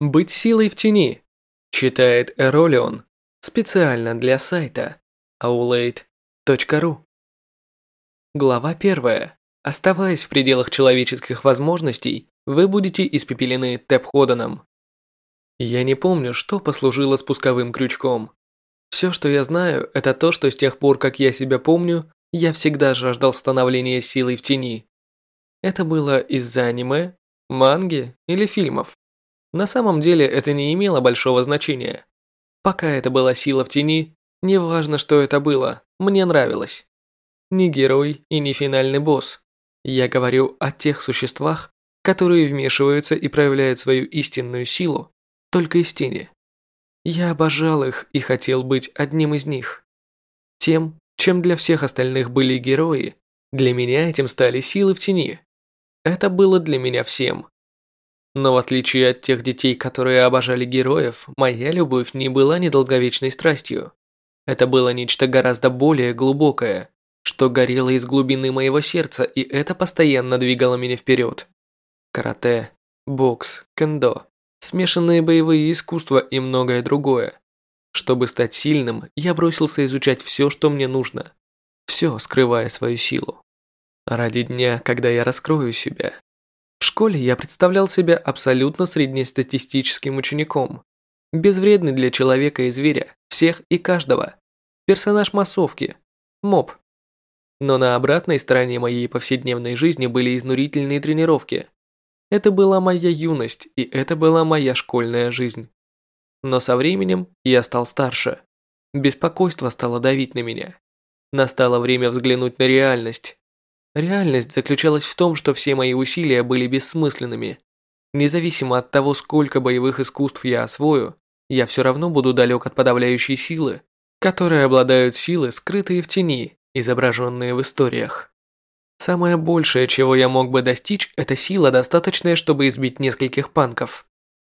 Быть силой в тени. Читает Эролион. Специально для сайта aulade.ru. Глава первая. Оставаясь в пределах человеческих возможностей, вы будете испепелены Тепходаном. Я не помню, что послужило спусковым крючком. Все, что я знаю, это то, что с тех пор, как я себя помню, я всегда жаждал становления силой в тени. Это было из-за аниме, манги или фильмов. На самом деле это не имело большого значения. Пока это была сила в тени, неважно, что это было, мне нравилось. Не герой и не финальный босс. Я говорю о тех существах, которые вмешиваются и проявляют свою истинную силу только из тени. Я обожал их и хотел быть одним из них. Тем, чем для всех остальных были герои, для меня этим стали силы в тени. Это было для меня всем. Но в отличие от тех детей, которые обожали героев, моя любовь не была недолговечной страстью. Это было нечто гораздо более глубокое, что горело из глубины моего сердца, и это постоянно двигало меня вперед. Карате, бокс, кендо, смешанные боевые искусства и многое другое. Чтобы стать сильным, я бросился изучать все, что мне нужно. Все, скрывая свою силу. Ради дня, когда я раскрою себя. В школе я представлял себя абсолютно среднестатистическим учеником. Безвредный для человека и зверя, всех и каждого. Персонаж массовки. Моб. Но на обратной стороне моей повседневной жизни были изнурительные тренировки. Это была моя юность, и это была моя школьная жизнь. Но со временем я стал старше. Беспокойство стало давить на меня. Настало время взглянуть на реальность. Реальность заключалась в том, что все мои усилия были бессмысленными. Независимо от того, сколько боевых искусств я освою, я все равно буду далек от подавляющей силы, которые обладают силы, скрытые в тени, изображенные в историях. Самое большее, чего я мог бы достичь, это сила, достаточная, чтобы избить нескольких панков.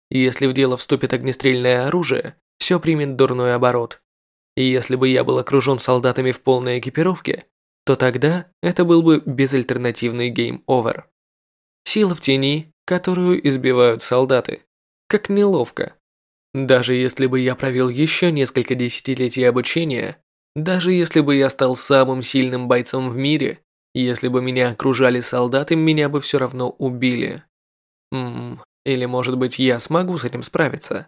Если в дело вступит огнестрельное оружие, все примет дурной оборот. И если бы я был окружен солдатами в полной экипировке, то тогда это был бы безальтернативный game over. Сила в тени, которую избивают солдаты. Как неловко. Даже если бы я провел еще несколько десятилетий обучения, даже если бы я стал самым сильным бойцом в мире, если бы меня окружали солдаты, меня бы все равно убили. Ммм, или может быть я смогу с этим справиться.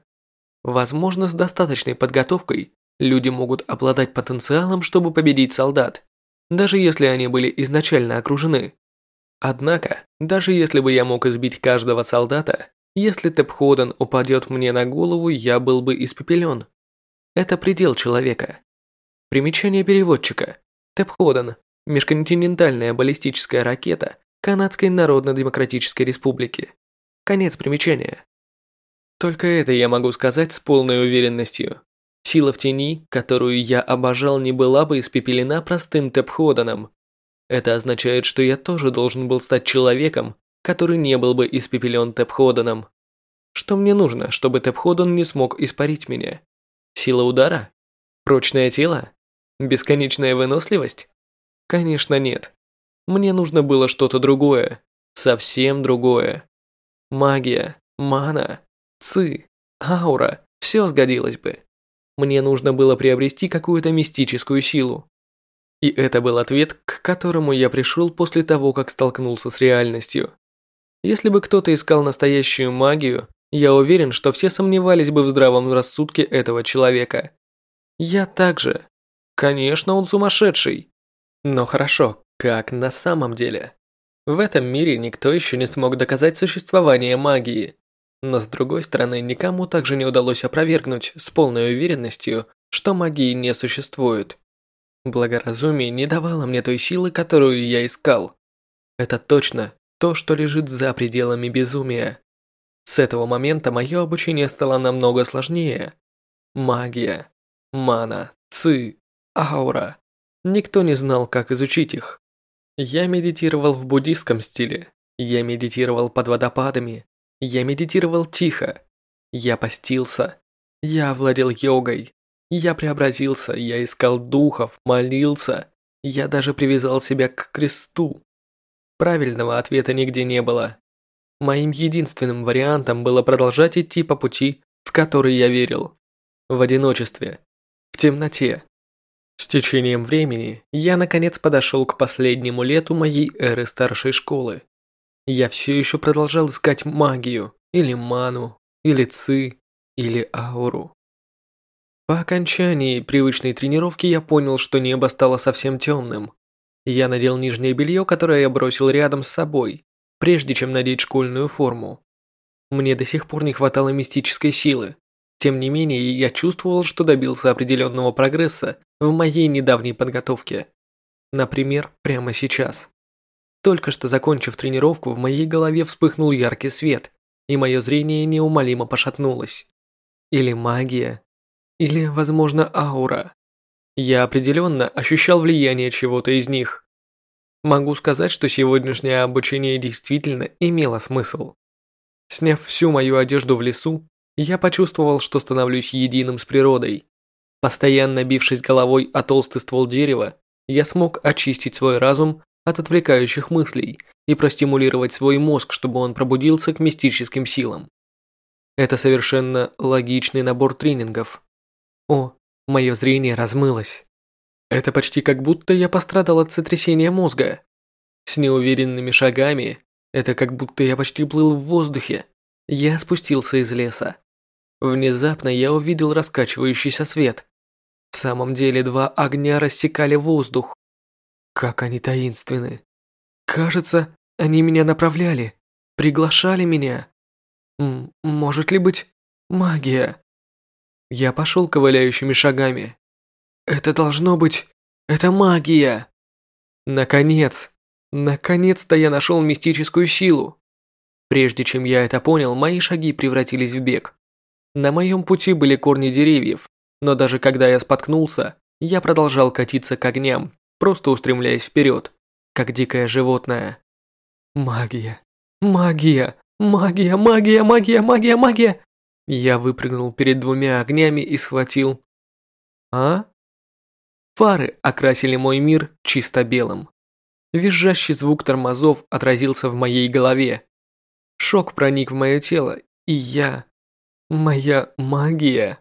Возможно, с достаточной подготовкой люди могут обладать потенциалом, чтобы победить солдат, даже если они были изначально окружены. Однако, даже если бы я мог избить каждого солдата, если Тепходен упадет мне на голову, я был бы испепелен. Это предел человека. Примечание переводчика. Тепходен – межконтинентальная баллистическая ракета Канадской Народно-Демократической Республики. Конец примечания. Только это я могу сказать с полной уверенностью. Сила в тени, которую я обожал, не была бы испепелена простым Тепходаном. Это означает, что я тоже должен был стать человеком, который не был бы испепелен Тепходаном. Что мне нужно, чтобы Тепходан не смог испарить меня? Сила удара? Прочное тело? Бесконечная выносливость? Конечно нет. Мне нужно было что-то другое. Совсем другое. Магия, мана, ци, аура, все сгодилось бы. Мне нужно было приобрести какую-то мистическую силу. И это был ответ, к которому я пришел после того, как столкнулся с реальностью. Если бы кто-то искал настоящую магию, я уверен, что все сомневались бы в здравом рассудке этого человека. Я также. Конечно, он сумасшедший. Но хорошо, как на самом деле? В этом мире никто еще не смог доказать существование магии. Но с другой стороны, никому также не удалось опровергнуть с полной уверенностью, что магии не существует. Благоразумие не давало мне той силы, которую я искал. Это точно то, что лежит за пределами безумия. С этого момента мое обучение стало намного сложнее. Магия, мана, ци, аура. Никто не знал, как изучить их. Я медитировал в буддийском стиле. Я медитировал под водопадами. Я медитировал тихо. Я постился. Я овладел йогой. Я преобразился, я искал духов, молился. Я даже привязал себя к кресту. Правильного ответа нигде не было. Моим единственным вариантом было продолжать идти по пути, в который я верил. В одиночестве, в темноте. С течением времени я наконец подошел к последнему лету моей эры старшей школы. Я все еще продолжал искать магию, или ману, или ци, или ауру. По окончании привычной тренировки я понял, что небо стало совсем темным. Я надел нижнее белье, которое я бросил рядом с собой, прежде чем надеть школьную форму. Мне до сих пор не хватало мистической силы. Тем не менее, я чувствовал, что добился определенного прогресса в моей недавней подготовке. Например, прямо сейчас. Только что закончив тренировку, в моей голове вспыхнул яркий свет, и мое зрение неумолимо пошатнулось. Или магия, или, возможно, аура. Я определенно ощущал влияние чего-то из них. Могу сказать, что сегодняшнее обучение действительно имело смысл. Сняв всю мою одежду в лесу, я почувствовал, что становлюсь единым с природой. Постоянно бившись головой о толстый ствол дерева, я смог очистить свой разум от отвлекающих мыслей и простимулировать свой мозг, чтобы он пробудился к мистическим силам. Это совершенно логичный набор тренингов. О, мое зрение размылось. Это почти как будто я пострадал от сотрясения мозга. С неуверенными шагами, это как будто я почти плыл в воздухе. Я спустился из леса. Внезапно я увидел раскачивающийся свет. В самом деле два огня рассекали воздух. Как они таинственны. Кажется, они меня направляли, приглашали меня. М может ли быть магия? Я пошел ковыляющими шагами. Это должно быть... Это магия! Наконец! Наконец-то я нашел мистическую силу. Прежде чем я это понял, мои шаги превратились в бег. На моем пути были корни деревьев, но даже когда я споткнулся, я продолжал катиться к огням, просто устремляясь вперед, как дикое животное. Магия, магия, магия, магия, магия, магия, магия. Я выпрыгнул перед двумя огнями и схватил... А? Фары окрасили мой мир чисто белым. Визжащий звук тормозов отразился в моей голове. Шок проник в мое тело, и я... Моя магия.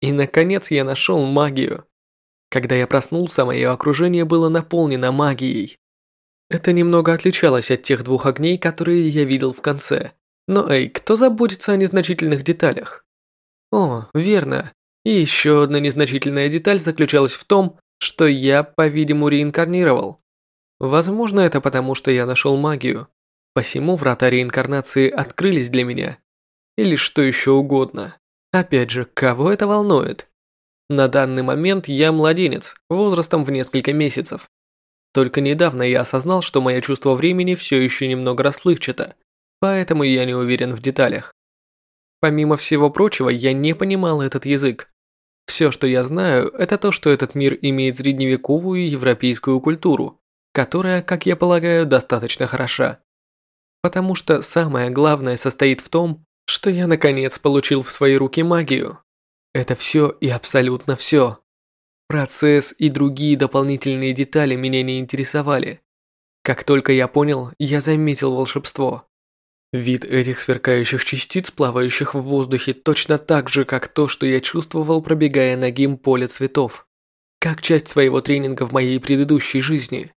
И наконец я нашел магию. Когда я проснулся, мое окружение было наполнено магией. Это немного отличалось от тех двух огней, которые я видел в конце. Но эй, кто заботится о незначительных деталях? О, верно. И еще одна незначительная деталь заключалась в том, что я, по-видимому, реинкарнировал. Возможно, это потому, что я нашел магию. Посему врата реинкарнации открылись для меня. Или что еще угодно. Опять же, кого это волнует? На данный момент я младенец, возрастом в несколько месяцев. Только недавно я осознал, что мое чувство времени все еще немного расплывчато, поэтому я не уверен в деталях. Помимо всего прочего, я не понимал этот язык. Все, что я знаю, это то, что этот мир имеет средневековую европейскую культуру, которая, как я полагаю, достаточно хороша. Потому что самое главное состоит в том, что я наконец получил в свои руки магию. Это все и абсолютно все. Процесс и другие дополнительные детали меня не интересовали. Как только я понял, я заметил волшебство. Вид этих сверкающих частиц, плавающих в воздухе, точно так же, как то, что я чувствовал, пробегая ногим поле цветов. Как часть своего тренинга в моей предыдущей жизни.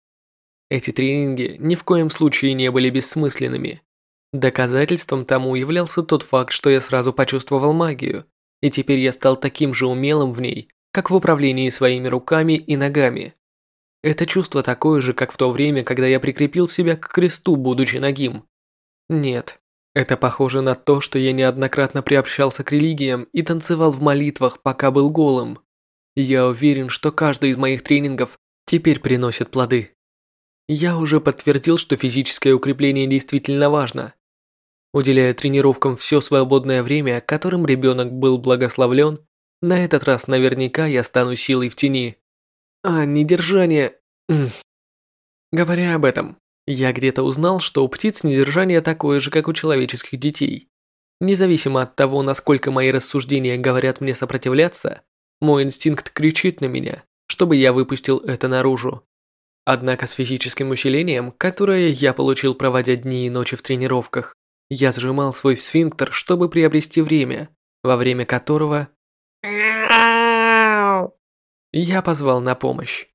Эти тренинги ни в коем случае не были бессмысленными. Доказательством тому являлся тот факт, что я сразу почувствовал магию, и теперь я стал таким же умелым в ней, как в управлении своими руками и ногами. Это чувство такое же, как в то время, когда я прикрепил себя к кресту, будучи нагим. Нет, это похоже на то, что я неоднократно приобщался к религиям и танцевал в молитвах, пока был голым. Я уверен, что каждый из моих тренингов теперь приносит плоды. Я уже подтвердил, что физическое укрепление действительно важно. Уделяя тренировкам все свободное время, которым ребенок был благословлен, на этот раз наверняка я стану силой в тени. А недержание... Говоря об этом, я где-то узнал, что у птиц недержание такое же, как у человеческих детей. Независимо от того, насколько мои рассуждения говорят мне сопротивляться, мой инстинкт кричит на меня, чтобы я выпустил это наружу. Однако с физическим усилением, которое я получил, проводя дни и ночи в тренировках, я сжимал свой сфинктер, чтобы приобрести время, во время которого... Я позвал на помощь.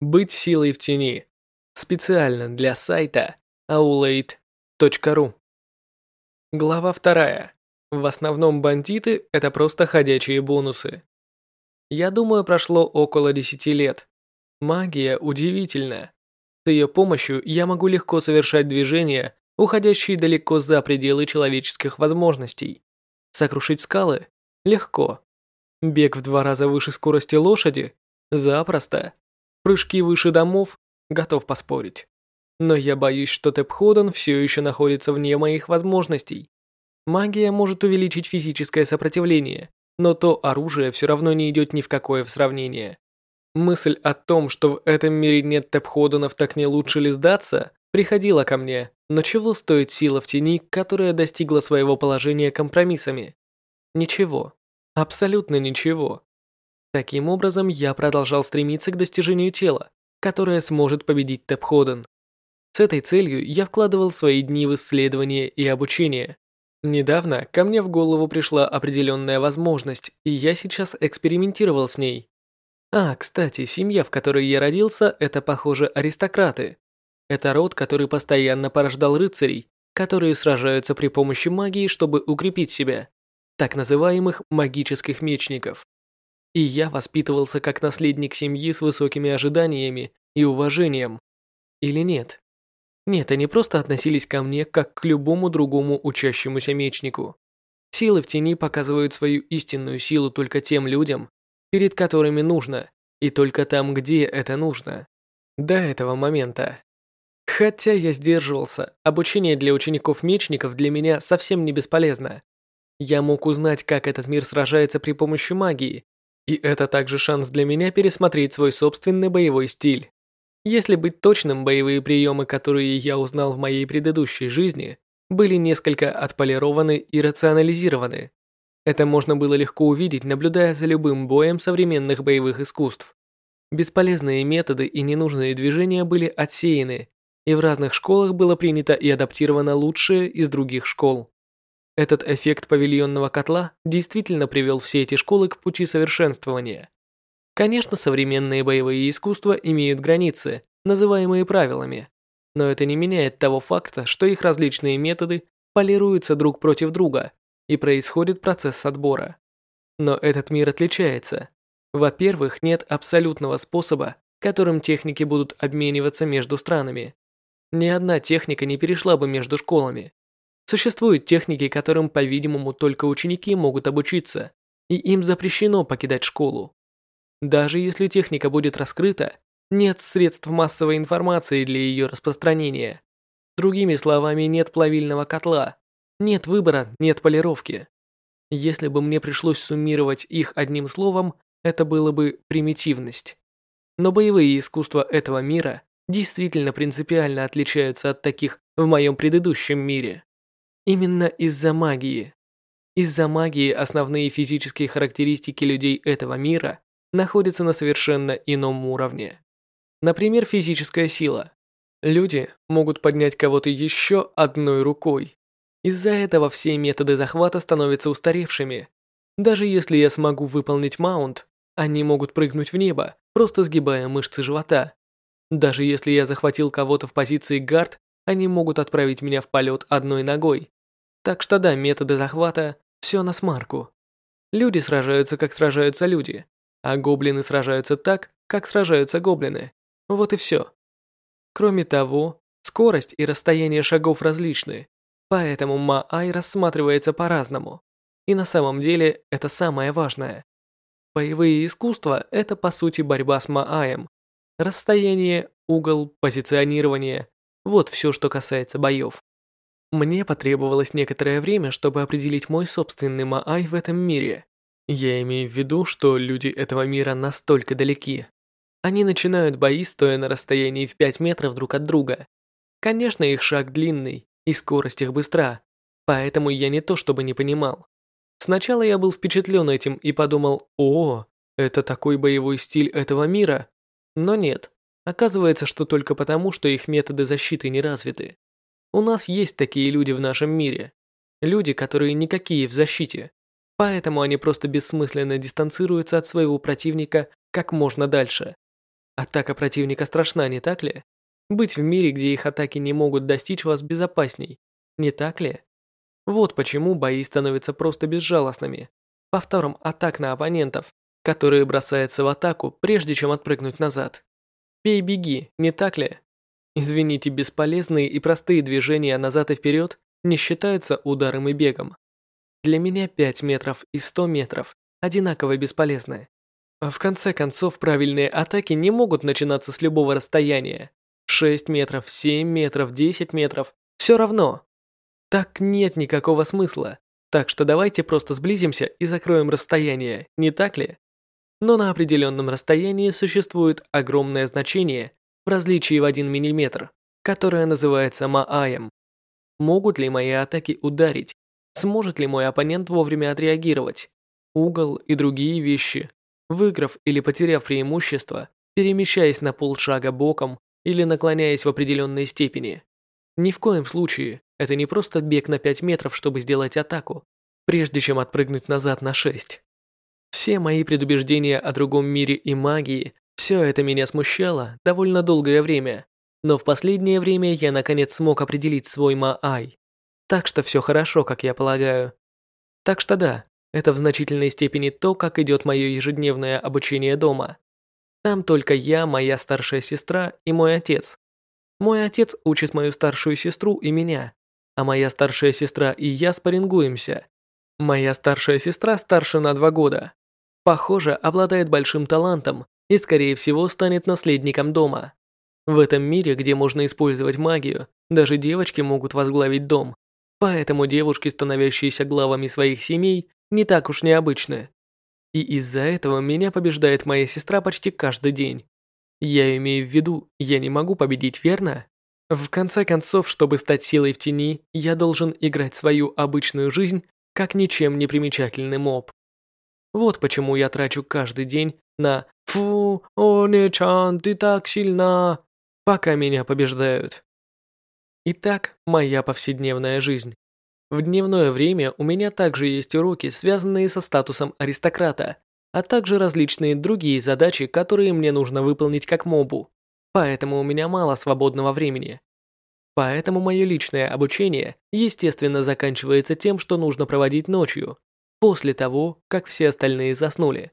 Быть силой в тени. Специально для сайта aulade.ru Глава вторая. В основном бандиты – это просто ходячие бонусы. Я думаю, прошло около 10 лет. Магия удивительна. С ее помощью я могу легко совершать движения, уходящие далеко за пределы человеческих возможностей. Сокрушить скалы? Легко. Бег в два раза выше скорости лошади? Запросто. Прыжки выше домов? Готов поспорить. Но я боюсь, что Тепходен все еще находится вне моих возможностей. Магия может увеличить физическое сопротивление, но то оружие все равно не идет ни в какое в сравнение. Мысль о том, что в этом мире нет Тепходенов, так не лучше ли сдаться, приходила ко мне, но чего стоит сила в тени, которая достигла своего положения компромиссами? Ничего. Абсолютно ничего. Таким образом, я продолжал стремиться к достижению тела, которое сможет победить Тепходен. С этой целью я вкладывал свои дни в исследование и обучение. Недавно ко мне в голову пришла определенная возможность, и я сейчас экспериментировал с ней. А, кстати, семья, в которой я родился, это, похоже, аристократы. Это род, который постоянно порождал рыцарей, которые сражаются при помощи магии, чтобы укрепить себя. Так называемых магических мечников. И я воспитывался как наследник семьи с высокими ожиданиями и уважением. Или нет? Нет, они просто относились ко мне как к любому другому учащемуся мечнику. Силы в тени показывают свою истинную силу только тем людям, перед которыми нужно, и только там, где это нужно. До этого момента. Хотя я сдерживался, обучение для учеников-мечников для меня совсем не бесполезно. Я мог узнать, как этот мир сражается при помощи магии, и это также шанс для меня пересмотреть свой собственный боевой стиль. Если быть точным, боевые приемы, которые я узнал в моей предыдущей жизни, были несколько отполированы и рационализированы. Это можно было легко увидеть, наблюдая за любым боем современных боевых искусств. Бесполезные методы и ненужные движения были отсеяны, и в разных школах было принято и адаптировано лучшее из других школ. Этот эффект павильонного котла действительно привел все эти школы к пути совершенствования. Конечно, современные боевые искусства имеют границы, называемые правилами, но это не меняет того факта, что их различные методы полируются друг против друга и происходит процесс отбора. Но этот мир отличается. Во-первых, нет абсолютного способа, которым техники будут обмениваться между странами. Ни одна техника не перешла бы между школами. Существуют техники, которым, по-видимому, только ученики могут обучиться, и им запрещено покидать школу. Даже если техника будет раскрыта, нет средств массовой информации для ее распространения. Другими словами, нет плавильного котла, нет выбора, нет полировки. Если бы мне пришлось суммировать их одним словом, это было бы примитивность. Но боевые искусства этого мира действительно принципиально отличаются от таких в моем предыдущем мире. Именно из-за магии. Из-за магии основные физические характеристики людей этого мира находится на совершенно ином уровне. Например, физическая сила. Люди могут поднять кого-то еще одной рукой. Из-за этого все методы захвата становятся устаревшими. Даже если я смогу выполнить маунт, они могут прыгнуть в небо, просто сгибая мышцы живота. Даже если я захватил кого-то в позиции гард, они могут отправить меня в полет одной ногой. Так что да, методы захвата – все на смарку. Люди сражаются, как сражаются люди, а гоблины сражаются так, как сражаются гоблины. Вот и все. Кроме того, скорость и расстояние шагов различны, поэтому Маай рассматривается по-разному. И на самом деле это самое важное. Боевые искусства – это по сути борьба с Мааем. Расстояние, угол, позиционирование – вот все, что касается боев. Мне потребовалось некоторое время, чтобы определить мой собственный Маай в этом мире. Я имею в виду, что люди этого мира настолько далеки. Они начинают бои, стоя на расстоянии в 5 метров друг от друга. Конечно, их шаг длинный, и скорость их быстра, поэтому я не то чтобы не понимал. Сначала я был впечатлен этим и подумал, о, это такой боевой стиль этого мира. Но нет, оказывается, что только потому, что их методы защиты не развиты. У нас есть такие люди в нашем мире. Люди, которые никакие в защите. Поэтому они просто бессмысленно дистанцируются от своего противника как можно дальше. Атака противника страшна, не так ли? Быть в мире, где их атаки не могут достичь вас безопасней, не так ли? Вот почему бои становятся просто безжалостными. Повтором атак на оппонентов, которые бросаются в атаку, прежде чем отпрыгнуть назад. Бей-беги, не так ли? Извините, бесполезные и простые движения назад и вперед не считаются ударом и бегом. Для меня 5 метров и 100 метров одинаково бесполезны. В конце концов, правильные атаки не могут начинаться с любого расстояния. 6 метров, 7 метров, 10 метров – все равно. Так нет никакого смысла. Так что давайте просто сблизимся и закроем расстояние, не так ли? Но на определенном расстоянии существует огромное значение в различии в 1 мм, которое называется Мааем. Могут ли мои атаки ударить? Сможет ли мой оппонент вовремя отреагировать? Угол и другие вещи. Выиграв или потеряв преимущество, перемещаясь на полшага боком или наклоняясь в определенной степени. Ни в коем случае это не просто бег на 5 метров, чтобы сделать атаку, прежде чем отпрыгнуть назад на 6. Все мои предубеждения о другом мире и магии, все это меня смущало довольно долгое время, но в последнее время я наконец смог определить свой Маай. Так что все хорошо, как я полагаю. Так что да, это в значительной степени то, как идет мое ежедневное обучение дома. Там только я, моя старшая сестра и мой отец. Мой отец учит мою старшую сестру и меня, а моя старшая сестра и я спаррингуемся. Моя старшая сестра старше на два года. Похоже, обладает большим талантом и, скорее всего, станет наследником дома. В этом мире, где можно использовать магию, даже девочки могут возглавить дом. Поэтому девушки, становящиеся главами своих семей, не так уж необычны. И из-за этого меня побеждает моя сестра почти каждый день. Я имею в виду, я не могу победить, верно? В конце концов, чтобы стать силой в тени, я должен играть свою обычную жизнь, как ничем не примечательный моб. Вот почему я трачу каждый день на «Фу, Оне-чан, ты так сильна!» пока меня побеждают. Итак, моя повседневная жизнь. В дневное время у меня также есть уроки, связанные со статусом аристократа, а также различные другие задачи, которые мне нужно выполнить как мобу поэтому у меня мало свободного времени. Поэтому мое личное обучение, естественно, заканчивается тем, что нужно проводить ночью, после того, как все остальные заснули.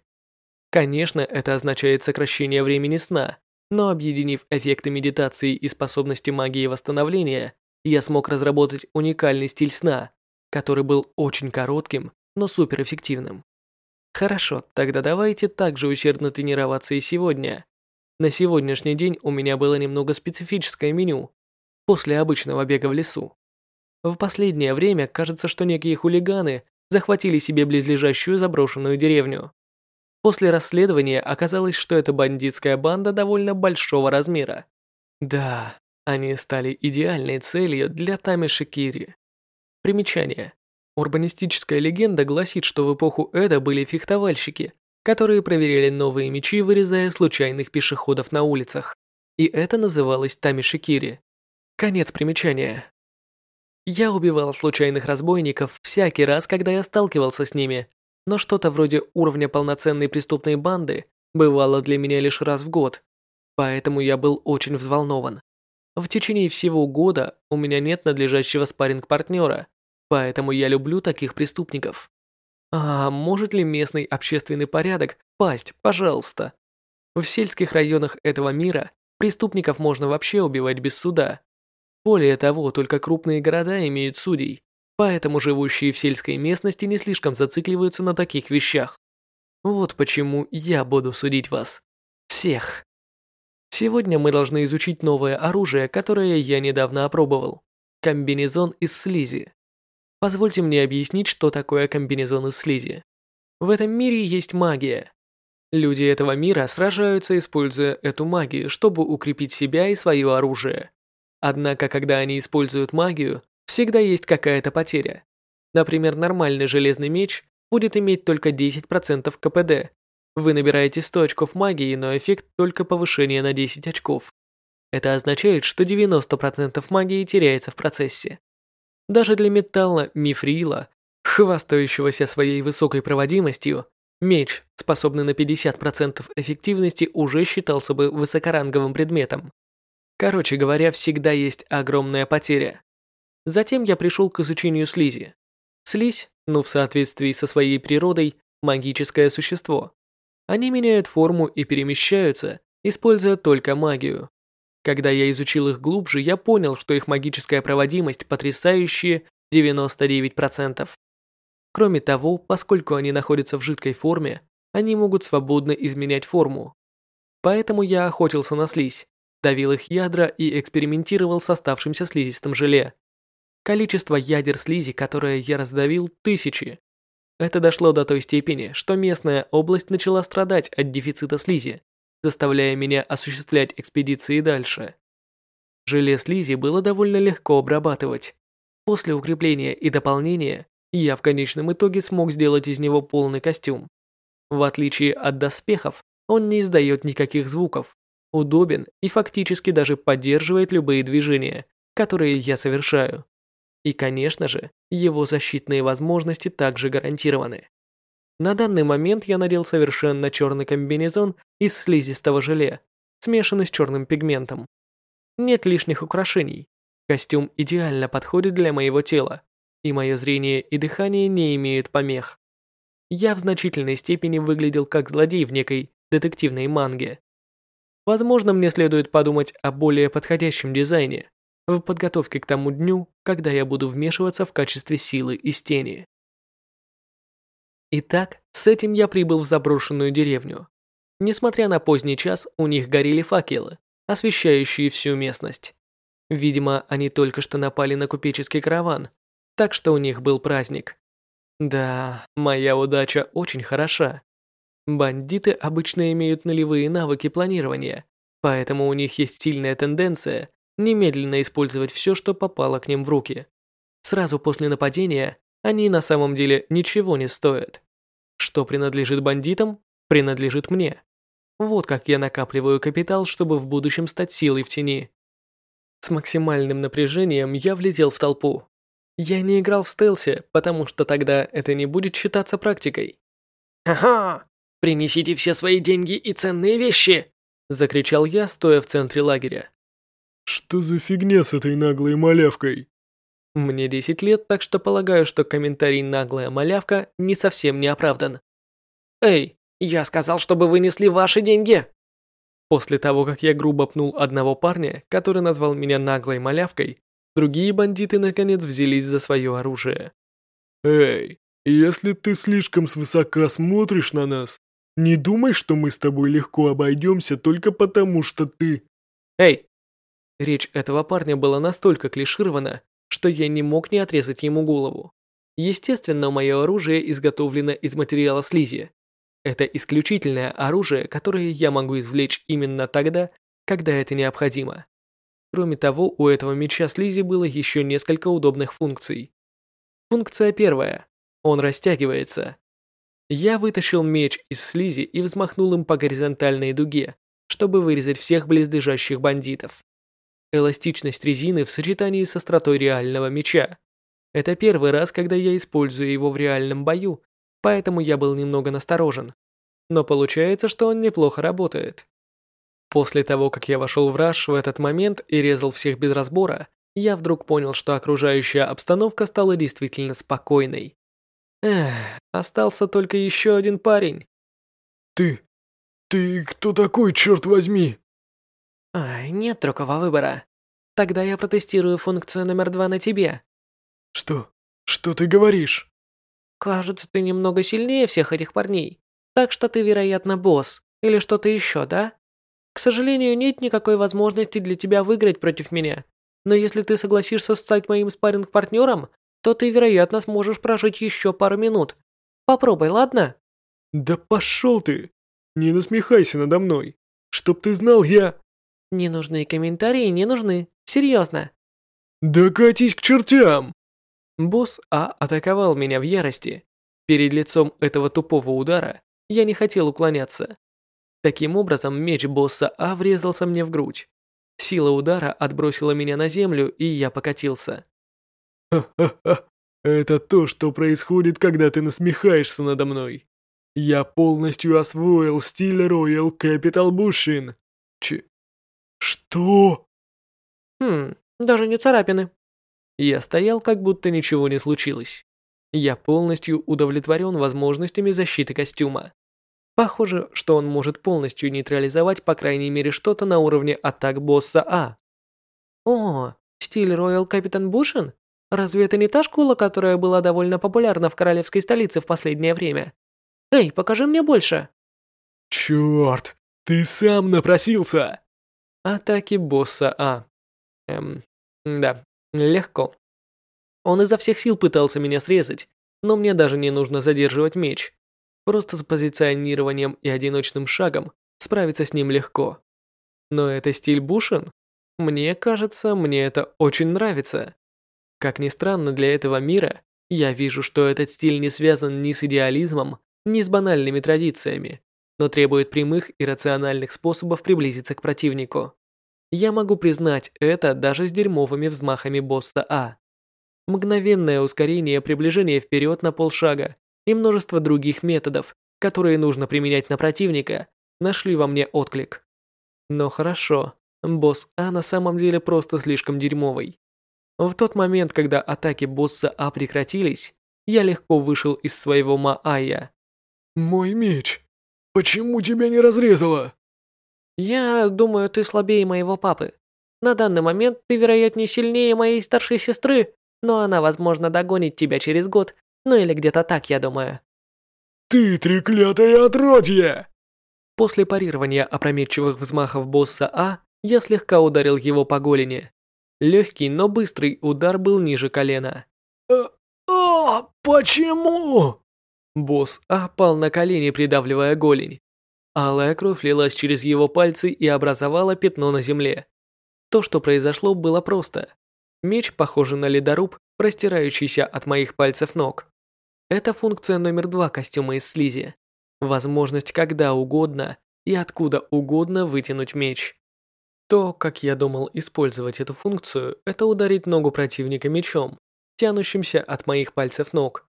Конечно, это означает сокращение времени сна, но объединив эффекты медитации и способности магии восстановления, я смог разработать уникальный стиль сна, который был очень коротким, но суперэффективным. Хорошо, тогда давайте также усердно тренироваться и сегодня, на сегодняшний день у меня было немного специфическое меню, после обычного бега в лесу. В последнее время кажется, что некие хулиганы захватили себе близлежащую заброшенную деревню. После расследования оказалось, что это бандитская банда довольно большого размера. Да, они стали идеальной целью для Тами Шикири. Примечание. Урбанистическая легенда гласит, что в эпоху Эда были фехтовальщики, которые проверяли новые мечи, вырезая случайных пешеходов на улицах. И это называлось Тамишикири. Конец примечания. Я убивал случайных разбойников всякий раз, когда я сталкивался с ними, но что-то вроде уровня полноценной преступной банды бывало для меня лишь раз в год, поэтому я был очень взволнован. В течение всего года у меня нет надлежащего спарринг-партнера, поэтому я люблю таких преступников. А может ли местный общественный порядок пасть, пожалуйста? В сельских районах этого мира преступников можно вообще убивать без суда. Более того, только крупные города имеют судей, поэтому живущие в сельской местности не слишком зацикливаются на таких вещах. Вот почему я буду судить вас. Всех. Сегодня мы должны изучить новое оружие, которое я недавно опробовал. Комбинезон из слизи. Позвольте мне объяснить, что такое комбинезон из слизи. В этом мире есть магия. Люди этого мира сражаются, используя эту магию, чтобы укрепить себя и свое оружие. Однако, когда они используют магию, всегда есть какая-то потеря. Например, нормальный железный меч будет иметь только 10% КПД. Вы набираете 100 очков магии, но эффект только повышение на 10 очков. Это означает, что 90% магии теряется в процессе. Даже для металла мифрила, хвастающегося своей высокой проводимостью, меч, способный на 50% эффективности, уже считался бы высокоранговым предметом. Короче говоря, всегда есть огромная потеря. Затем я пришел к изучению слизи. Слизь, ну в соответствии со своей природой, магическое существо. Они меняют форму и перемещаются, используя только магию. Когда я изучил их глубже, я понял, что их магическая проводимость потрясающие 99%. Кроме того, поскольку они находятся в жидкой форме, они могут свободно изменять форму. Поэтому я охотился на слизь, давил их ядра и экспериментировал с оставшимся слизистым желе. Количество ядер слизи, которое я раздавил, тысячи. Это дошло до той степени, что местная область начала страдать от дефицита слизи, заставляя меня осуществлять экспедиции дальше. Желе слизи было довольно легко обрабатывать. После укрепления и дополнения я в конечном итоге смог сделать из него полный костюм. В отличие от доспехов, он не издает никаких звуков, удобен и фактически даже поддерживает любые движения, которые я совершаю. И, конечно же, его защитные возможности также гарантированы. На данный момент я надел совершенно черный комбинезон из слизистого желе, смешанный с черным пигментом. Нет лишних украшений. Костюм идеально подходит для моего тела, и мое зрение и дыхание не имеют помех. Я в значительной степени выглядел как злодей в некой детективной манге. Возможно, мне следует подумать о более подходящем дизайне, в подготовке к тому дню, когда я буду вмешиваться в качестве силы из тени. Итак, с этим я прибыл в заброшенную деревню. Несмотря на поздний час, у них горели факелы, освещающие всю местность. Видимо, они только что напали на купеческий караван, так что у них был праздник. Да, моя удача очень хороша. Бандиты обычно имеют нулевые навыки планирования, поэтому у них есть сильная тенденция немедленно использовать все, что попало к ним в руки. Сразу после нападения они на самом деле ничего не стоят. Что принадлежит бандитам, принадлежит мне. Вот как я накапливаю капитал, чтобы в будущем стать силой в тени. С максимальным напряжением я влетел в толпу. Я не играл в стелсе, потому что тогда это не будет считаться практикой. «Ха-ха! Принесите все свои деньги и ценные вещи!» Закричал я, стоя в центре лагеря. Что за фигня с этой наглой малявкой? Мне 10 лет, так что полагаю, что комментарий «наглая малявка» не совсем не оправдан. Эй, я сказал, чтобы вынесли ваши деньги. После того, как я грубо пнул одного парня, который назвал меня наглой малявкой, другие бандиты наконец взялись за свое оружие. Эй, если ты слишком свысока смотришь на нас, не думай, что мы с тобой легко обойдемся только потому, что ты... Эй, Речь этого парня была настолько клиширована, что я не мог не отрезать ему голову. Естественно, мое оружие изготовлено из материала слизи. Это исключительное оружие, которое я могу извлечь именно тогда, когда это необходимо. Кроме того, у этого меча слизи было еще несколько удобных функций. Функция первая. Он растягивается. Я вытащил меч из слизи и взмахнул им по горизонтальной дуге, чтобы вырезать всех близлежащих бандитов. Эластичность резины в сочетании с остротой реального меча. Это первый раз, когда я использую его в реальном бою, поэтому я был немного насторожен. Но получается, что он неплохо работает. После того, как я вошел в раш в этот момент и резал всех без разбора, я вдруг понял, что окружающая обстановка стала действительно спокойной. Эх, остался только еще один парень. Ты... ты кто такой, черт возьми? Ай, нет другого выбора. Тогда я протестирую функцию номер два на тебе. Что? Что ты говоришь? Кажется, ты немного сильнее всех этих парней. Так что ты, вероятно, босс. Или что-то еще, да? К сожалению, нет никакой возможности для тебя выиграть против меня. Но если ты согласишься стать моим спарринг-партнером, то ты, вероятно, сможешь прожить еще пару минут. Попробуй, ладно? Да пошел ты! Не насмехайся надо мной. Чтоб ты знал, я... Ненужные комментарии не нужны. Серьезно. Да катись к чертям! Босс А атаковал меня в ярости. Перед лицом этого тупого удара я не хотел уклоняться. Таким образом, меч босса А врезался мне в грудь. Сила удара отбросила меня на землю, и я покатился. Ха-ха-ха. Это то, что происходит, когда ты насмехаешься надо мной. Я полностью освоил стиль Royal Capital Bushin. Ч... Что? Хм, даже не царапины. Я стоял, как будто ничего не случилось. Я полностью удовлетворен возможностями защиты костюма. Похоже, что он может полностью нейтрализовать по крайней мере что-то на уровне атак босса А. О, стиль Royal Captain Bushin? Разве это не та школа, которая была довольно популярна в королевской столице в последнее время? Эй, покажи мне больше. Черт, ты сам напросился. Атаки босса А. Эм, да, легко. Он изо всех сил пытался меня срезать, но мне даже не нужно задерживать меч. Просто с позиционированием и одиночным шагом справиться с ним легко. Но это стиль Бушин? Мне кажется, мне это очень нравится. Как ни странно для этого мира, я вижу, что этот стиль не связан ни с идеализмом, ни с банальными традициями, но требует прямых и рациональных способов приблизиться к противнику. Я могу признать это даже с дерьмовыми взмахами босса А. Мгновенное ускорение приближения вперед на полшага и множество других методов, которые нужно применять на противника, нашли во мне отклик. Но хорошо, босс А на самом деле просто слишком дерьмовый. В тот момент, когда атаки босса А прекратились, я легко вышел из своего Маая. «Мой меч! Почему тебя не разрезало?» «Я думаю, ты слабее моего папы. На данный момент ты, вероятнее, сильнее моей старшей сестры, но она, возможно, догонит тебя через год, ну или где-то так, я думаю». «Ты треклятое отродье!» После парирования опрометчивых взмахов босса А, я слегка ударил его по голени. Легкий, но быстрый удар был ниже колена. «А, а почему?» Босс А пал на колени, придавливая голень. Алая кровь лилась через его пальцы и образовала пятно на земле. То, что произошло, было просто. Меч, похожий на ледоруб, простирающийся от моих пальцев ног. Это функция номер два костюма из слизи. Возможность когда угодно и откуда угодно вытянуть меч. То, как я думал использовать эту функцию, это ударить ногу противника мечом, тянущимся от моих пальцев ног.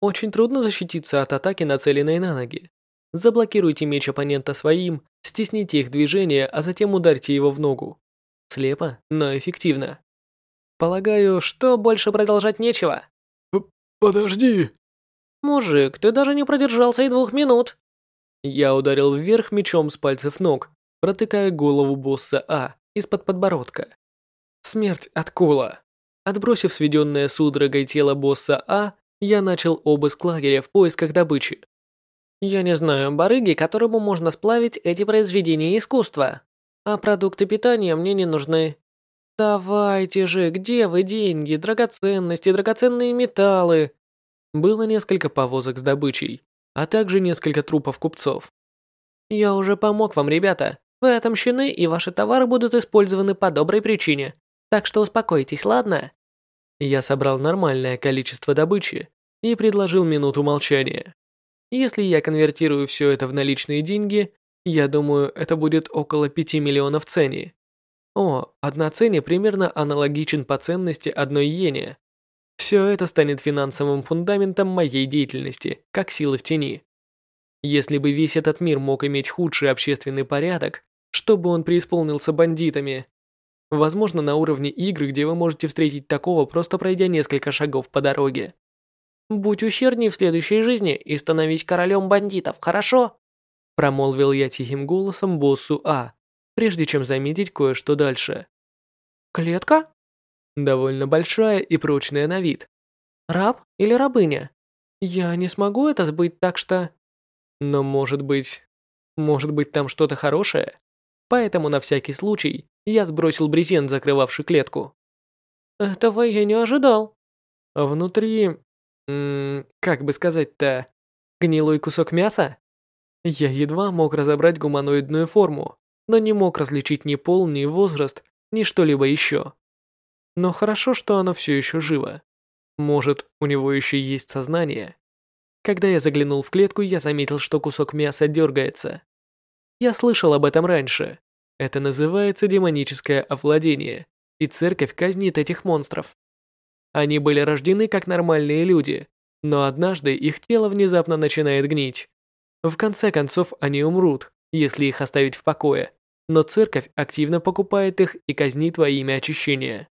Очень трудно защититься от атаки, нацеленной на ноги. Заблокируйте меч оппонента своим, стесните их движение, а затем ударьте его в ногу. Слепо, но эффективно. Полагаю, что больше продолжать нечего. П Подожди. Мужик, ты даже не продержался и двух минут. Я ударил вверх мечом с пальцев ног, протыкая голову босса А из-под подбородка. Смерть от кола. Отбросив сведенное судорогой тело босса А, я начал обыск лагеря в поисках добычи. Я не знаю барыги, которому можно сплавить эти произведения искусства. А продукты питания мне не нужны. Давайте же, где вы деньги, драгоценности, драгоценные металлы? Было несколько повозок с добычей, а также несколько трупов купцов. Я уже помог вам, ребята. Вы отомщены, и ваши товары будут использованы по доброй причине. Так что успокойтесь, ладно? Я собрал нормальное количество добычи и предложил минуту молчания. Если я конвертирую все это в наличные деньги, я думаю, это будет около 5 миллионов цене. О, одна цене примерно аналогичен по ценности одной иене. Все это станет финансовым фундаментом моей деятельности, как силы в тени. Если бы весь этот мир мог иметь худший общественный порядок, чтобы он преисполнился бандитами. Возможно, на уровне игры, где вы можете встретить такого, просто пройдя несколько шагов по дороге. «Будь ущербней в следующей жизни и становись королем бандитов, хорошо?» Промолвил я тихим голосом боссу А, прежде чем заметить кое-что дальше. «Клетка?» Довольно большая и прочная на вид. «Раб или рабыня? Я не смогу это сбыть, так что...» «Но может быть... Может быть там что-то хорошее?» Поэтому на всякий случай я сбросил брезент, закрывавший клетку. Этого я не ожидал. Внутри... М как бы сказать-то... Гнилой кусок мяса? Я едва мог разобрать гуманоидную форму, но не мог различить ни пол, ни возраст, ни что-либо еще. Но хорошо, что оно все еще живо. Может, у него еще есть сознание. Когда я заглянул в клетку, я заметил, что кусок мяса дергается. Я слышал об этом раньше. Это называется демоническое овладение, и церковь казнит этих монстров. Они были рождены как нормальные люди, но однажды их тело внезапно начинает гнить. В конце концов, они умрут, если их оставить в покое, но церковь активно покупает их и казнит во имя очищения.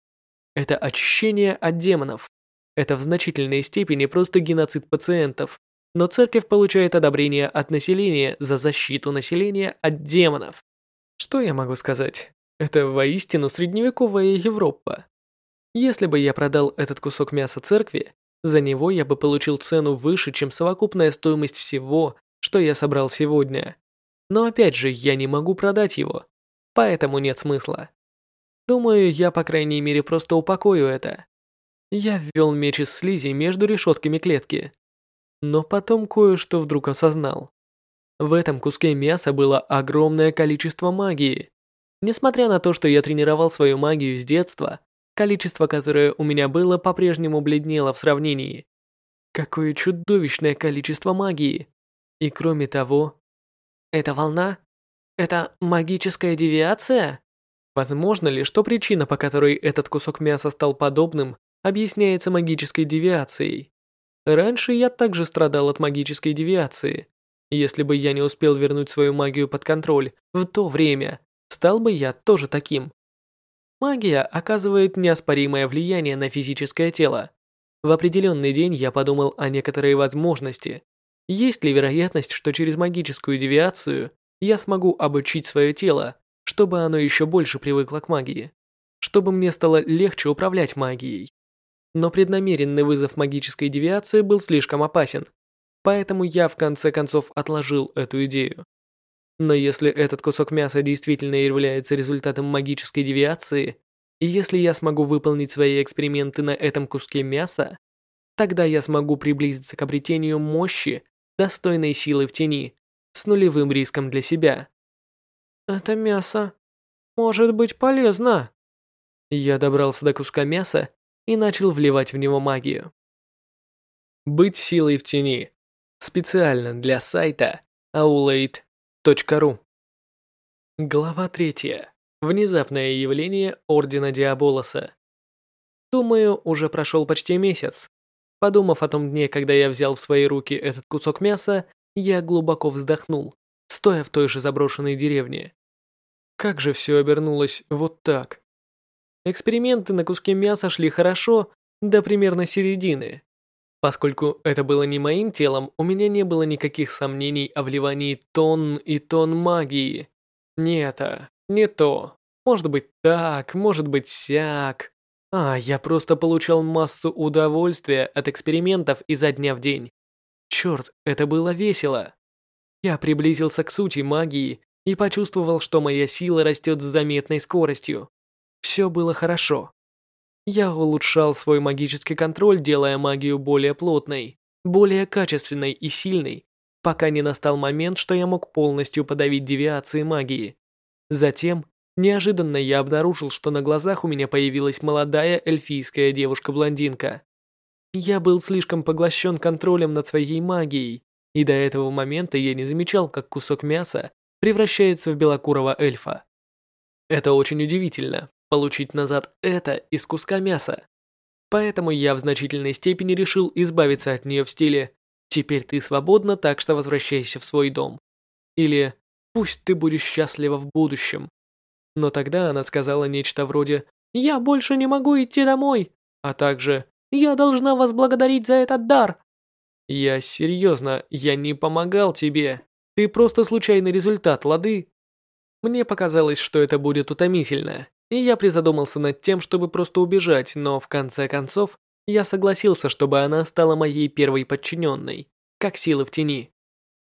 Это очищение от демонов. Это в значительной степени просто геноцид пациентов, но церковь получает одобрение от населения за защиту населения от демонов. Что я могу сказать? Это воистину средневековая Европа. Если бы я продал этот кусок мяса церкви, за него я бы получил цену выше, чем совокупная стоимость всего, что я собрал сегодня. Но опять же, я не могу продать его, поэтому нет смысла. Думаю, я по крайней мере просто упакую это. Я ввел меч из слизи между решетками клетки. Но потом кое-что вдруг осознал. В этом куске мяса было огромное количество магии. Несмотря на то, что я тренировал свою магию с детства, количество, которое у меня было, по-прежнему бледнело в сравнении. Какое чудовищное количество магии. И кроме того... Это волна? Это магическая девиация? Возможно ли, что причина, по которой этот кусок мяса стал подобным, объясняется магической девиацией? Раньше я также страдал от магической девиации. Если бы я не успел вернуть свою магию под контроль в то время, стал бы я тоже таким. Магия оказывает неоспоримое влияние на физическое тело. В определенный день я подумал о некоторой возможности. Есть ли вероятность, что через магическую девиацию я смогу обучить свое тело, чтобы оно еще больше привыкло к магии, чтобы мне стало легче управлять магией. Но преднамеренный вызов магической девиации был слишком опасен, поэтому я в конце концов отложил эту идею. Но если этот кусок мяса действительно является результатом магической девиации, и если я смогу выполнить свои эксперименты на этом куске мяса, тогда я смогу приблизиться к обретению мощи, достойной силы в тени, с нулевым риском для себя. Это мясо может быть полезно. Я добрался до куска мяса и начал вливать в него магию. Быть силой в тени. Специально для сайта aulade.ru Глава третья. Внезапное явление Ордена Диаболоса. Думаю, уже прошел почти месяц. Подумав о том дне, когда я взял в свои руки этот кусок мяса, я глубоко вздохнул стоя в той же заброшенной деревне. Как же все обернулось вот так? Эксперименты на куске мяса шли хорошо до примерно середины. Поскольку это было не моим телом, у меня не было никаких сомнений о вливании тонн и тонн магии. Не это, не то. Может быть так, может быть сяк. А, я просто получал массу удовольствия от экспериментов изо дня в день. Черт, это было весело. Я приблизился к сути магии и почувствовал, что моя сила растет с заметной скоростью. Все было хорошо. Я улучшал свой магический контроль, делая магию более плотной, более качественной и сильной, пока не настал момент, что я мог полностью подавить девиации магии. Затем, неожиданно я обнаружил, что на глазах у меня появилась молодая эльфийская девушка-блондинка. Я был слишком поглощен контролем над своей магией, и до этого момента я не замечал, как кусок мяса превращается в белокурого эльфа. Это очень удивительно, получить назад это из куска мяса. Поэтому я в значительной степени решил избавиться от нее в стиле «Теперь ты свободна, так что возвращайся в свой дом». Или «Пусть ты будешь счастлива в будущем». Но тогда она сказала нечто вроде «Я больше не могу идти домой», а также «Я должна вас благодарить за этот дар, я серьезно, я не помогал тебе. Ты просто случайный результат, лады? Мне показалось, что это будет утомительно, и я призадумался над тем, чтобы просто убежать, но в конце концов, я согласился, чтобы она стала моей первой подчиненной, как сила в тени.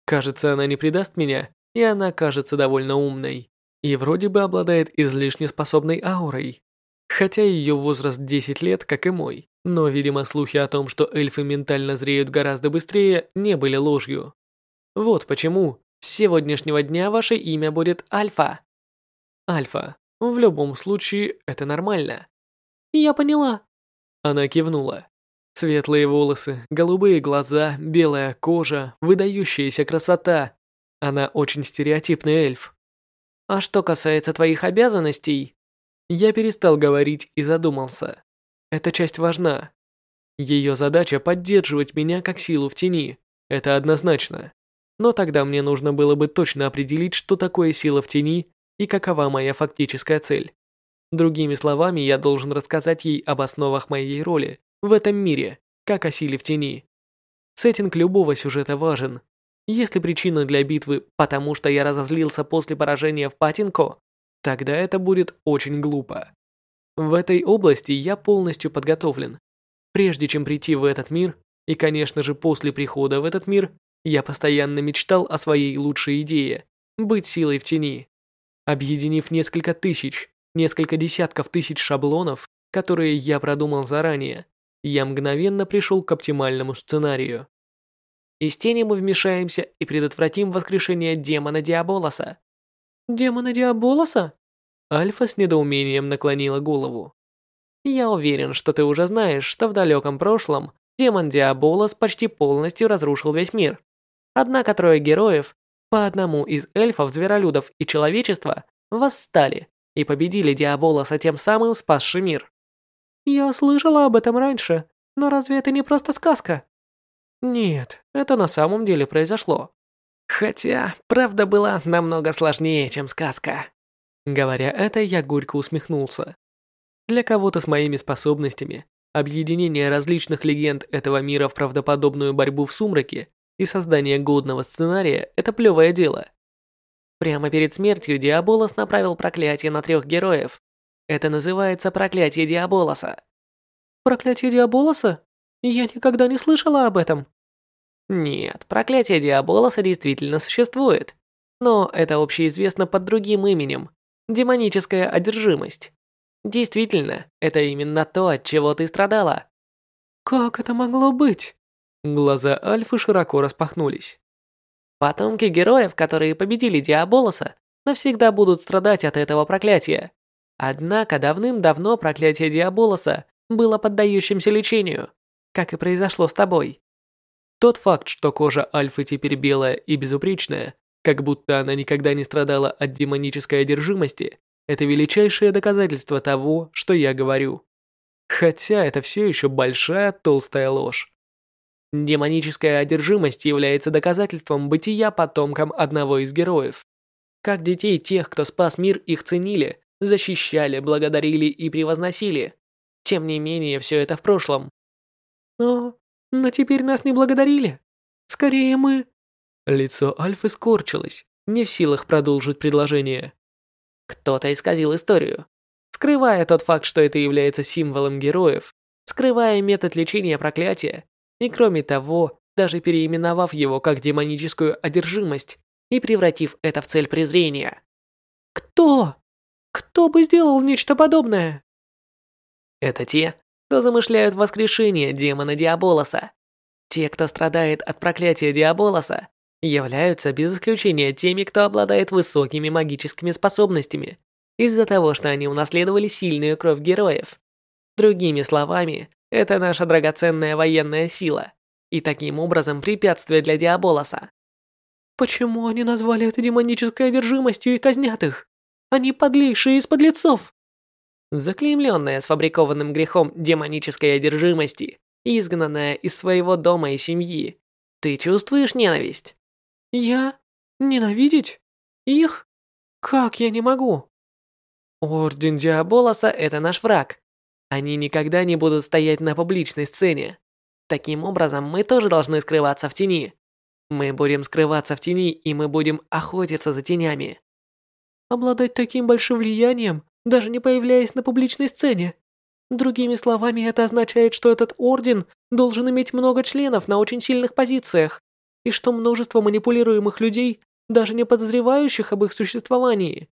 Кажется, она не предаст меня, и она кажется довольно умной. И вроде бы обладает излишне способной аурой. Хотя ее возраст 10 лет, как и мой. Но, видимо, слухи о том, что эльфы ментально зреют гораздо быстрее, не были ложью. Вот почему с сегодняшнего дня ваше имя будет Альфа. Альфа. В любом случае, это нормально. Я поняла. Она кивнула. Светлые волосы, голубые глаза, белая кожа, выдающаяся красота. Она очень стереотипный эльф. А что касается твоих обязанностей, я перестал говорить и задумался. Эта часть важна. Ее задача поддерживать меня как силу в тени. Это однозначно. Но тогда мне нужно было бы точно определить, что такое сила в тени и какова моя фактическая цель. Другими словами, я должен рассказать ей об основах моей роли в этом мире, как о силе в тени. Сеттинг любого сюжета важен. Если причина для битвы «потому что я разозлился после поражения в Патинко», тогда это будет очень глупо. В этой области я полностью подготовлен. Прежде чем прийти в этот мир, и, конечно же, после прихода в этот мир, я постоянно мечтал о своей лучшей идее – быть силой в тени. Объединив несколько тысяч, несколько десятков тысяч шаблонов, которые я продумал заранее, я мгновенно пришел к оптимальному сценарию. Из тени мы вмешаемся и предотвратим воскрешение демона Диаболоса. Демона Диаболоса? Альфа с недоумением наклонила голову. Я уверен, что ты уже знаешь, что в далеком прошлом демон Диаболос почти полностью разрушил весь мир. Однако трое героев, по одному из эльфов, зверолюдов и человечества, восстали и победили Диаболоса, тем самым спасший мир. Я слышала об этом раньше, но разве это не просто сказка? Нет, это на самом деле произошло. Хотя, правда была намного сложнее, чем сказка. Говоря это, я горько усмехнулся. Для кого-то с моими способностями, объединение различных легенд этого мира в правдоподобную борьбу в сумраке и создание годного сценария – это плевое дело. Прямо перед смертью Диаболос направил проклятие на трех героев. Это называется проклятие Диаболоса. Проклятие Диаболоса? Я никогда не слышала об этом. Нет, проклятие Диаболоса действительно существует. Но это общеизвестно под другим именем – демоническая одержимость. Действительно, это именно то, от чего ты страдала. Как это могло быть? Глаза Альфы широко распахнулись. Потомки героев, которые победили Диаболоса, навсегда будут страдать от этого проклятия. Однако давным-давно проклятие Диаболоса было поддающимся лечению, как и произошло с тобой. Тот факт, что кожа Альфы теперь белая и безупречная, как будто она никогда не страдала от демонической одержимости, это величайшее доказательство того, что я говорю. Хотя это все еще большая толстая ложь. Демоническая одержимость является доказательством бытия потомкам одного из героев. Как детей тех, кто спас мир, их ценили, защищали, благодарили и превозносили. Тем не менее, все это в прошлом. Но... но теперь нас не благодарили. Скорее мы... Лицо Альфы скорчилось, не в силах продолжить предложение. Кто-то исказил историю, скрывая тот факт, что это является символом героев, скрывая метод лечения проклятия, и кроме того, даже переименовав его как демоническую одержимость и превратив это в цель презрения. Кто? Кто бы сделал нечто подобное? Это те, кто замышляют воскрешение демона Диаболоса. Те, кто страдает от проклятия Диаболоса, являются без исключения теми, кто обладает высокими магическими способностями, из-за того, что они унаследовали сильную кровь героев. Другими словами, это наша драгоценная военная сила, и таким образом препятствие для Диаболоса. Почему они назвали это демонической одержимостью и казнят их? Они подлейшие из подлецов. Заклеймленная сфабрикованным грехом демонической одержимости, изгнанная из своего дома и семьи, ты чувствуешь ненависть? Я? Ненавидеть? Их? Как я не могу? Орден Диаболоса – это наш враг. Они никогда не будут стоять на публичной сцене. Таким образом, мы тоже должны скрываться в тени. Мы будем скрываться в тени, и мы будем охотиться за тенями. Обладать таким большим влиянием, даже не появляясь на публичной сцене. Другими словами, это означает, что этот орден должен иметь много членов на очень сильных позициях и что множество манипулируемых людей, даже не подозревающих об их существовании.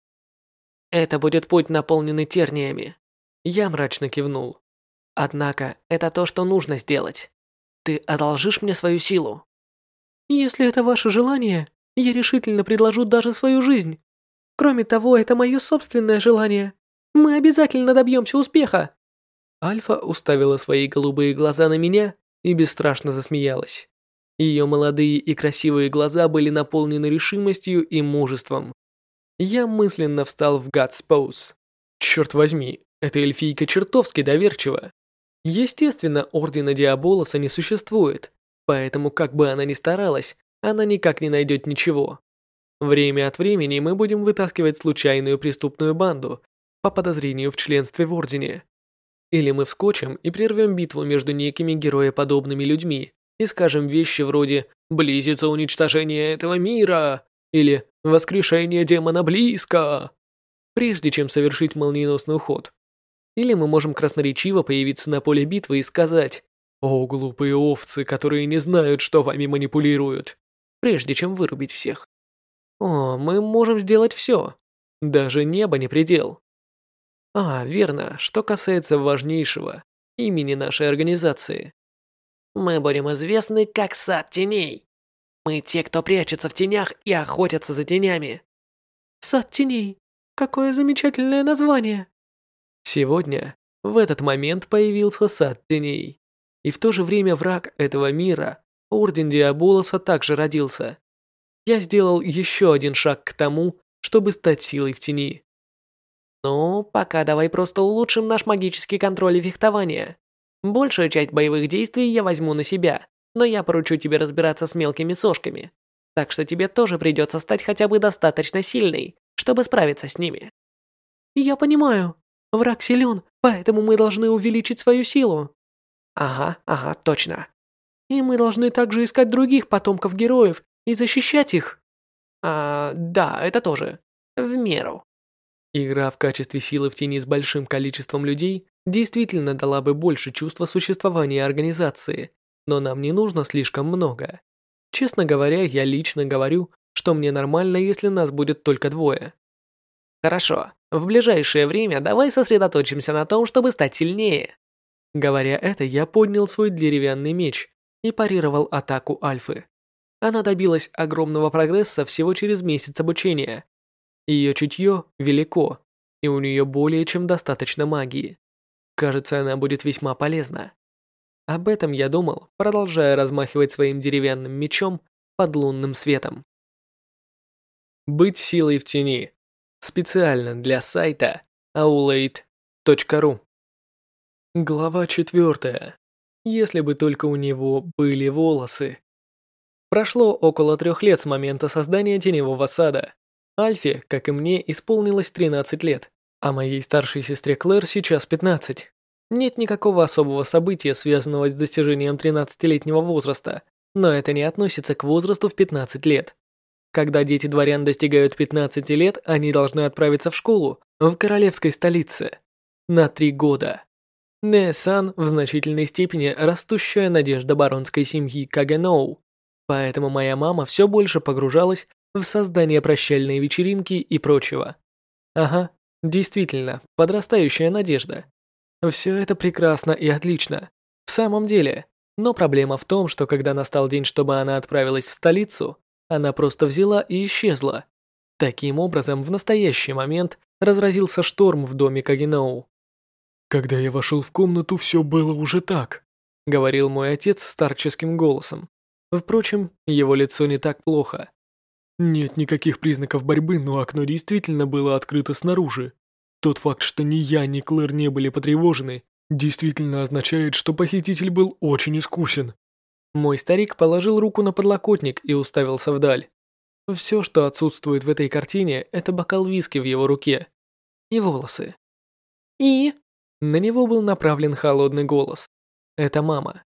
Это будет путь, наполненный терниями. Я мрачно кивнул. Однако, это то, что нужно сделать. Ты одолжишь мне свою силу? Если это ваше желание, я решительно предложу даже свою жизнь. Кроме того, это мое собственное желание. Мы обязательно добьемся успеха. Альфа уставила свои голубые глаза на меня и бесстрашно засмеялась. Ее молодые и красивые глаза были наполнены решимостью и мужеством. Я мысленно встал в God's Pose. Черт возьми, эта эльфийка чертовски доверчива. Естественно, Ордена Диаболоса не существует, поэтому как бы она ни старалась, она никак не найдет ничего. Время от времени мы будем вытаскивать случайную преступную банду по подозрению в членстве в Ордене. Или мы вскочим и прервем битву между некими героеподобными людьми и скажем вещи вроде «близится уничтожение этого мира» или «воскрешение демона близко», прежде чем совершить молниеносный уход. Или мы можем красноречиво появиться на поле битвы и сказать «О, глупые овцы, которые не знают, что вами манипулируют», прежде чем вырубить всех. О, мы можем сделать все. Даже небо не предел. А, верно, что касается важнейшего, имени нашей организации. Мы будем известны как Сад Теней. Мы те, кто прячется в тенях и охотятся за тенями. Сад Теней. Какое замечательное название. Сегодня, в этот момент, появился Сад Теней. И в то же время враг этого мира, Орден Диаболоса, также родился я сделал еще один шаг к тому, чтобы стать силой в тени. Ну, пока давай просто улучшим наш магический контроль и фехтование. Большую часть боевых действий я возьму на себя, но я поручу тебе разбираться с мелкими сошками. Так что тебе тоже придется стать хотя бы достаточно сильной, чтобы справиться с ними. Я понимаю. Враг силен, поэтому мы должны увеличить свою силу. Ага, ага, точно. И мы должны также искать других потомков героев и защищать их. А, да, это тоже. В меру. Игра в качестве силы в тени с большим количеством людей действительно дала бы больше чувства существования организации, но нам не нужно слишком много. Честно говоря, я лично говорю, что мне нормально, если нас будет только двое. Хорошо, в ближайшее время давай сосредоточимся на том, чтобы стать сильнее. Говоря это, я поднял свой деревянный меч и парировал атаку Альфы. Она добилась огромного прогресса всего через месяц обучения. Ее чутье велико, и у нее более чем достаточно магии. Кажется, она будет весьма полезна. Об этом я думал, продолжая размахивать своим деревянным мечом под лунным светом. Быть силой в тени. Специально для сайта aulade.ru Глава четвертая. Если бы только у него были волосы. Прошло около трех лет с момента создания Теневого Сада. Альфе, как и мне, исполнилось 13 лет, а моей старшей сестре Клэр сейчас 15. Нет никакого особого события, связанного с достижением 13-летнего возраста, но это не относится к возрасту в 15 лет. Когда дети дворян достигают 15 лет, они должны отправиться в школу в королевской столице на три года. Несан в значительной степени растущая надежда баронской семьи Кагеноу. Поэтому моя мама все больше погружалась в создание прощальной вечеринки и прочего. Ага, действительно, подрастающая надежда. Все это прекрасно и отлично. В самом деле. Но проблема в том, что когда настал день, чтобы она отправилась в столицу, она просто взяла и исчезла. Таким образом, в настоящий момент разразился шторм в доме Кагиноу. «Когда я вошел в комнату, все было уже так», — говорил мой отец старческим голосом. Впрочем, его лицо не так плохо. Нет никаких признаков борьбы, но окно действительно было открыто снаружи. Тот факт, что ни я, ни Клэр не были потревожены, действительно означает, что похититель был очень искусен. Мой старик положил руку на подлокотник и уставился вдаль. Все, что отсутствует в этой картине, это бокал виски в его руке. И волосы. И? На него был направлен холодный голос. Это мама.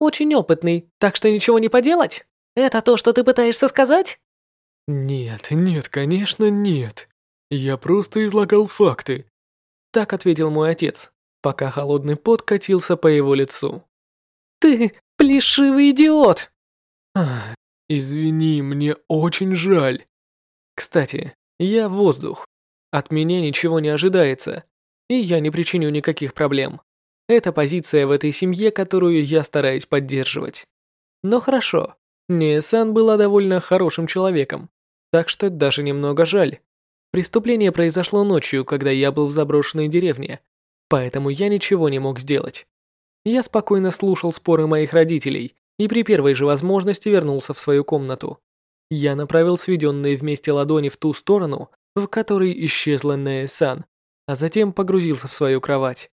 Очень опытный, так что ничего не поделать? Это то, что ты пытаешься сказать? Нет, нет, конечно, нет. Я просто излагал факты. Так ответил мой отец, пока холодный пот катился по его лицу. Ты плешивый идиот! Ах, извини, мне очень жаль. Кстати, я воздух. От меня ничего не ожидается, и я не причиню никаких проблем. Это позиция в этой семье, которую я стараюсь поддерживать. Но хорошо, Ниэсан была довольно хорошим человеком, так что даже немного жаль. Преступление произошло ночью, когда я был в заброшенной деревне. поэтому я ничего не мог сделать. Я спокойно слушал споры моих родителей и при первой же возможности вернулся в свою комнату. Я направил сведенные вместе ладони в ту сторону, в которой исчезла Неэ-сан, а затем погрузился в свою кровать.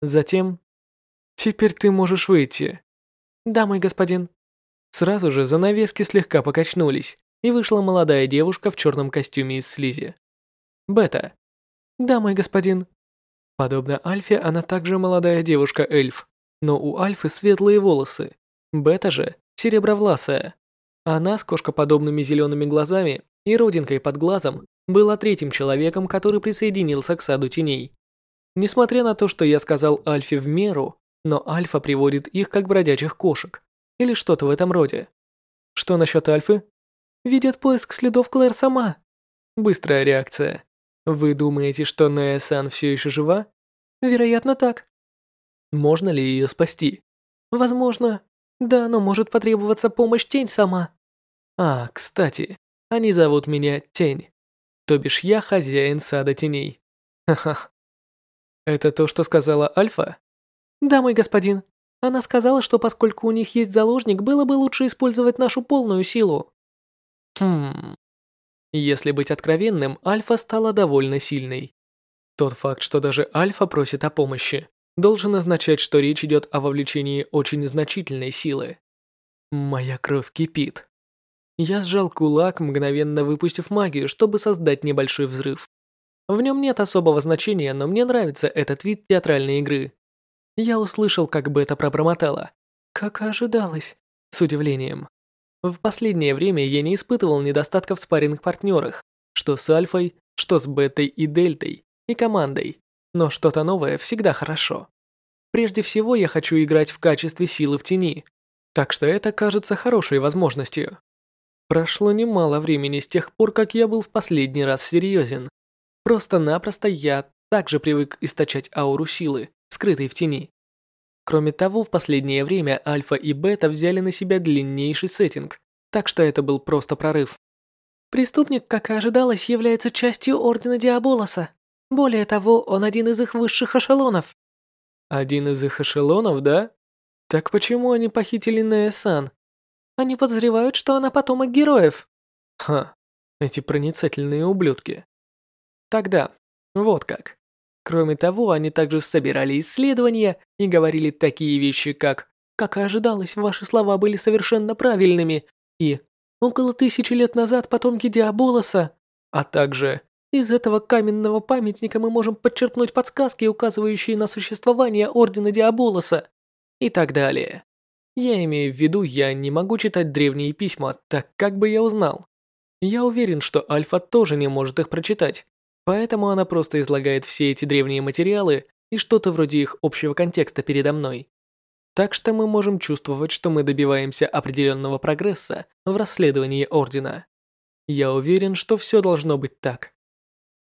Затем... «Теперь ты можешь выйти». «Да, мой господин». Сразу же занавески слегка покачнулись, и вышла молодая девушка в черном костюме из слизи. Бета. «Да, мой господин». Подобно Альфе, она также молодая девушка-эльф, но у Альфы светлые волосы. Бета же серебровласая. Она с кошкоподобными зелеными глазами и родинкой под глазом была третьим человеком, который присоединился к саду теней. Несмотря на то, что я сказал Альфе в меру, но Альфа приводит их как бродячих кошек. Или что-то в этом роде. Что насчет Альфы? Ведет поиск следов Клэр сама. Быстрая реакция. Вы думаете, что Нея-сан все еще жива? Вероятно, так. Можно ли ее спасти? Возможно. Да, но может потребоваться помощь Тень сама. А, кстати, они зовут меня Тень. То бишь я хозяин сада теней. Ха-ха. Это то, что сказала Альфа? Да, мой господин. Она сказала, что поскольку у них есть заложник, было бы лучше использовать нашу полную силу. Хм. Если быть откровенным, Альфа стала довольно сильной. Тот факт, что даже Альфа просит о помощи, должен означать, что речь идет о вовлечении очень значительной силы. Моя кровь кипит. Я сжал кулак, мгновенно выпустив магию, чтобы создать небольшой взрыв. В нем нет особого значения, но мне нравится этот вид театральной игры. Я услышал, как Бета пробормотала. Как ожидалось. С удивлением. В последнее время я не испытывал недостатка в спарринг партнерах, что с Альфой, что с Бетой и Дельтой, и командой. Но что-то новое всегда хорошо. Прежде всего, я хочу играть в качестве силы в тени. Так что это кажется хорошей возможностью. Прошло немало времени с тех пор, как я был в последний раз серьезен. Просто-напросто я также привык источать ауру силы, скрытой в тени. Кроме того, в последнее время Альфа и Бета взяли на себя длиннейший сеттинг, так что это был просто прорыв. Преступник, как и ожидалось, является частью Ордена Диаболоса. Более того, он один из их высших эшелонов. Один из их эшелонов, да? Так почему они похитили Неэсан? Они подозревают, что она потомок героев. Ха, эти проницательные ублюдки. Тогда, вот как. Кроме того, они также собирали исследования и говорили такие вещи, как «Как и ожидалось, ваши слова были совершенно правильными» и «Около тысячи лет назад потомки Диаболоса», а также «Из этого каменного памятника мы можем подчеркнуть подсказки, указывающие на существование Ордена Диаболоса» и так далее. Я имею в виду, я не могу читать древние письма, так как бы я узнал. Я уверен, что Альфа тоже не может их прочитать, Поэтому она просто излагает все эти древние материалы и что-то вроде их общего контекста передо мной. Так что мы можем чувствовать, что мы добиваемся определенного прогресса в расследовании Ордена. Я уверен, что все должно быть так.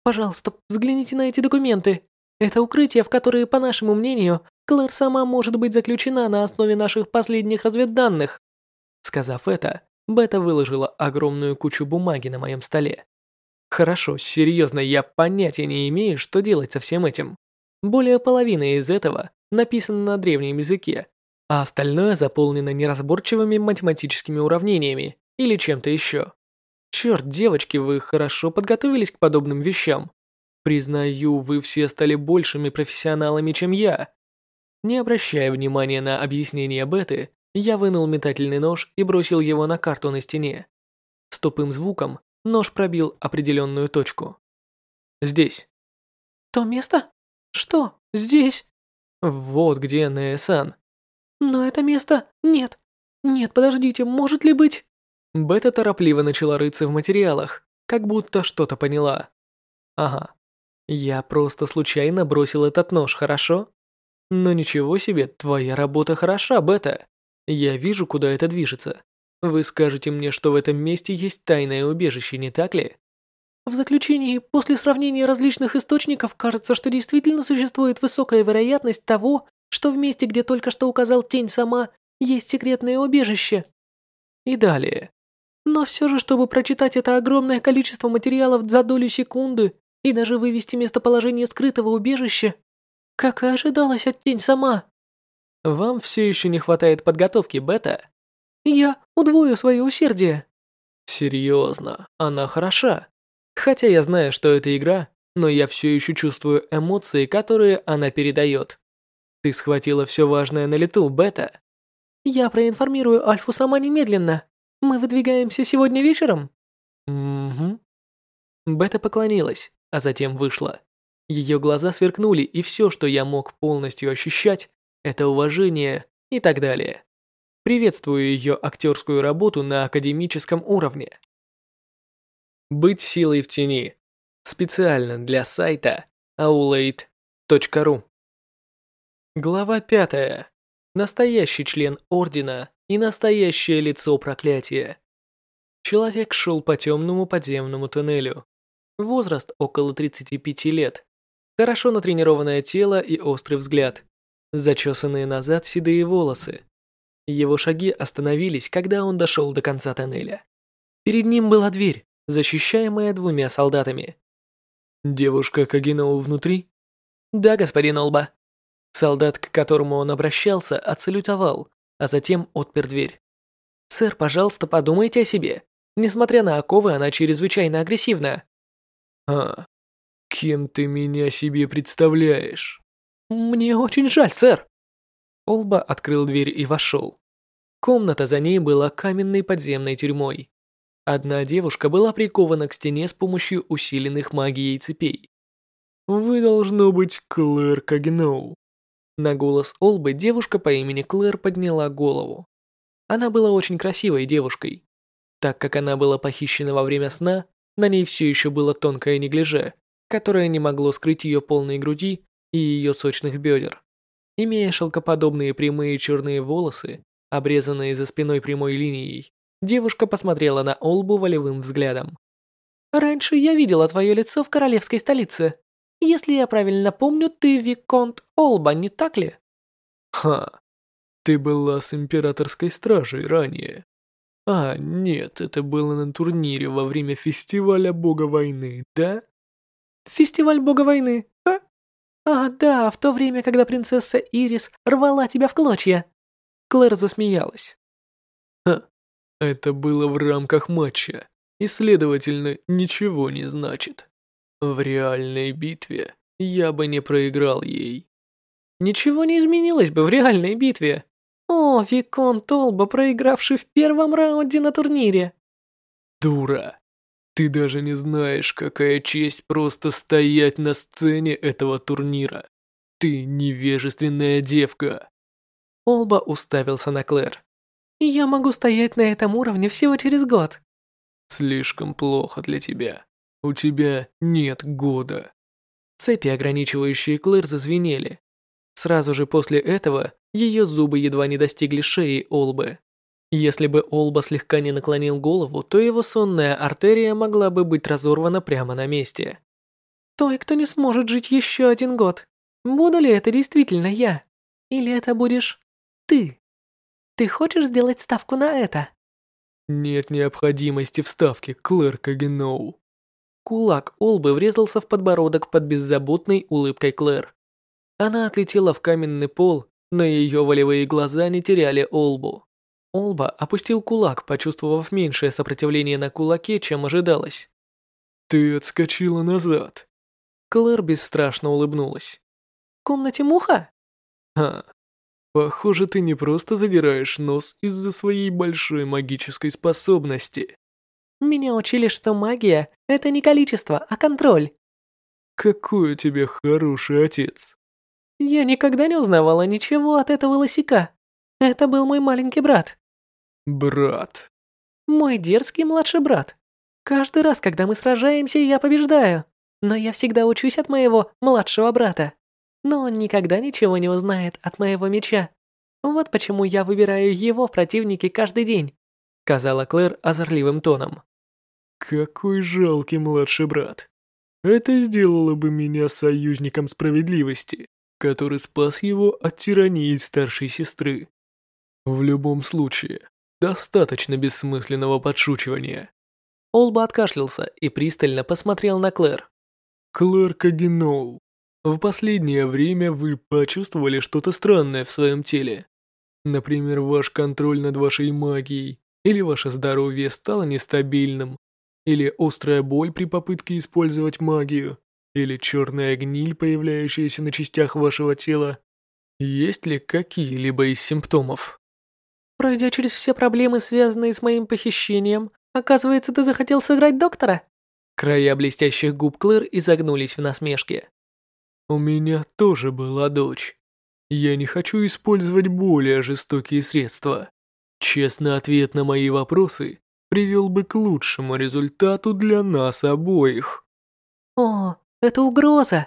Пожалуйста, взгляните на эти документы. Это укрытие, в которое, по нашему мнению, Клэр сама может быть заключена на основе наших последних разведданных. Сказав это, Бета выложила огромную кучу бумаги на моем столе. Хорошо, серьезно, я понятия не имею, что делать со всем этим. Более половины из этого написано на древнем языке, а остальное заполнено неразборчивыми математическими уравнениями или чем-то еще. Черт, девочки, вы хорошо подготовились к подобным вещам. Признаю, вы все стали большими профессионалами, чем я. Не обращая внимания на объяснение Беты, я вынул метательный нож и бросил его на карту на стене. С тупым звуком Нож пробил определенную точку. Здесь. То место? Что? Здесь? Вот где Неэсан. Но это место... Нет. Нет, подождите, может ли быть... Бета торопливо начала рыться в материалах, как будто что-то поняла. Ага. Я просто случайно бросил этот нож, хорошо? Но ничего себе, твоя работа хороша, Бета. Я вижу, куда это движется. Вы скажете мне, что в этом месте есть тайное убежище, не так ли? В заключении, после сравнения различных источников, кажется, что действительно существует высокая вероятность того, что в месте, где только что указал тень сама, есть секретное убежище. И далее. Но все же, чтобы прочитать это огромное количество материалов за долю секунды и даже вывести местоположение скрытого убежища, Как и ожидалось от тень сама. Вам все еще не хватает подготовки, Бета? Я удвою свое усердие. Серьезно, она хороша. Хотя я знаю, что это игра, но я все еще чувствую эмоции, которые она передает. Ты схватила все важное на лету, Бета. Я проинформирую Альфу сама немедленно. Мы выдвигаемся сегодня вечером? Угу. Бета поклонилась, а затем вышла. Ее глаза сверкнули, и все, что я мог полностью ощущать, это уважение и так далее. Приветствую ее актерскую работу на академическом уровне. Быть силой в тени. Специально для сайта aulade.ru Глава пятая. Настоящий член Ордена и настоящее лицо проклятия. Человек шел по темному подземному туннелю. Возраст около 35 лет. Хорошо натренированное тело и острый взгляд. Зачесанные назад седые волосы. Его шаги остановились, когда он дошел до конца тоннеля. Перед ним была дверь, защищаемая двумя солдатами. «Девушка Кагиноу внутри?» «Да, господин Олба». Солдат, к которому он обращался, отсалютовал, а затем отпер дверь. «Сэр, пожалуйста, подумайте о себе. Несмотря на оковы, она чрезвычайно агрессивна». «А, кем ты меня себе представляешь?» «Мне очень жаль, сэр». Олба открыл дверь и вошел. Комната за ней была каменной подземной тюрьмой. Одна девушка была прикована к стене с помощью усиленных магией цепей. «Вы должно быть Клэр Кагноу». На голос Олбы девушка по имени Клэр подняла голову. Она была очень красивой девушкой. Так как она была похищена во время сна, на ней все еще было тонкое неглиже, которое не могло скрыть ее полные груди и ее сочных бедер. Имея шелкоподобные прямые черные волосы, обрезанные за спиной прямой линией, девушка посмотрела на Олбу волевым взглядом. «Раньше я видела твое лицо в королевской столице. Если я правильно помню, ты Виконт Олба, не так ли?» «Ха, ты была с императорской стражей ранее. А, нет, это было на турнире во время фестиваля бога войны, да?» «Фестиваль бога войны, а?» «А, да, в то время, когда принцесса Ирис рвала тебя в клочья!» Клэр засмеялась. «Ха, это было в рамках матча, и, следовательно, ничего не значит. В реальной битве я бы не проиграл ей». «Ничего не изменилось бы в реальной битве. О, Викон Толба, проигравший в первом раунде на турнире!» «Дура!» Ты даже не знаешь, какая честь просто стоять на сцене этого турнира. Ты невежественная девка. Олба уставился на Клэр. Я могу стоять на этом уровне всего через год. Слишком плохо для тебя. У тебя нет года. Цепи, ограничивающие Клэр, зазвенели. Сразу же после этого ее зубы едва не достигли шеи Олбы. Если бы Олба слегка не наклонил голову, то его сонная артерия могла бы быть разорвана прямо на месте. «Той, кто не сможет жить еще один год. Буду ли это действительно я? Или это будешь ты? Ты хочешь сделать ставку на это?» «Нет необходимости в ставке, Клэр Кагеноу». Кулак Олбы врезался в подбородок под беззаботной улыбкой Клэр. Она отлетела в каменный пол, но ее волевые глаза не теряли Олбу. Олба опустил кулак, почувствовав меньшее сопротивление на кулаке, чем ожидалось. «Ты отскочила назад». Клэр бесстрашно улыбнулась. «В комнате муха?» «Ха, похоже, ты не просто задираешь нос из-за своей большой магической способности». «Меня учили, что магия — это не количество, а контроль». «Какой у тебя хороший отец». «Я никогда не узнавала ничего от этого лосика. Это был мой маленький брат». Брат. Мой дерзкий младший брат. Каждый раз, когда мы сражаемся, я побеждаю. Но я всегда учусь от моего младшего брата. Но он никогда ничего не узнает от моего меча. Вот почему я выбираю его в противнике каждый день», — сказала Клэр озорливым тоном. «Какой жалкий младший брат. Это сделало бы меня союзником справедливости, который спас его от тирании старшей сестры. В любом случае, Достаточно бессмысленного подшучивания. Олба откашлялся и пристально посмотрел на Клэр. Клэр Кагиноу, В последнее время вы почувствовали что-то странное в своем теле. Например, ваш контроль над вашей магией, или ваше здоровье стало нестабильным, или острая боль при попытке использовать магию, или черная гниль, появляющаяся на частях вашего тела. Есть ли какие-либо из симптомов? Пройдя через все проблемы, связанные с моим похищением, оказывается, ты захотел сыграть доктора? Края блестящих губ Клэр изогнулись в насмешке. У меня тоже была дочь. Я не хочу использовать более жестокие средства. Честный ответ на мои вопросы привел бы к лучшему результату для нас обоих. О, это угроза.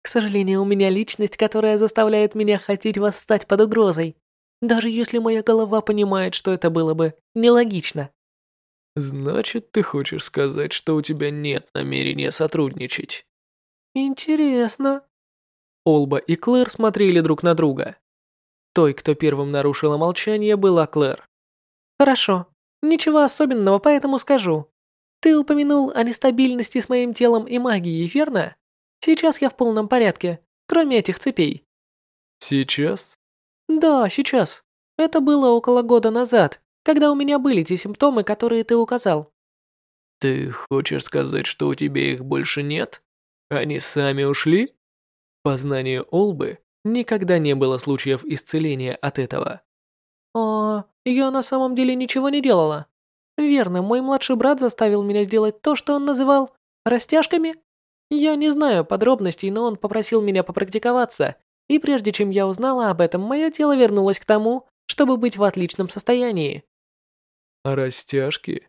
К сожалению, у меня личность, которая заставляет меня хотеть восстать под угрозой. Даже если моя голова понимает, что это было бы нелогично. Значит, ты хочешь сказать, что у тебя нет намерения сотрудничать? Интересно. Олба и Клэр смотрели друг на друга. Той, кто первым нарушила молчание, была Клэр. Хорошо. Ничего особенного, поэтому скажу. Ты упомянул о нестабильности с моим телом и магией, верно? Сейчас я в полном порядке, кроме этих цепей. Сейчас? Да, сейчас. Это было около года назад, когда у меня были те симптомы, которые ты указал. Ты хочешь сказать, что у тебя их больше нет? Они сами ушли? По знанию Олбы, никогда не было случаев исцеления от этого. А, я на самом деле ничего не делала. Верно, мой младший брат заставил меня сделать то, что он называл растяжками. Я не знаю подробностей, но он попросил меня попрактиковаться, и прежде чем я узнала об этом, мое тело вернулось к тому, чтобы быть в отличном состоянии. Растяжки?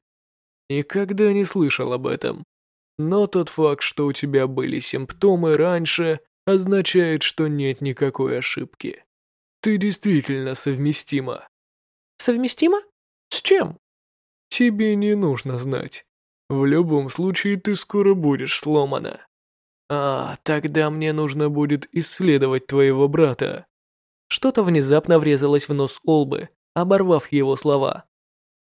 Никогда не слышал об этом. Но тот факт, что у тебя были симптомы раньше, означает, что нет никакой ошибки. Ты действительно совместима. Совместима? С чем? Тебе не нужно знать. В любом случае ты скоро будешь сломана. А, тогда мне нужно будет исследовать твоего брата. Что-то внезапно врезалось в нос Олбы, оборвав его слова.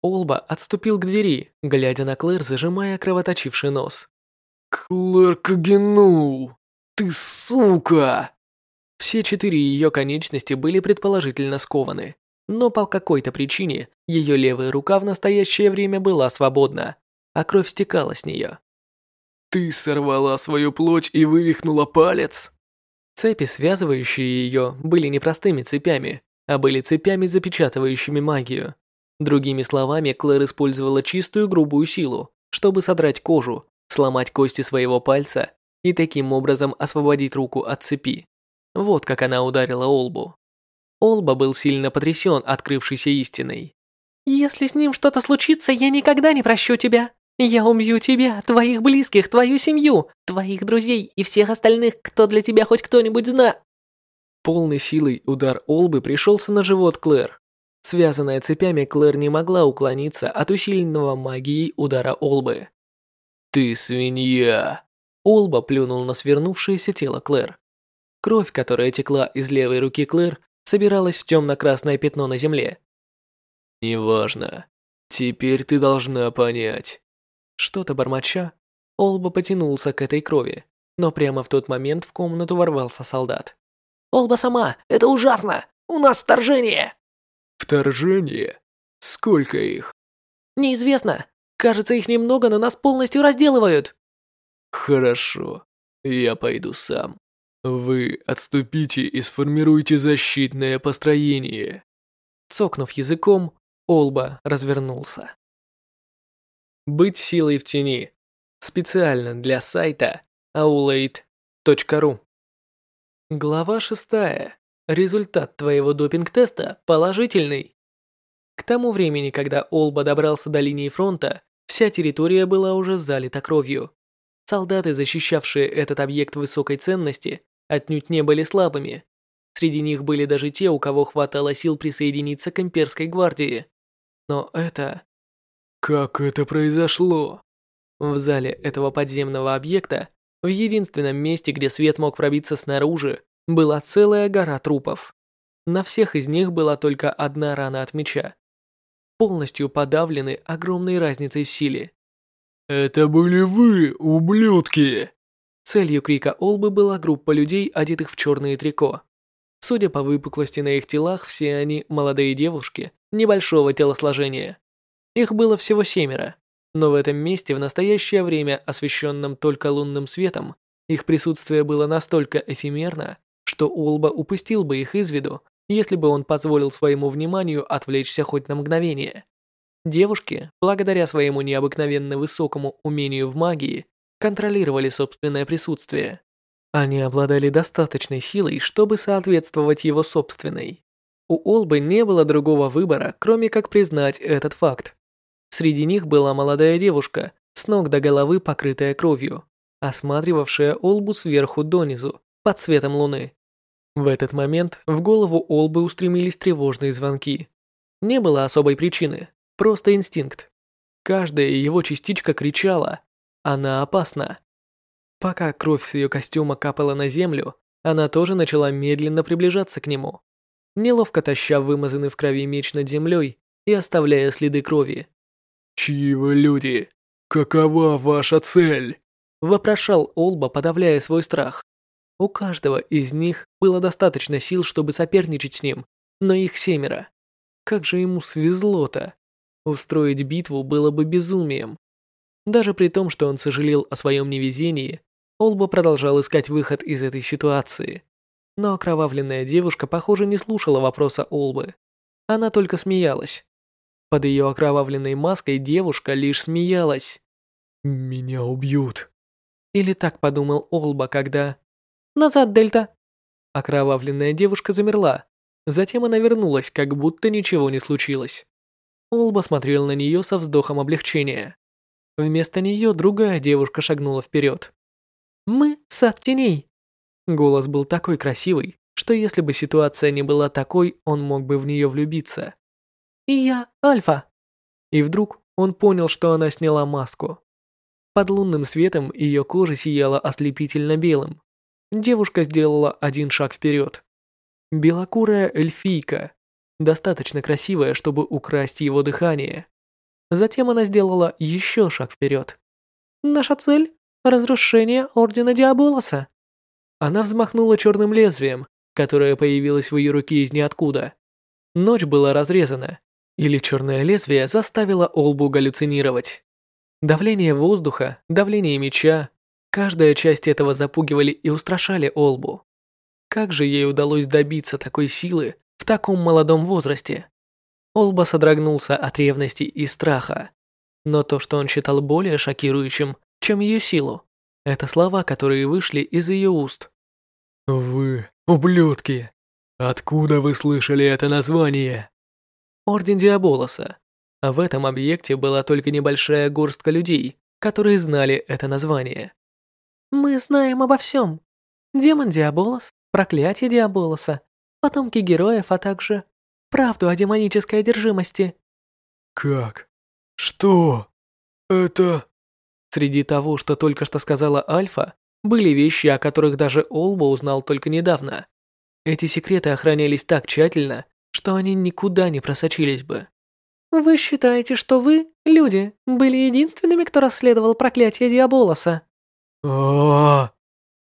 Олба отступил к двери, глядя на Клэр, зажимая кровоточивший нос. «Клэр Кагенул! Ты сука!» Все четыре ее конечности были предположительно скованы, но по какой-то причине ее левая рука в настоящее время была свободна, а кровь стекала с нее. «Ты сорвала свою плоть и вывихнула палец?» Цепи, связывающие ее, были не простыми цепями, а были цепями, запечатывающими магию. Другими словами, Клэр использовала чистую грубую силу, чтобы содрать кожу, сломать кости своего пальца и таким образом освободить руку от цепи. Вот как она ударила Олбу. Олба был сильно потрясен открывшейся истиной. «Если с ним что-то случится, я никогда не прощу тебя. Я убью тебя, твоих близких, твою семью, твоих друзей и всех остальных, кто для тебя хоть кто-нибудь зна...» Полный силой удар Олбы пришелся на живот Клэр. Связанная цепями, Клэр не могла уклониться от усиленного магией удара Олбы. «Ты свинья!» Олба плюнул на свернувшееся тело Клэр. Кровь, которая текла из левой руки Клэр, собиралась в темно-красное пятно на земле. «Неважно. Теперь ты должна понять». Что-то бормоча, Олба потянулся к этой крови, но прямо в тот момент в комнату ворвался солдат. «Олба сама! Это ужасно! У нас вторжение!» «Вторжение? Сколько их?» «Неизвестно. Кажется, их немного, но нас полностью разделывают». «Хорошо. Я пойду сам. Вы отступите и сформируйте защитное построение». Цокнув языком, Олба развернулся. Быть силой в тени. Специально для сайта aulade.ru Глава шестая. Результат твоего допинг-теста положительный. К тому времени, когда Олба добрался до линии фронта, вся территория была уже залита кровью. Солдаты, защищавшие этот объект высокой ценности, отнюдь не были слабыми. Среди них были даже те, у кого хватало сил присоединиться к имперской гвардии. Но это... Как это произошло? В зале этого подземного объекта, в единственном месте, где свет мог пробиться снаружи, была целая гора трупов. На всех из них была только одна рана от меча. Полностью подавлены огромной разницей в силе. «Это были вы, ублюдки!» Целью крика Олбы была группа людей, одетых в черные трико. Судя по выпуклости на их телах, все они молодые девушки небольшого телосложения. Их было всего семеро, но в этом месте в настоящее время, освещенном только лунным светом, их присутствие было настолько эфемерно, что Олба упустил бы их из виду, если бы он позволил своему вниманию отвлечься хоть на мгновение. Девушки, благодаря своему необыкновенно высокому умению в магии, контролировали собственное присутствие. Они обладали достаточной силой, чтобы соответствовать его собственной. У Олбы не было другого выбора, кроме как признать этот факт. Среди них была молодая девушка, с ног до головы покрытая кровью, осматривавшая Олбу сверху донизу, под светом луны. В этот момент в голову Олбы устремились тревожные звонки. Не было особой причины, просто инстинкт. Каждая его частичка кричала «Она опасна». Пока кровь с ее костюма капала на землю, она тоже начала медленно приближаться к нему, неловко таща вымазанный в крови меч над землей и оставляя следы крови. «Чьи вы люди? Какова ваша цель?» вопрошал Олба, подавляя свой страх. У каждого из них было достаточно сил, чтобы соперничать с ним, но их семеро. Как же ему свезло-то. Устроить битву было бы безумием. Даже при том, что он сожалел о своем невезении, Олба продолжал искать выход из этой ситуации. Но окровавленная девушка, похоже, не слушала вопроса Олбы. Она только смеялась. Под ее окровавленной маской девушка лишь смеялась. «Меня убьют». Или так подумал Олба, когда Назад, Дельта!» Окровавленная девушка замерла. Затем она вернулась, как будто ничего не случилось. Олба смотрел на нее со вздохом облегчения. Вместо нее другая девушка шагнула вперед. «Мы — сад теней!» Голос был такой красивый, что если бы ситуация не была такой, он мог бы в нее влюбиться. «И я Альфа!» И вдруг он понял, что она сняла маску. Под лунным светом ее кожа сияла ослепительно белым. Девушка сделала один шаг вперед. Белокурая эльфийка, достаточно красивая, чтобы украсть его дыхание. Затем она сделала еще шаг вперед. «Наша цель — разрушение Ордена Диаболоса». Она взмахнула черным лезвием, которое появилось в ее руке из ниоткуда. Ночь была разрезана, или черное лезвие заставило Олбу галлюцинировать. Давление воздуха, давление меча, Каждая часть этого запугивали и устрашали Олбу. Как же ей удалось добиться такой силы в таком молодом возрасте? Олба содрогнулся от ревности и страха. Но то, что он считал более шокирующим, чем ее силу, это слова, которые вышли из ее уст. «Вы, ублюдки! Откуда вы слышали это название?» Орден Диаболоса. В этом объекте была только небольшая горстка людей, которые знали это название. Мы знаем обо всем. Демон Диаболос, проклятие Диаболоса, потомки героев, а также правду о демонической одержимости. Как? Что? Это... Среди того, что только что сказала Альфа, были вещи, о которых даже Олба узнал только недавно. Эти секреты охранялись так тщательно, что они никуда не просочились бы. Вы считаете, что вы, люди, были единственными, кто расследовал проклятие Диаболоса? а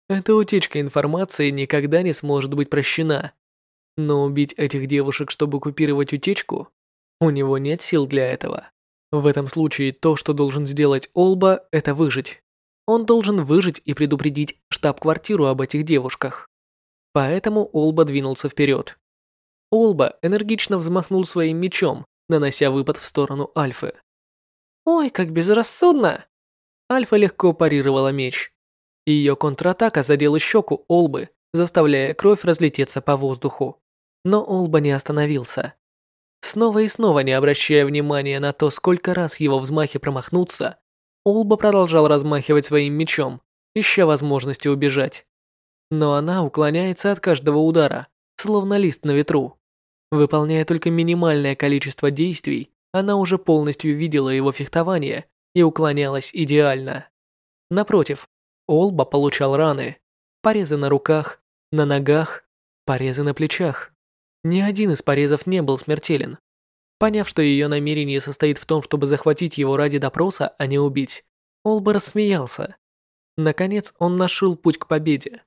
Эта утечка информации никогда не сможет быть прощена. Но убить этих девушек, чтобы купировать утечку, у него нет сил для этого. В этом случае то, что должен сделать Олба, это выжить. Он должен выжить и предупредить штаб-квартиру об этих девушках. Поэтому Олба двинулся вперед. Олба энергично взмахнул своим мечом, нанося выпад в сторону Альфы. «Ой, как безрассудно!» Альфа легко парировала меч. Ее контратака задела щеку Олбы, заставляя кровь разлететься по воздуху. Но Олба не остановился. Снова и снова не обращая внимания на то, сколько раз его взмахи промахнутся, Олба продолжал размахивать своим мечом, ища возможности убежать. Но она уклоняется от каждого удара, словно лист на ветру. Выполняя только минимальное количество действий, она уже полностью видела его фехтование и уклонялась идеально. Напротив, Олба получал раны, порезы на руках, на ногах, порезы на плечах. Ни один из порезов не был смертелен. Поняв, что ее намерение состоит в том, чтобы захватить его ради допроса, а не убить, Олба рассмеялся. Наконец он нашел путь к победе.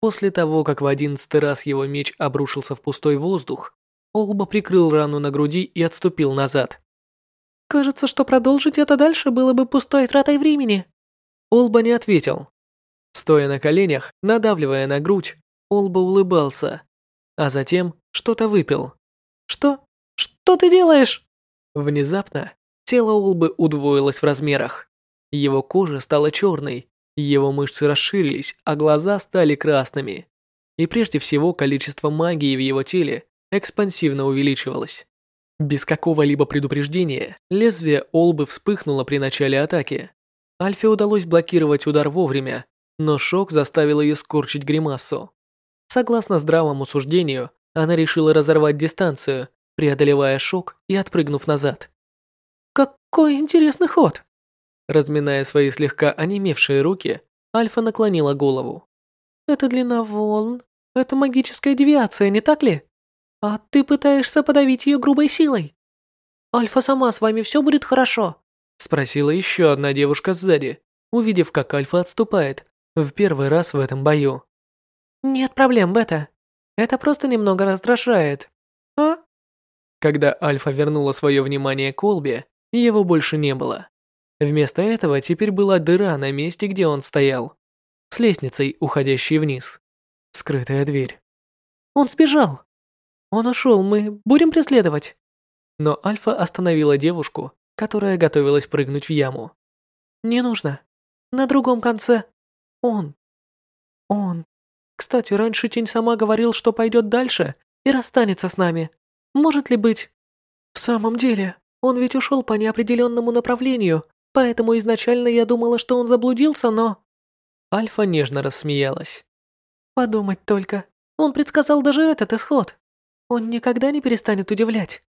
После того, как в одиннадцатый раз его меч обрушился в пустой воздух, Олба прикрыл рану на груди и отступил назад. «Кажется, что продолжить это дальше было бы пустой тратой времени». Олба не ответил. Стоя на коленях, надавливая на грудь, Олба улыбался, а затем что-то выпил. «Что? Что ты делаешь?» Внезапно тело Олбы удвоилось в размерах. Его кожа стала черной, его мышцы расширились, а глаза стали красными. И прежде всего количество магии в его теле экспансивно увеличивалось. Без какого-либо предупреждения лезвие Олбы вспыхнуло при начале атаки. Альфе удалось блокировать удар вовремя, но шок заставил ее скорчить гримасу. Согласно здравому суждению, она решила разорвать дистанцию, преодолевая шок и отпрыгнув назад. «Какой интересный ход!» Разминая свои слегка онемевшие руки, Альфа наклонила голову. «Это длина волн. Это магическая девиация, не так ли? А ты пытаешься подавить ее грубой силой. Альфа сама, с вами все будет хорошо?» Спросила еще одна девушка сзади, увидев, как Альфа отступает, в первый раз в этом бою. «Нет проблем, Бета. Это просто немного раздражает. А?» Когда Альфа вернула свое внимание Колбе, его больше не было. Вместо этого теперь была дыра на месте, где он стоял. С лестницей, уходящей вниз. Скрытая дверь. Он сбежал. Он ушел, мы будем преследовать. Но Альфа остановила девушку, которая готовилась прыгнуть в яму. Не нужно. На другом конце. Он. Он. Кстати, раньше Тень сама говорил, что пойдет дальше и расстанется с нами. Может ли быть? В самом деле, он ведь ушел по неопределенному направлению, Поэтому изначально я думала, что он заблудился, но...» Альфа нежно рассмеялась. «Подумать только. Он предсказал даже этот исход. Он никогда не перестанет удивлять».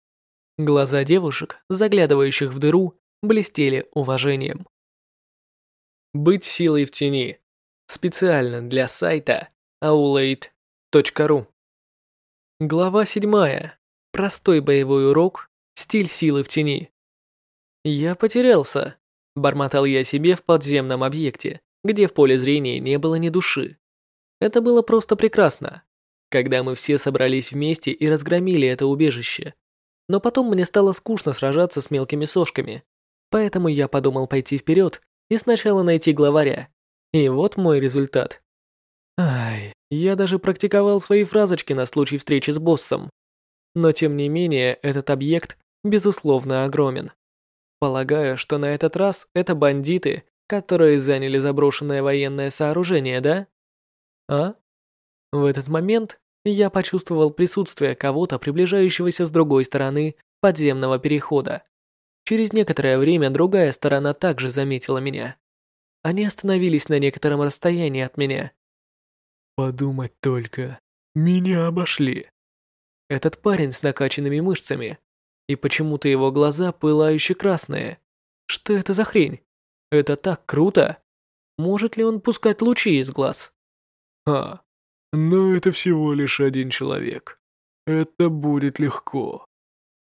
Глаза девушек, заглядывающих в дыру, блестели уважением. Быть силой в тени. Специально для сайта aulade.ru Глава 7. Простой боевой урок. Стиль силы в тени. Я потерялся. Бормотал я себе в подземном объекте, где в поле зрения не было ни души. Это было просто прекрасно. Когда мы все собрались вместе и разгромили это убежище. Но потом мне стало скучно сражаться с мелкими сошками. Поэтому я подумал пойти вперед и сначала найти главаря. И вот мой результат. Ай, я даже практиковал свои фразочки на случай встречи с боссом. Но тем не менее, этот объект, безусловно, огромен. Полагаю, что на этот раз это бандиты, которые заняли заброшенное военное сооружение, да? А? В этот момент я почувствовал присутствие кого-то, приближающегося с другой стороны подземного перехода. Через некоторое время другая сторона также заметила меня. Они остановились на некотором расстоянии от меня. Подумать только, меня обошли. Этот парень с накачанными мышцами и почему-то его глаза пылающе красные. Что это за хрень? Это так круто! Может ли он пускать лучи из глаз? А, но это всего лишь один человек. Это будет легко.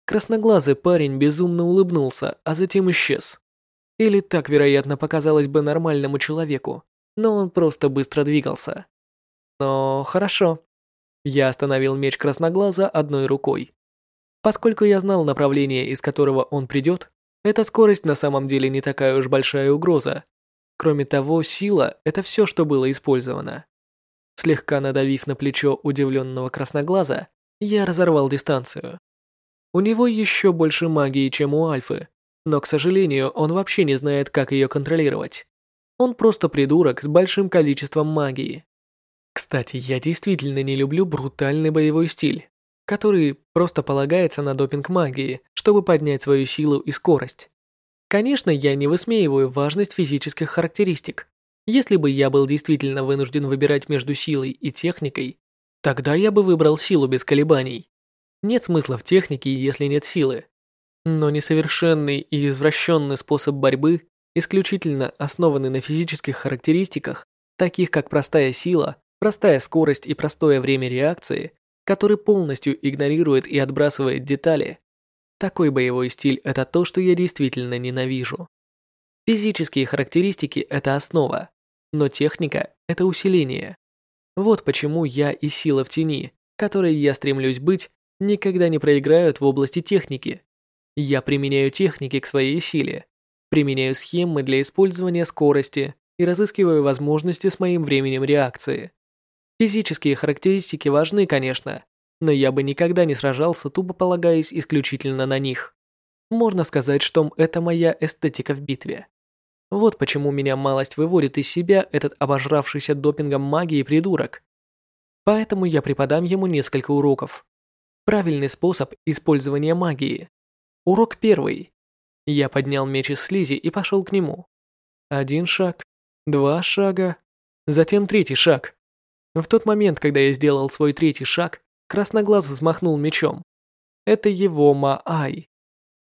Красноглазый парень безумно улыбнулся, а затем исчез. Или так, вероятно, показалось бы нормальному человеку, но он просто быстро двигался. Но хорошо. Я остановил меч красноглаза одной рукой. Поскольку я знал направление, из которого он придет, эта скорость на самом деле не такая уж большая угроза. Кроме того, сила – это все, что было использовано. Слегка надавив на плечо удивленного красноглаза, я разорвал дистанцию. У него еще больше магии, чем у Альфы, но, к сожалению, он вообще не знает, как ее контролировать. Он просто придурок с большим количеством магии. Кстати, я действительно не люблю брутальный боевой стиль который просто полагается на допинг магии, чтобы поднять свою силу и скорость. Конечно, я не высмеиваю важность физических характеристик. Если бы я был действительно вынужден выбирать между силой и техникой, тогда я бы выбрал силу без колебаний. Нет смысла в технике, если нет силы. Но несовершенный и извращенный способ борьбы, исключительно основанный на физических характеристиках, таких как простая сила, простая скорость и простое время реакции, который полностью игнорирует и отбрасывает детали. Такой боевой стиль – это то, что я действительно ненавижу. Физические характеристики – это основа. но техника – это усиление. Вот почему я и сила в тени, которой я стремлюсь быть, никогда не проиграют в области техники. Я применяю техники к своей силе, применяю схемы для использования скорости и разыскиваю возможности с моим временем реакции. Физические характеристики важны, конечно, но я бы никогда не сражался, тупо полагаясь исключительно на них. Можно сказать, что это моя эстетика в битве. Вот почему меня малость выводит из себя этот обожравшийся допингом магии придурок. Поэтому я преподам ему несколько уроков. Правильный способ использования магии. Урок первый. Я поднял меч из слизи и пошел к нему. Один шаг, два шага, затем третий шаг. В тот момент, когда я сделал свой третий шаг, Красноглаз взмахнул мечом. Это его Маай.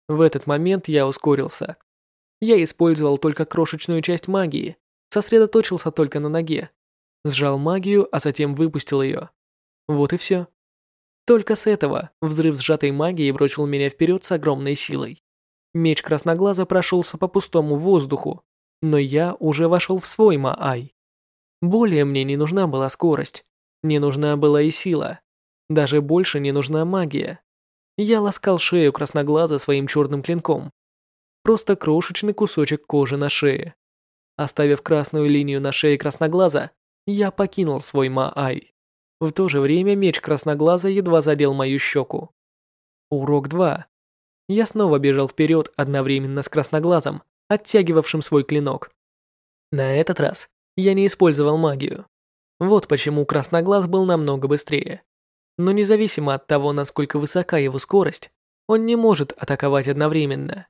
В этот момент я ускорился. Я использовал только крошечную часть магии, сосредоточился только на ноге. Сжал магию, а затем выпустил ее. Вот и все. Только с этого взрыв сжатой магии бросил меня вперед с огромной силой. Меч красноглаза прошелся по пустому воздуху, но я уже вошел в свой Маай. Более мне не нужна была скорость, не нужна была и сила. Даже больше не нужна магия. Я ласкал шею красноглаза своим черным клинком. Просто крошечный кусочек кожи на шее. Оставив красную линию на шее красноглаза, я покинул свой Маай. В то же время меч красноглаза едва задел мою щеку. Урок 2. Я снова бежал вперед одновременно с красноглазом, оттягивавшим свой клинок. На этот раз я не использовал магию. Вот почему красноглаз был намного быстрее. Но независимо от того, насколько высока его скорость, он не может атаковать одновременно.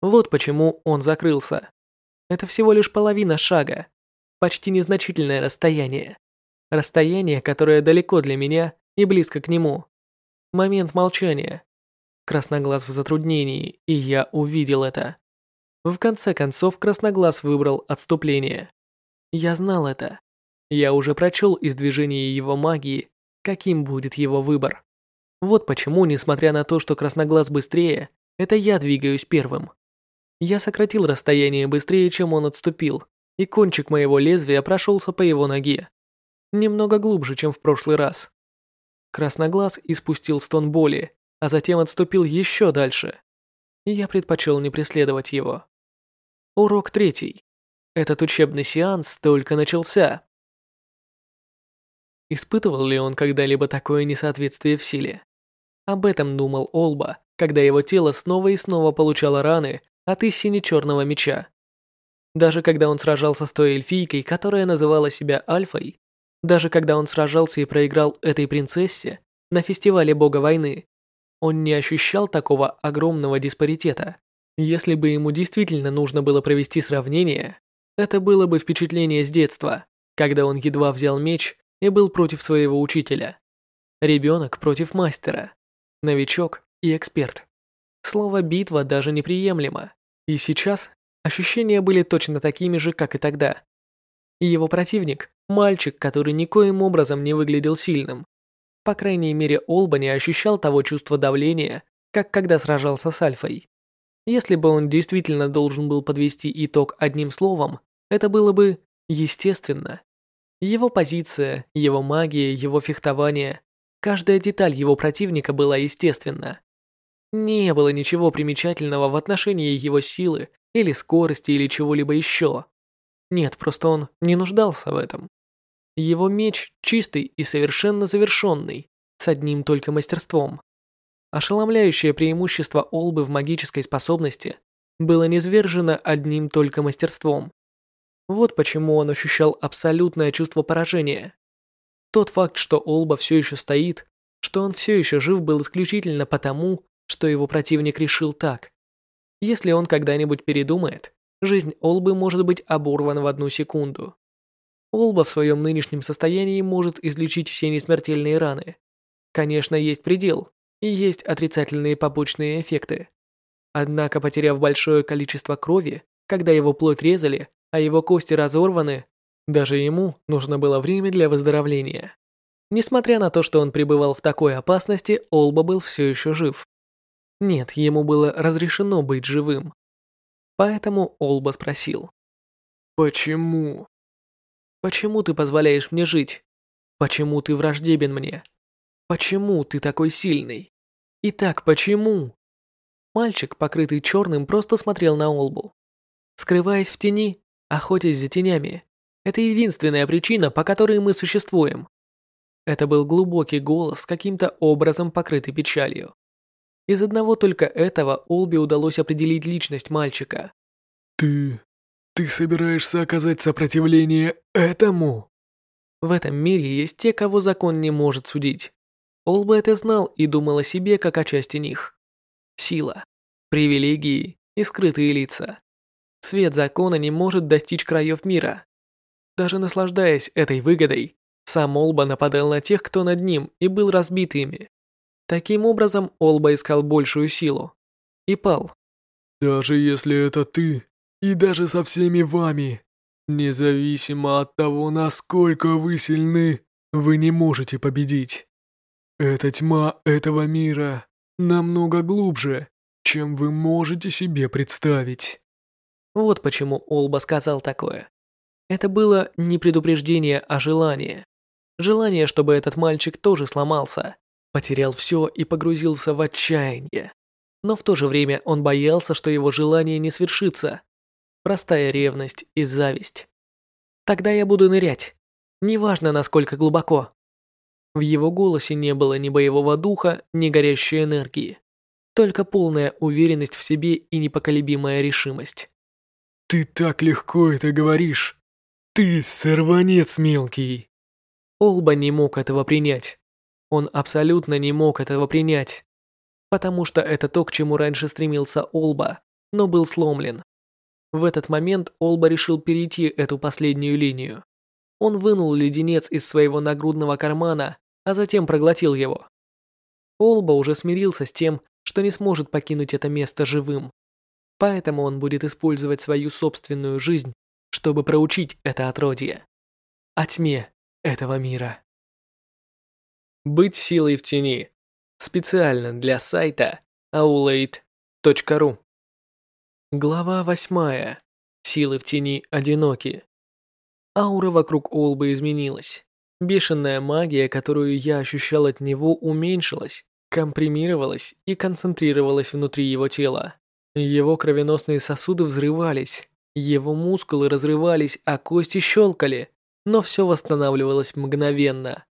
Вот почему он закрылся. Это всего лишь половина шага. Почти незначительное расстояние. Расстояние, которое далеко для меня и близко к нему. Момент молчания. Красноглаз в затруднении, и я увидел это. В конце концов, Красноглаз выбрал отступление. Я знал это. Я уже прочел из движения его магии, каким будет его выбор. Вот почему, несмотря на то, что Красноглаз быстрее, это я двигаюсь первым. Я сократил расстояние быстрее, чем он отступил, и кончик моего лезвия прошелся по его ноге. Немного глубже, чем в прошлый раз. Красноглаз испустил стон боли, а затем отступил еще дальше. Я предпочел не преследовать его. Урок третий. Этот учебный сеанс только начался. Испытывал ли он когда-либо такое несоответствие в силе? Об этом думал Олба, когда его тело снова и снова получало раны от истине черного меча. Даже когда он сражался с той эльфийкой, которая называла себя Альфой, даже когда он сражался и проиграл этой принцессе на фестивале бога войны, он не ощущал такого огромного диспаритета. Если бы ему действительно нужно было провести сравнение, это было бы впечатление с детства, когда он едва взял меч и был против своего учителя. Ребенок против мастера. Новичок и эксперт. Слово «битва» даже неприемлемо. И сейчас ощущения были точно такими же, как и тогда. Его противник – мальчик, который никоим образом не выглядел сильным. По крайней мере, Олба не ощущал того чувства давления, как когда сражался с Альфой. Если бы он действительно должен был подвести итог одним словом, это было бы естественно. Его позиция, его магия, его фехтование, каждая деталь его противника была естественна. Не было ничего примечательного в отношении его силы или скорости или чего-либо еще. Нет, просто он не нуждался в этом. Его меч чистый и совершенно завершенный, с одним только мастерством. Ошеломляющее преимущество Олбы в магической способности было низвержено одним только мастерством. Вот почему он ощущал абсолютное чувство поражения. Тот факт, что Олба все еще стоит, что он все еще жив, был исключительно потому, что его противник решил так. Если он когда-нибудь передумает, жизнь Олбы может быть оборвана в одну секунду. Олба в своем нынешнем состоянии может излечить все несмертельные раны. Конечно, есть предел, и есть отрицательные побочные эффекты. Однако, потеряв большое количество крови, когда его плоть резали, а его кости разорваны, даже ему нужно было время для выздоровления. Несмотря на то, что он пребывал в такой опасности, Олба был все еще жив. Нет, ему было разрешено быть живым. Поэтому Олба спросил. «Почему?» Почему ты позволяешь мне жить? Почему ты враждебен мне? Почему ты такой сильный? Итак, почему? Мальчик, покрытый черным, просто смотрел на Олбу. Скрываясь в тени, охотясь за тенями, это единственная причина, по которой мы существуем. Это был глубокий голос, каким-то образом покрытый печалью. Из одного только этого Олби удалось определить личность мальчика. Ты... ты собираешься оказать сопротивление этому? В этом мире есть те, кого закон не может судить. Олба это знал и думал о себе, как о части них. Сила, привилегии и скрытые лица. Свет закона не может достичь краев мира. Даже наслаждаясь этой выгодой, сам Олба нападал на тех, кто над ним, и был разбит ими. Таким образом, Олба искал большую силу. И пал. «Даже если это ты, и даже со всеми вами, независимо от того, насколько вы сильны, вы не можете победить. Эта тьма этого мира намного глубже, чем вы можете себе представить». Вот почему Олба сказал такое. Это было не предупреждение, а желание. Желание, чтобы этот мальчик тоже сломался, потерял все и погрузился в отчаяние. Но в то же время он боялся, что его желание не свершится. Простая ревность и зависть. Тогда я буду нырять. Неважно, насколько глубоко. В его голосе не было ни боевого духа, ни горящей энергии. Только полная уверенность в себе и непоколебимая решимость. «Ты так легко это говоришь. Ты сорванец мелкий». Олба не мог этого принять. Он абсолютно не мог этого принять. Потому что это то, к чему раньше стремился Олба, но был сломлен. В этот момент Олба решил перейти эту последнюю линию. Он вынул леденец из своего нагрудного кармана, а затем проглотил его. Олба уже смирился с тем, что не сможет покинуть это место живым. Поэтому он будет использовать свою собственную жизнь, чтобы проучить это отродье. О тьме этого мира. Быть силой в тени. Специально для сайта aulade.ru Глава восьмая. Силы в тени одиноки. Аура вокруг Олбы изменилась. Бешеная магия, которую я ощущал от него, уменьшилась, компримировалась и концентрировалась внутри его тела. Его кровеносные сосуды взрывались, его мускулы разрывались, а кости щелкали, но все восстанавливалось мгновенно.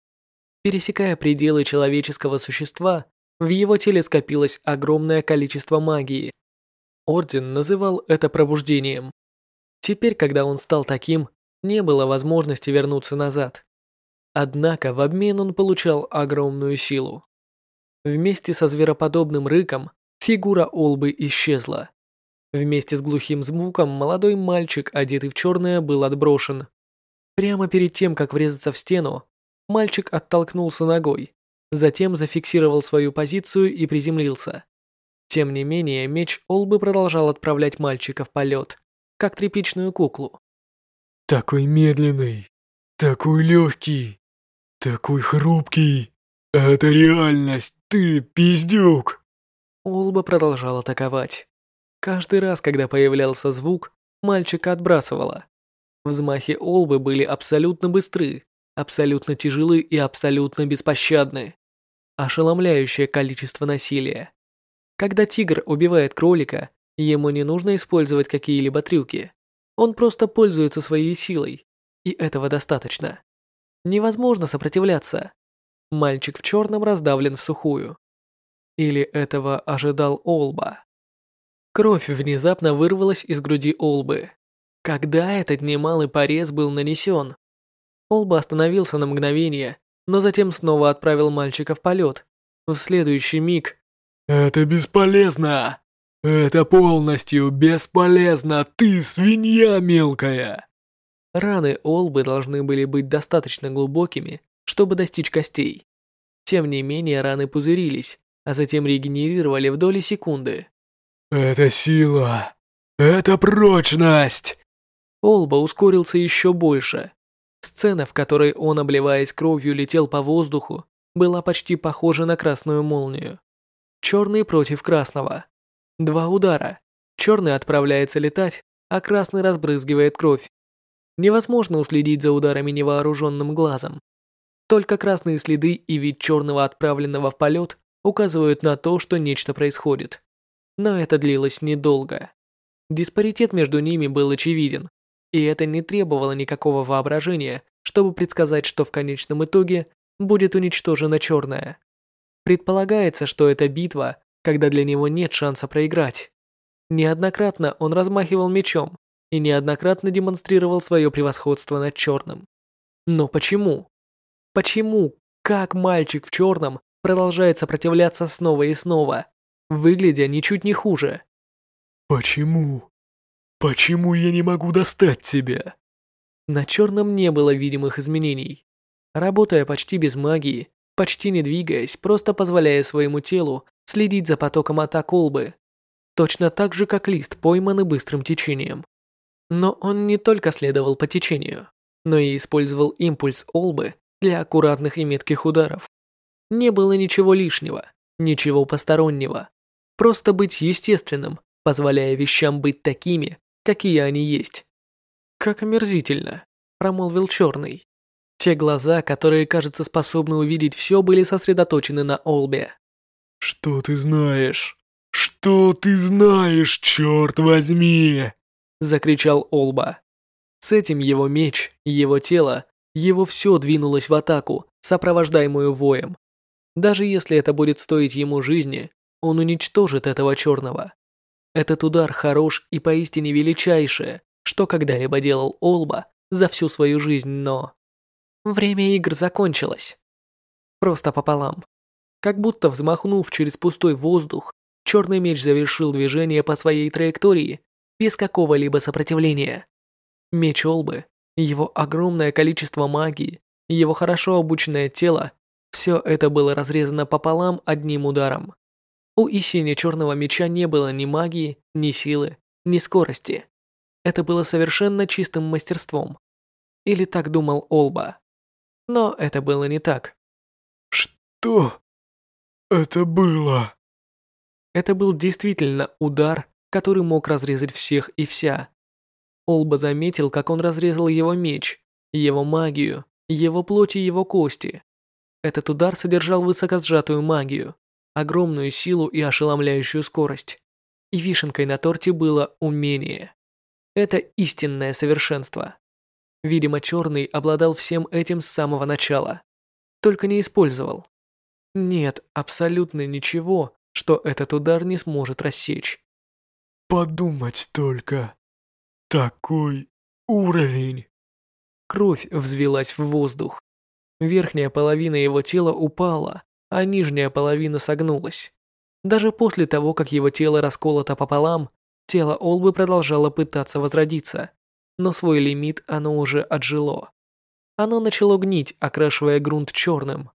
Пересекая пределы человеческого существа, в его теле скопилось огромное количество магии. Орден называл это пробуждением. Теперь, когда он стал таким, не было возможности вернуться назад. Однако в обмен он получал огромную силу. Вместе со звероподобным рыком фигура Олбы исчезла. Вместе с глухим звуком молодой мальчик, одетый в черное, был отброшен. Прямо перед тем, как врезаться в стену, Мальчик оттолкнулся ногой, затем зафиксировал свою позицию и приземлился. Тем не менее, меч Олбы продолжал отправлять мальчика в полет, как тряпичную куклу. «Такой медленный, такой легкий, такой хрупкий. Это реальность, ты пиздюк!» Олба продолжал атаковать. Каждый раз, когда появлялся звук, мальчика отбрасывало. Взмахи Олбы были абсолютно быстры, абсолютно тяжелы и абсолютно беспощадны. Ошеломляющее количество насилия. Когда тигр убивает кролика, ему не нужно использовать какие-либо трюки. Он просто пользуется своей силой, и этого достаточно. Невозможно сопротивляться. Мальчик в черном раздавлен в сухую. Или этого ожидал Олба. Кровь внезапно вырвалась из груди Олбы. Когда этот немалый порез был нанесен, Олба остановился на мгновение, но затем снова отправил мальчика в полет. В следующий миг... «Это бесполезно! Это полностью бесполезно! Ты свинья мелкая!» Раны Олбы должны были быть достаточно глубокими, чтобы достичь костей. Тем не менее, раны пузырились, а затем регенерировали в доли секунды. «Это сила! Это прочность!» Олба ускорился еще больше. Сцена, в которой он, обливаясь кровью, летел по воздуху, была почти похожа на красную молнию. Черный против красного. Два удара. Черный отправляется летать, а красный разбрызгивает кровь. Невозможно уследить за ударами невооруженным глазом. Только красные следы и вид черного отправленного в полет указывают на то, что нечто происходит. Но это длилось недолго. Диспаритет между ними был очевиден, и это не требовало никакого воображения, чтобы предсказать, что в конечном итоге будет уничтожена черная. Предполагается, что это битва, когда для него нет шанса проиграть. Неоднократно он размахивал мечом и неоднократно демонстрировал свое превосходство над черным. Но почему? Почему? Как мальчик в черном продолжает сопротивляться снова и снова, выглядя ничуть не хуже? Почему? Почему я не могу достать тебя? На черном не было видимых изменений. Работая почти без магии, почти не двигаясь, просто позволяя своему телу следить за потоком атак Олбы. Точно так же, как лист, пойманный быстрым течением. Но он не только следовал по течению, но и использовал импульс Олбы для аккуратных и метких ударов. Не было ничего лишнего, ничего постороннего. Просто быть естественным, позволяя вещам быть такими, какие они есть. «Как омерзительно», — промолвил Черный. Те глаза, которые, кажется, способны увидеть все, были сосредоточены на Олбе. «Что ты знаешь? Что ты знаешь, черт возьми?» Закричал Олба. С этим его меч, его тело, его все двинулось в атаку, сопровождаемую воем. Даже если это будет стоить ему жизни, он уничтожит этого черного. Этот удар хорош и поистине величайшее, что когда-либо делал Олба за всю свою жизнь, но... Время игр закончилось. Просто пополам. Как будто взмахнув через пустой воздух, черный меч завершил движение по своей траектории без какого-либо сопротивления. Меч Олбы, его огромное количество магии, его хорошо обученное тело – все это было разрезано пополам одним ударом. У истине черного меча не было ни магии, ни силы, ни скорости. Это было совершенно чистым мастерством. Или так думал Олба. Но это было не так. Что это было? Это был действительно удар, который мог разрезать всех и вся. Олба заметил, как он разрезал его меч, его магию, его плоть и его кости. Этот удар содержал высокосжатую магию, огромную силу и ошеломляющую скорость. И вишенкой на торте было умение. Это истинное совершенство. Видимо, Черный обладал всем этим с самого начала. Только не использовал. Нет абсолютно ничего, что этот удар не сможет рассечь. Подумать только. Такой уровень. Кровь взвелась в воздух. Верхняя половина его тела упала, а нижняя половина согнулась. Даже после того, как его тело расколото пополам, Тело Олбы продолжало пытаться возродиться, но свой лимит оно уже отжило. Оно начало гнить, окрашивая грунт черным.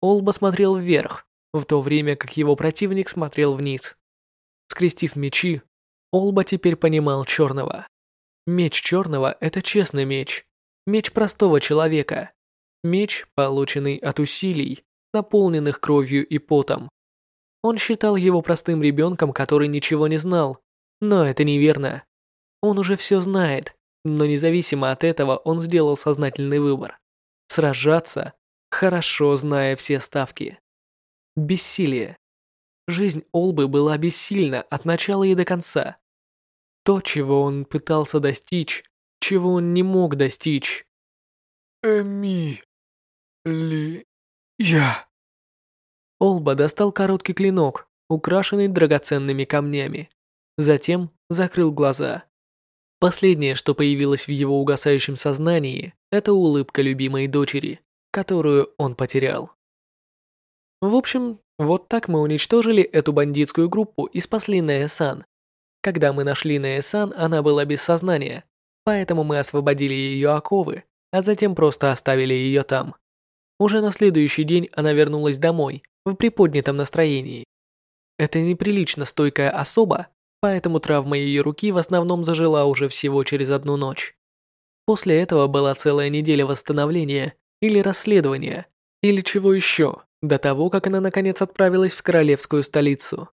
Олба смотрел вверх, в то время как его противник смотрел вниз. Скрестив мечи, Олба теперь понимал черного. Меч черного – это честный меч. Меч простого человека. Меч, полученный от усилий, наполненных кровью и потом. Он считал его простым ребенком, который ничего не знал, но это неверно. Он уже все знает, но независимо от этого он сделал сознательный выбор. Сражаться, хорошо зная все ставки. Бессилие. Жизнь Олбы была бессильна от начала и до конца. То, чего он пытался достичь, чего он не мог достичь. Эми... Ли... Я... Олба достал короткий клинок, украшенный драгоценными камнями. Затем закрыл глаза. Последнее, что появилось в его угасающем сознании, это улыбка любимой дочери, которую он потерял. В общем, вот так мы уничтожили эту бандитскую группу и спасли Неэсан. Когда мы нашли Неэсан, она была без сознания, поэтому мы освободили ее оковы, а затем просто оставили ее там. Уже на следующий день она вернулась домой, в приподнятом настроении. Эта неприлично стойкая особа поэтому травма ее руки в основном зажила уже всего через одну ночь. После этого была целая неделя восстановления или расследования, или чего еще, до того, как она наконец отправилась в королевскую столицу.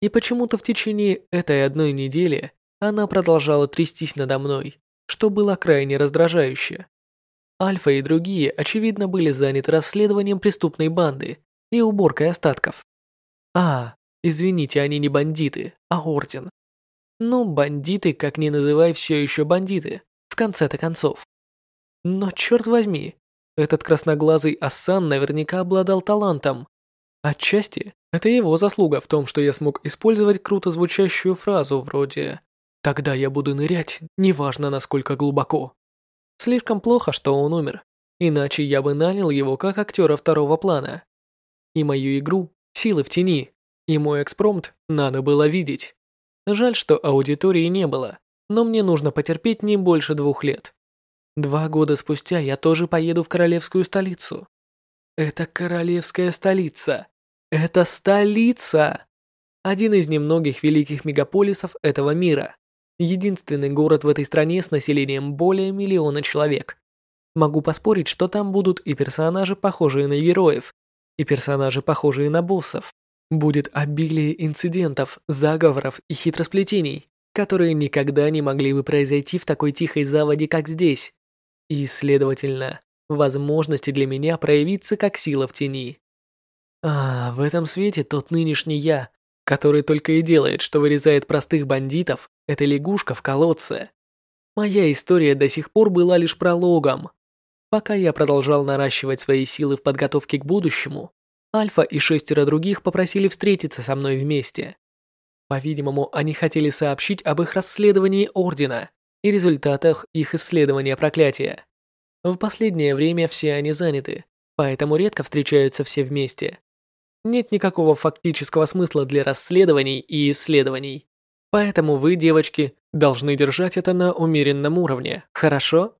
И почему-то в течение этой одной недели она продолжала трястись надо мной, что было крайне раздражающе. Альфа и другие, очевидно, были заняты расследованием преступной банды и уборкой остатков. А, извините, они не бандиты, а орден. Ну, бандиты, как ни называй, все еще бандиты, в конце-то концов. Но черт возьми, этот красноглазый Ассан наверняка обладал талантом. Отчасти, это его заслуга в том, что я смог использовать круто звучащую фразу вроде «Тогда я буду нырять, неважно насколько глубоко». Слишком плохо, что он умер, иначе я бы нанял его как актера второго плана. И мою игру «Силы в тени» и мой экспромт надо было видеть. Жаль, что аудитории не было, но мне нужно потерпеть не больше двух лет. Два года спустя я тоже поеду в королевскую столицу. Это королевская столица. Это столица. Один из немногих великих мегаполисов этого мира. Единственный город в этой стране с населением более миллиона человек. Могу поспорить, что там будут и персонажи, похожие на героев, и персонажи, похожие на боссов. Будет обилие инцидентов, заговоров и хитросплетений, которые никогда не могли бы произойти в такой тихой заводе, как здесь и, следовательно, возможности для меня проявиться как сила в тени. А, в этом свете тот нынешний я, который только и делает, что вырезает простых бандитов, это лягушка в колодце. Моя история до сих пор была лишь прологом. Пока я продолжал наращивать свои силы в подготовке к будущему, Альфа и шестеро других попросили встретиться со мной вместе. По-видимому, они хотели сообщить об их расследовании Ордена и результатах их исследования проклятия. В последнее время все они заняты, поэтому редко встречаются все вместе. Нет никакого фактического смысла для расследований и исследований. Поэтому вы, девочки, должны держать это на умеренном уровне, хорошо?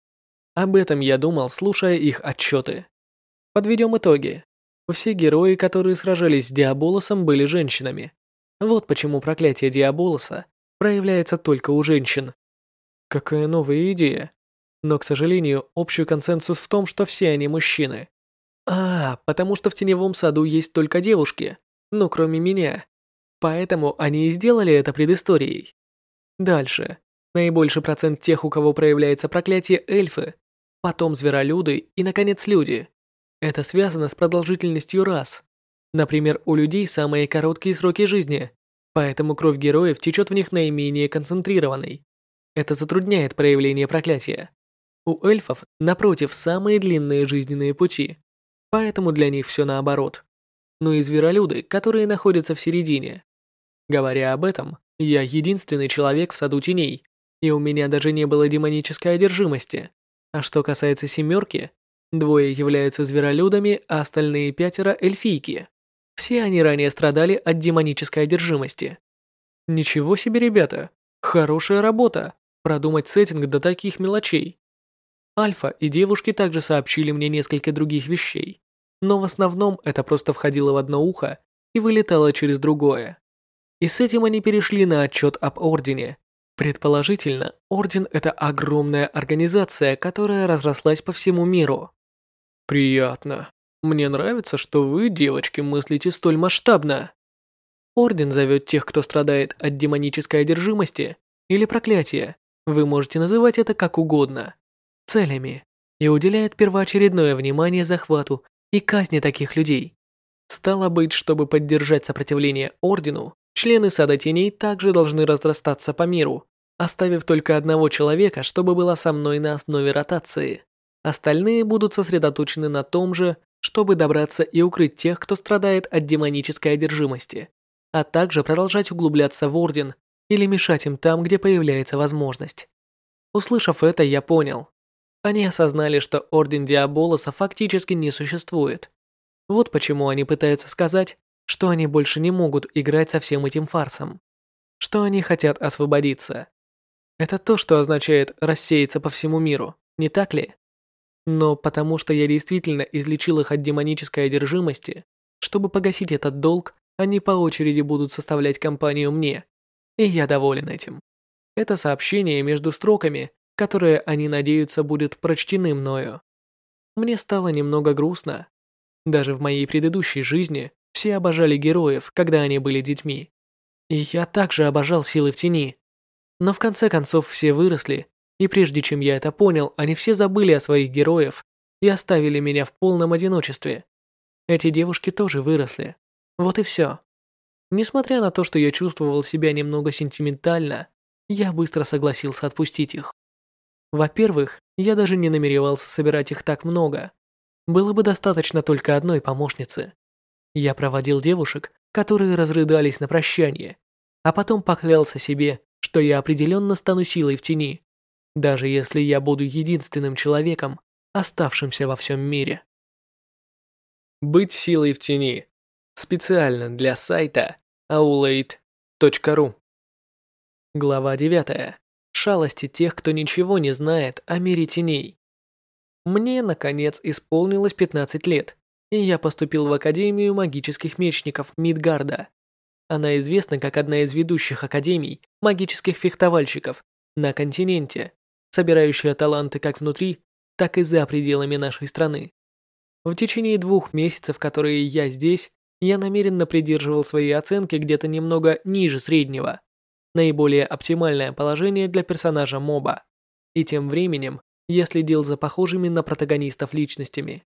Об этом я думал, слушая их отчеты. Подведем итоги. Все герои, которые сражались с Диаболосом, были женщинами. Вот почему проклятие Диаболоса проявляется только у женщин. Какая новая идея. Но, к сожалению, общий консенсус в том, что все они мужчины. А, потому что в теневом саду есть только девушки, ну кроме меня. Поэтому они и сделали это предысторией. Дальше. Наибольший процент тех, у кого проявляется проклятие эльфы, потом зверолюды и, наконец, люди. Это связано с продолжительностью рас. Например, у людей самые короткие сроки жизни, поэтому кровь героев течет в них наименее концентрированной. Это затрудняет проявление проклятия. У эльфов, напротив, самые длинные жизненные пути, поэтому для них все наоборот. Ну и зверолюды, которые находятся в середине. Говоря об этом, я единственный человек в саду теней, и у меня даже не было демонической одержимости. А что касается семерки, двое являются зверолюдами, а остальные пятеро – эльфийки. Все они ранее страдали от демонической одержимости. Ничего себе, ребята, хорошая работа продумать сеттинг до таких мелочей. Альфа и девушки также сообщили мне несколько других вещей, но в основном это просто входило в одно ухо и вылетало через другое. И с этим они перешли на отчет об Ордене. Предположительно, Орден – это огромная организация, которая разрослась по всему миру. Приятно. Мне нравится, что вы, девочки, мыслите столь масштабно. Орден зовет тех, кто страдает от демонической одержимости или проклятия, вы можете называть это как угодно. Целями. И уделяет первоочередное внимание захвату и казни таких людей. Стало быть, чтобы поддержать сопротивление Ордену, члены Сада Теней также должны разрастаться по миру, оставив только одного человека, чтобы была со мной на основе ротации. Остальные будут сосредоточены на том же, чтобы добраться и укрыть тех, кто страдает от демонической одержимости, а также продолжать углубляться в Орден или мешать им там, где появляется возможность. Услышав это, я понял. Они осознали, что Орден Диаболоса фактически не существует. Вот почему они пытаются сказать, что они больше не могут играть со всем этим фарсом. Что они хотят освободиться. Это то, что означает рассеяться по всему миру, не так ли? Но потому что я действительно излечил их от демонической одержимости, чтобы погасить этот долг, они по очереди будут составлять компанию мне, и я доволен этим. Это сообщение между строками, которое они надеются будет прочтены мною. Мне стало немного грустно. Даже в моей предыдущей жизни все обожали героев, когда они были детьми. И я также обожал силы в тени. Но в конце концов все выросли И прежде чем я это понял, они все забыли о своих героев и оставили меня в полном одиночестве. Эти девушки тоже выросли. Вот и все. Несмотря на то, что я чувствовал себя немного сентиментально, я быстро согласился отпустить их. Во-первых, я даже не намеревался собирать их так много. Было бы достаточно только одной помощницы. Я проводил девушек, которые разрыдались на прощание, а потом поклялся себе, что я определенно стану силой в тени, даже если я буду единственным человеком, оставшимся во всем мире. Быть силой в тени. Специально для сайта aulade.ru Глава 9. Шалости тех, кто ничего не знает о мире теней. Мне, наконец, исполнилось 15 лет, и я поступил в Академию магических мечников Мидгарда. Она известна как одна из ведущих академий магических фехтовальщиков на континенте, собирающая таланты как внутри, так и за пределами нашей страны. В течение двух месяцев, которые я здесь, я намеренно придерживал свои оценки где-то немного ниже среднего. Наиболее оптимальное положение для персонажа моба. И тем временем я следил за похожими на протагонистов личностями.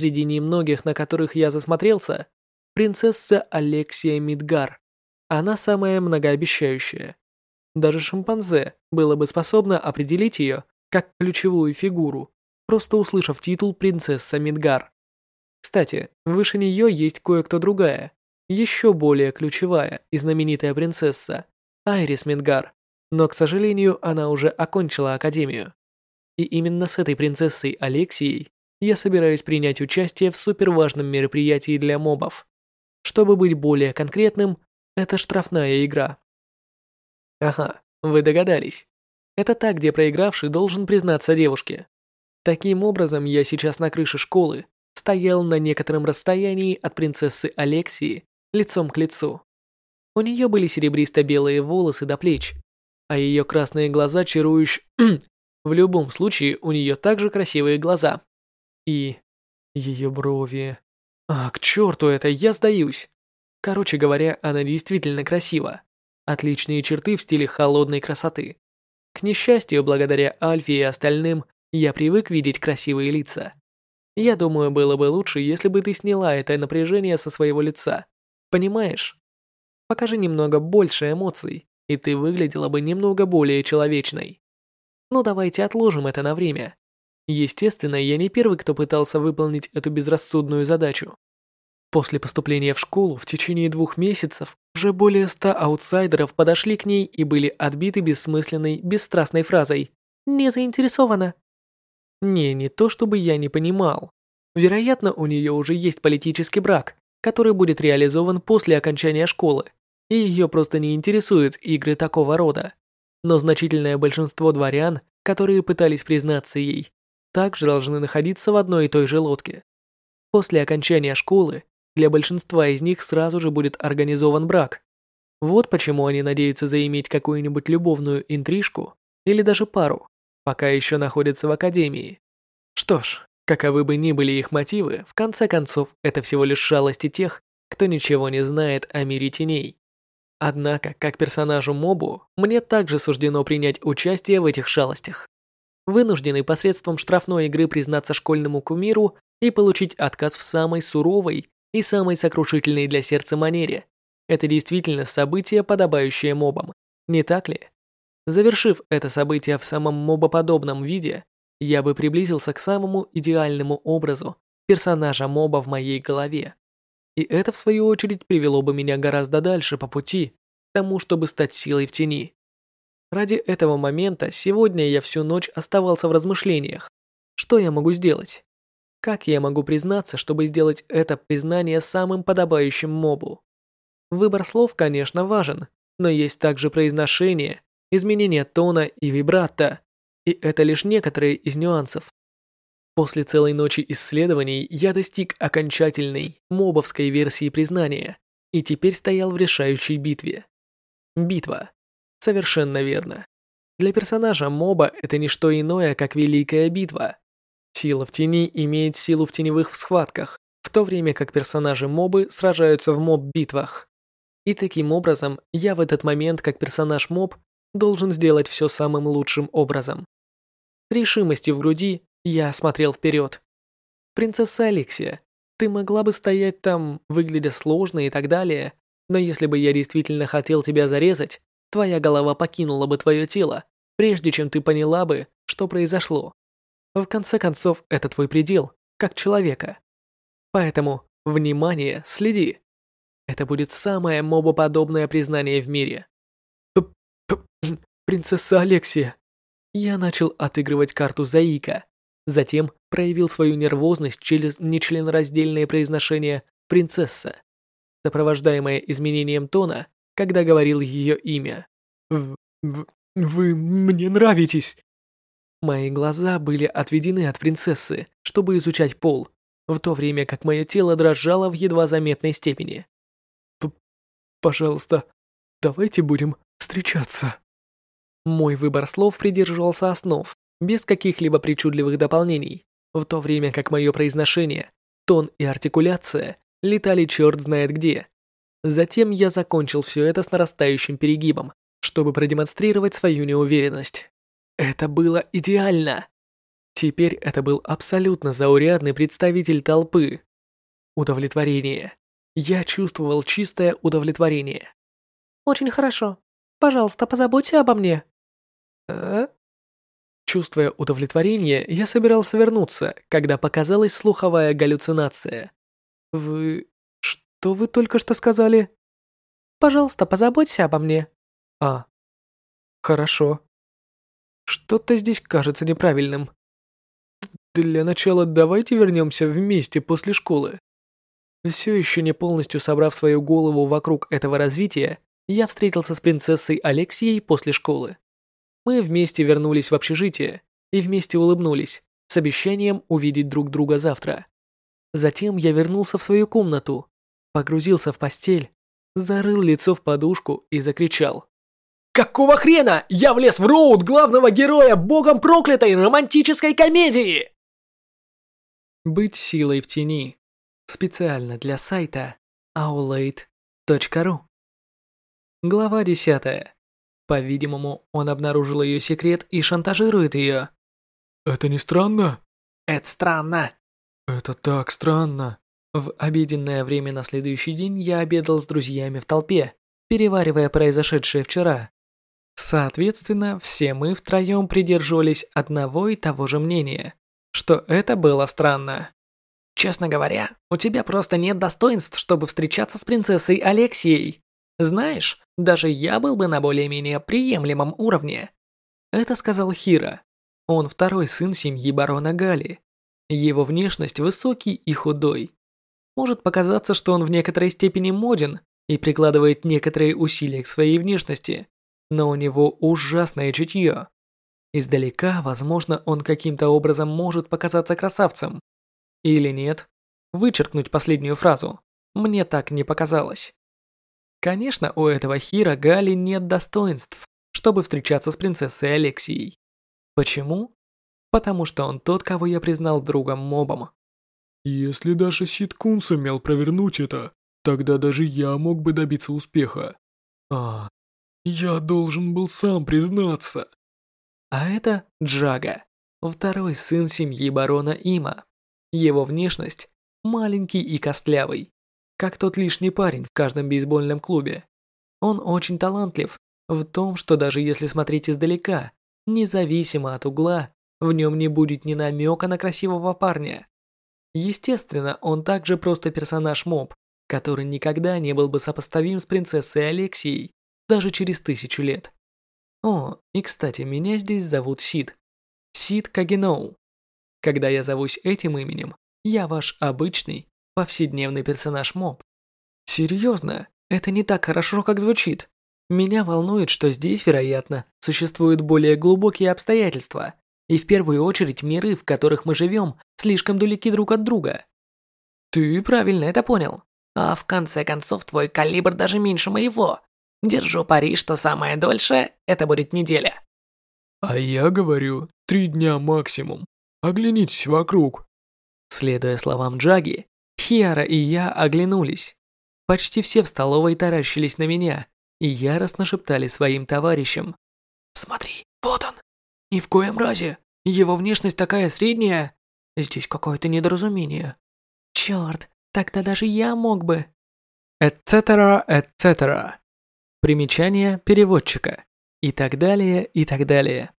Среди немногих, на которых я засмотрелся, принцесса Алексия Мидгар. Она самая многообещающая. Даже шимпанзе было бы способно определить ее как ключевую фигуру, просто услышав титул принцесса Мидгар. Кстати, выше нее есть кое-кто другая, еще более ключевая и знаменитая принцесса Айрис Мидгар, но, к сожалению, она уже окончила академию. И именно с этой принцессой Алексией я собираюсь принять участие в суперважном мероприятии для мобов. Чтобы быть более конкретным, это штрафная игра. Ага, вы догадались. Это та, где проигравший должен признаться девушке. Таким образом, я сейчас на крыше школы, стоял на некотором расстоянии от принцессы Алексии, лицом к лицу. У нее были серебристо-белые волосы до плеч, а ее красные глаза чарующие... В любом случае, у нее также красивые глаза. И... ее брови... А, к черту это, я сдаюсь. Короче говоря, она действительно красива. Отличные черты в стиле холодной красоты. К несчастью, благодаря Альфе и остальным, я привык видеть красивые лица. Я думаю, было бы лучше, если бы ты сняла это напряжение со своего лица. Понимаешь? Покажи немного больше эмоций, и ты выглядела бы немного более человечной. Ну давайте отложим это на время. Естественно, я не первый, кто пытался выполнить эту безрассудную задачу. После поступления в школу в течение двух месяцев уже более ста аутсайдеров подошли к ней и были отбиты бессмысленной, бесстрастной фразой «Не заинтересована». Не, не то чтобы я не понимал. Вероятно, у нее уже есть политический брак, который будет реализован после окончания школы, и ее просто не интересуют игры такого рода. Но значительное большинство дворян, которые пытались признаться ей, также должны находиться в одной и той же лодке. После окончания школы для большинства из них сразу же будет организован брак. Вот почему они надеются заиметь какую-нибудь любовную интрижку или даже пару, пока еще находятся в академии. Что ж, каковы бы ни были их мотивы, в конце концов, это всего лишь шалости тех, кто ничего не знает о мире теней. Однако, как персонажу Мобу, мне также суждено принять участие в этих шалостях. Вынужденный посредством штрафной игры признаться школьному кумиру и получить отказ в самой суровой и самой сокрушительной для сердца манере. Это действительно событие, подобающее мобам, не так ли? Завершив это событие в самом мобоподобном виде, я бы приблизился к самому идеальному образу персонажа моба в моей голове. И это, в свою очередь, привело бы меня гораздо дальше по пути к тому, чтобы стать силой в тени. Ради этого момента сегодня я всю ночь оставался в размышлениях. Что я могу сделать? Как я могу признаться, чтобы сделать это признание самым подобающим мобу? Выбор слов, конечно, важен, но есть также произношение, изменение тона и вибрато, и это лишь некоторые из нюансов. После целой ночи исследований я достиг окончательной мобовской версии признания и теперь стоял в решающей битве. Битва. Совершенно верно. Для персонажа моба это не что иное, как великая битва. Сила в тени имеет силу в теневых схватках, в то время как персонажи мобы сражаются в моб-битвах. И таким образом, я в этот момент как персонаж моб должен сделать все самым лучшим образом. С решимостью в груди я смотрел вперед. Принцесса Алексия, ты могла бы стоять там, выглядя сложно и так далее, но если бы я действительно хотел тебя зарезать, твоя голова покинула бы твое тело, прежде чем ты поняла бы, что произошло. В конце концов, это твой предел, как человека. Поэтому, внимание, следи. Это будет самое мобоподобное признание в мире. Принцесса Алексия. Я начал отыгрывать карту Заика. Затем проявил свою нервозность через нечленораздельное произношение «принцесса», сопровождаемое изменением тона, когда говорил ее имя. В в «Вы мне нравитесь!» Мои глаза были отведены от принцессы, чтобы изучать пол, в то время как мое тело дрожало в едва заметной степени. П «Пожалуйста, давайте будем встречаться». Мой выбор слов придерживался основ, без каких-либо причудливых дополнений, в то время как мое произношение, тон и артикуляция летали черт знает где. Затем я закончил все это с нарастающим перегибом, чтобы продемонстрировать свою неуверенность. Это было идеально. Теперь это был абсолютно заурядный представитель толпы. Удовлетворение. Я чувствовал чистое удовлетворение. «Очень хорошо. Пожалуйста, позаботься обо мне». «А?» Чувствуя удовлетворение, я собирался вернуться, когда показалась слуховая галлюцинация. «Вы... что вы только что сказали?» «Пожалуйста, позаботься обо мне». «А, хорошо. Что-то здесь кажется неправильным. Для начала давайте вернемся вместе после школы». Все еще не полностью собрав свою голову вокруг этого развития, я встретился с принцессой Алексией после школы. Мы вместе вернулись в общежитие и вместе улыбнулись, с обещанием увидеть друг друга завтра. Затем я вернулся в свою комнату, погрузился в постель, зарыл лицо в подушку и закричал. «Какого хрена? Я влез в роуд главного героя богом проклятой романтической комедии!» Быть силой в тени. Специально для сайта aulade.ru Глава десятая. По-видимому, он обнаружил ее секрет и шантажирует ее. Это не странно? Это странно. Это так странно. В обеденное время на следующий день я обедал с друзьями в толпе, переваривая произошедшее вчера. Соответственно, все мы втроем придерживались одного и того же мнения, что это было странно. Честно говоря, у тебя просто нет достоинств, чтобы встречаться с принцессой Алексией. Знаешь, даже я был бы на более-менее приемлемом уровне. Это сказал Хира. Он второй сын семьи барона Гали. Его внешность высокий и худой. Может показаться, что он в некоторой степени моден и прикладывает некоторые усилия к своей внешности, но у него ужасное чутье. Издалека, возможно, он каким-то образом может показаться красавцем. Или нет? Вычеркнуть последнюю фразу. Мне так не показалось. Конечно, у этого Хира Гали нет достоинств, чтобы встречаться с принцессой Алексией. Почему? Потому что он тот, кого я признал другом-мобом. Если даже Ситкун сумел провернуть это, тогда даже я мог бы добиться успеха. А, я должен был сам признаться. А это Джага, второй сын семьи барона Има. Его внешность маленький и костлявый, как тот лишний парень в каждом бейсбольном клубе. Он очень талантлив в том, что даже если смотреть издалека, независимо от угла, в нем не будет ни намека на красивого парня. Естественно, он также просто персонаж-моб, который никогда не был бы сопоставим с принцессой Алексией, даже через тысячу лет. О, и кстати, меня здесь зовут Сид. Сид Кагеноу. Когда я зовусь этим именем, я ваш обычный, повседневный персонаж моб. Серьезно, это не так хорошо, как звучит. Меня волнует, что здесь, вероятно, существуют более глубокие обстоятельства, и в первую очередь миры, в которых мы живем, слишком далеки друг от друга. Ты правильно это понял. А в конце концов, твой калибр даже меньше моего. Держу пари, что самое дольше это будет неделя. А я говорю, три дня максимум. Оглянитесь вокруг. Следуя словам Джаги, Хиара и я оглянулись. Почти все в столовой таращились на меня и яростно шептали своим товарищам. Смотри, вот он. Ни в коем разе. Его внешность такая средняя. Здесь какое-то недоразумение. Черт, тогда даже я мог бы. Etc. etc. Примечание переводчика. И так далее, и так далее.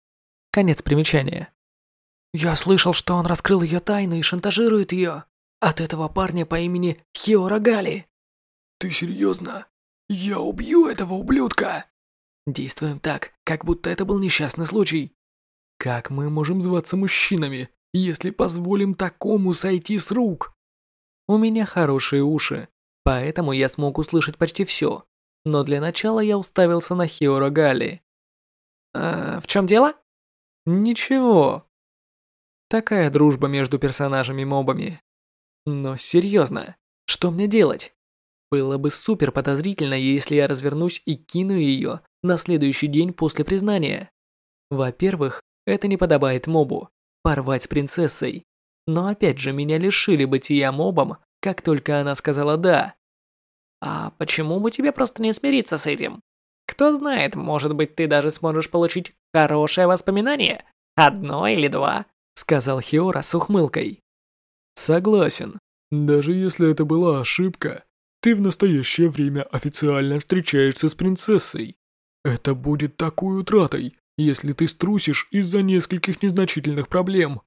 Конец примечания. Я слышал, что он раскрыл ее тайны и шантажирует ее. От этого парня по имени Хиора Гали. Ты серьезно? Я убью этого ублюдка. Действуем так, как будто это был несчастный случай. Как мы можем зваться мужчинами, если позволим такому сойти с рук? У меня хорошие уши, поэтому я смог услышать почти все. Но для начала я уставился на Хиора Гали. «Э, «В чем дело?» «Ничего. Такая дружба между персонажами-мобами. Но серьезно, что мне делать? Было бы супер подозрительно, если я развернусь и кину ее на следующий день после признания. Во-первых, это не подобает мобу – порвать с принцессой. Но опять же, меня лишили бытия мобом, как только она сказала «да». А почему бы тебе просто не смириться с этим? Кто знает, может быть, ты даже сможешь получить хорошее воспоминание? Одно или два, сказал Хиора с ухмылкой. Согласен. Даже если это была ошибка, ты в настоящее время официально встречаешься с принцессой. Это будет такой утратой, если ты струсишь из-за нескольких незначительных проблем.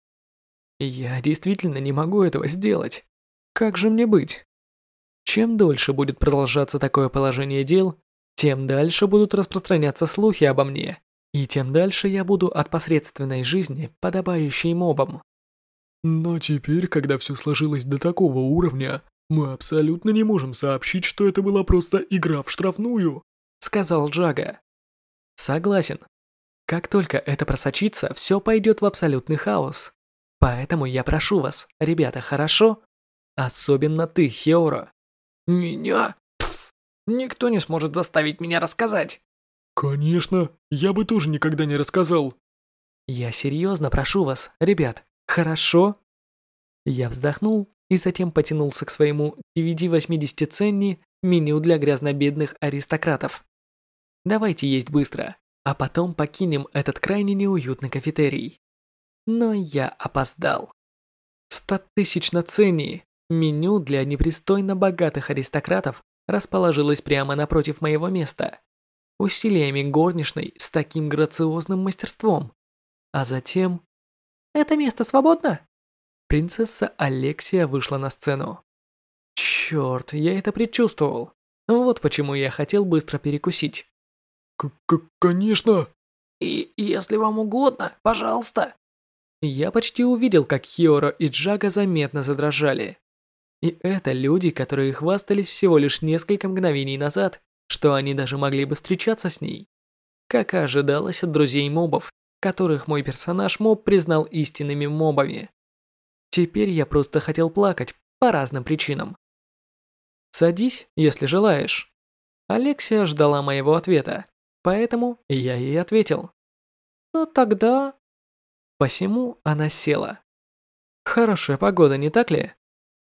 Я действительно не могу этого сделать. Как же мне быть? Чем дольше будет продолжаться такое положение дел, тем дальше будут распространяться слухи обо мне, и тем дальше я буду от посредственной жизни, подобающей мобам. Но теперь, когда все сложилось до такого уровня, мы абсолютно не можем сообщить, что это была просто игра в штрафную, сказал Джага. Согласен. Как только это просочится, все пойдет в абсолютный хаос. Поэтому я прошу вас, ребята, хорошо? Особенно ты, Хеора. Меня? Пф, никто не сможет заставить меня рассказать. Конечно, я бы тоже никогда не рассказал. Я серьезно прошу вас, ребят, хорошо? Я вздохнул и затем потянулся к своему DVD-80 ценни меню для грязнобедных аристократов. Давайте есть быстро, а потом покинем этот крайне неуютный кафетерий. Но я опоздал. Стотысячно ценни. Меню для непристойно богатых аристократов расположилось прямо напротив моего места. Усилиями горничной с таким грациозным мастерством. А затем... «Это место свободно?» Принцесса Алексия вышла на сцену. Черт, я это предчувствовал. Вот почему я хотел быстро перекусить. К -к Конечно. И если вам угодно, пожалуйста. Я почти увидел, как Хиора и Джага заметно задрожали. И это люди, которые хвастались всего лишь несколько мгновений назад, что они даже могли бы встречаться с ней. Как и ожидалось от друзей мобов, которых мой персонаж моб признал истинными мобами. Теперь я просто хотел плакать по разным причинам. Садись, если желаешь. Алексия ждала моего ответа, поэтому я ей ответил. Ну тогда... Посему она села. Хорошая погода, не так ли?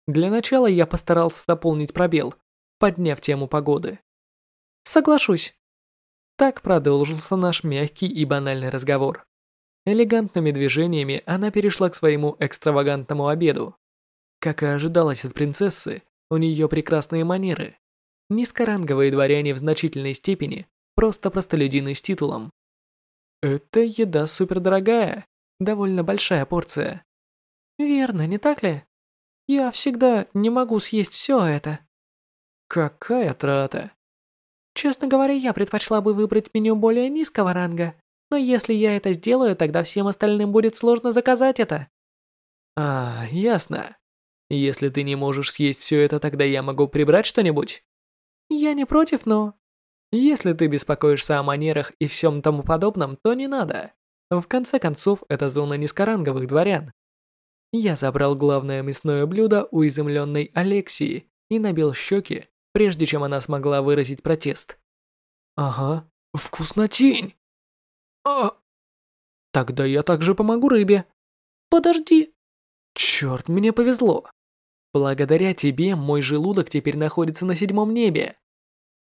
Для начала я постарался заполнить пробел, подняв тему погоды. Соглашусь. Так продолжился наш мягкий и банальный разговор. Элегантными движениями она перешла к своему экстравагантному обеду. Как и ожидалось от принцессы, у нее прекрасные манеры. Низкоранговые дворяне в значительной степени просто простолюдины с титулом. Это еда супердорогая, довольно большая порция. Верно, не так ли? Я всегда не могу съесть все это. Какая трата. Честно говоря, я предпочла бы выбрать меню более низкого ранга, но если я это сделаю, тогда всем остальным будет сложно заказать это. А, ясно. Если ты не можешь съесть все это, тогда я могу прибрать что-нибудь? Я не против, но... Если ты беспокоишься о манерах и всем тому подобном, то не надо. В конце концов, это зона низкоранговых дворян. Я забрал главное мясное блюдо у изумленной Алексии и набил щеки, прежде чем она смогла выразить протест. Ага, вкуснотень. А... Тогда я также помогу рыбе. Подожди. Черт, мне повезло. Благодаря тебе мой желудок теперь находится на седьмом небе.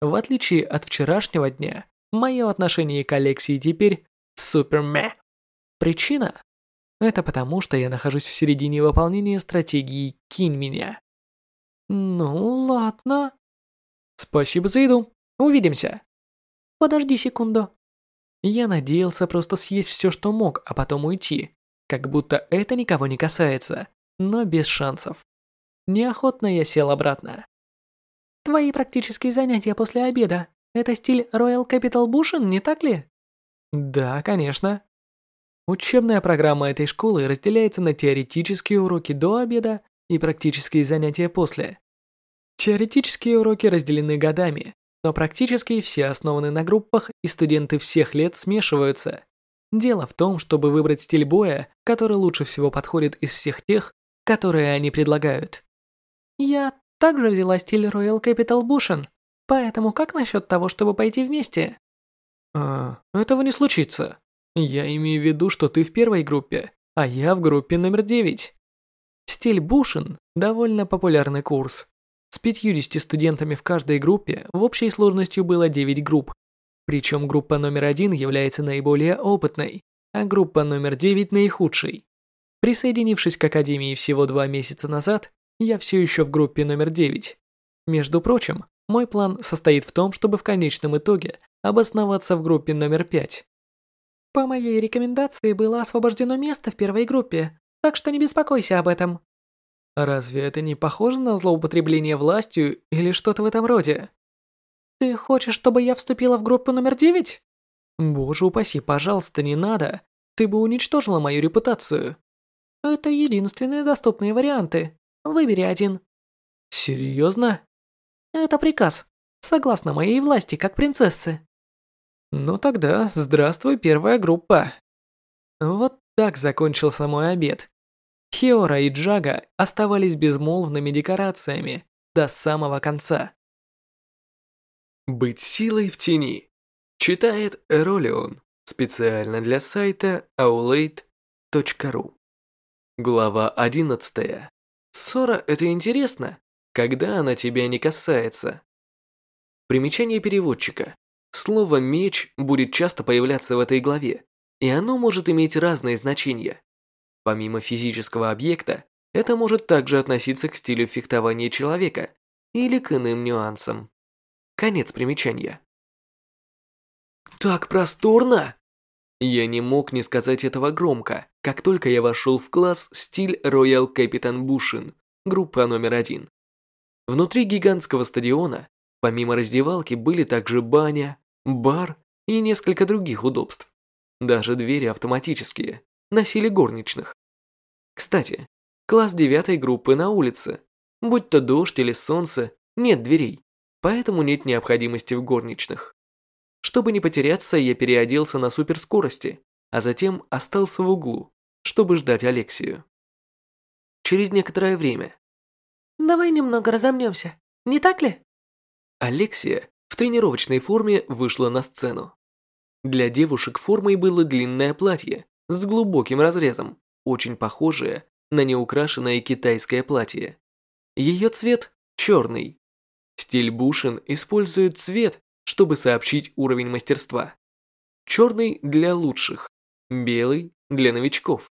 В отличие от вчерашнего дня, мое отношение к Алексии теперь Суперме. Причина? Это потому, что я нахожусь в середине выполнения стратегии «Кинь меня». Ну, ладно. Спасибо за еду. Увидимся. Подожди секунду. Я надеялся просто съесть все, что мог, а потом уйти. Как будто это никого не касается, но без шансов. Неохотно я сел обратно. Твои практические занятия после обеда – это стиль Royal Capital Bushin, не так ли? Да, конечно. Учебная программа этой школы разделяется на теоретические уроки до обеда и практические занятия после. Теоретические уроки разделены годами, но практически все основаны на группах, и студенты всех лет смешиваются. Дело в том, чтобы выбрать стиль боя, который лучше всего подходит из всех тех, которые они предлагают. Я также взяла стиль Royal Capital Bushin, поэтому как насчет того, чтобы пойти вместе? А, этого не случится. Я имею в виду, что ты в первой группе, а я в группе номер 9. Стиль Бушин – довольно популярный курс. С 50 студентами в каждой группе в общей сложностью было 9 групп. Причем группа номер 1 является наиболее опытной, а группа номер 9 наихудшей. Присоединившись к Академии всего два месяца назад, я все еще в группе номер 9. Между прочим, мой план состоит в том, чтобы в конечном итоге обосноваться в группе номер 5. По моей рекомендации было освобождено место в первой группе, так что не беспокойся об этом. Разве это не похоже на злоупотребление властью или что-то в этом роде? Ты хочешь, чтобы я вступила в группу номер девять? Боже упаси, пожалуйста, не надо. Ты бы уничтожила мою репутацию. Это единственные доступные варианты. Выбери один. Серьезно? Это приказ. Согласно моей власти, как принцессы. Ну тогда, здравствуй, первая группа. Вот так закончился мой обед. Хиора и Джага оставались безмолвными декорациями до самого конца. Быть силой в тени. Читает Эролион специально для сайта aulade.ru. Глава 11. Ссора – это интересно, когда она тебя не касается. Примечание переводчика. Слово «меч» будет часто появляться в этой главе, и оно может иметь разные значения. Помимо физического объекта, это может также относиться к стилю фехтования человека или к иным нюансам. Конец примечания. «Так просторно!» Я не мог не сказать этого громко, как только я вошел в класс стиль Royal Capitan Bushin, группа номер один. Внутри гигантского стадиона, помимо раздевалки, были также баня, бар и несколько других удобств. Даже двери автоматические, носили горничных. Кстати, класс девятой группы на улице. Будь то дождь или солнце, нет дверей, поэтому нет необходимости в горничных. Чтобы не потеряться, я переоделся на суперскорости, а затем остался в углу, чтобы ждать Алексию. Через некоторое время. «Давай немного разомнемся, не так ли?» Алексия в тренировочной форме вышла на сцену. Для девушек формой было длинное платье с глубоким разрезом, очень похожее на неукрашенное китайское платье. Ее цвет черный. Стиль Бушин использует цвет, чтобы сообщить уровень мастерства. Черный для лучших, белый для новичков.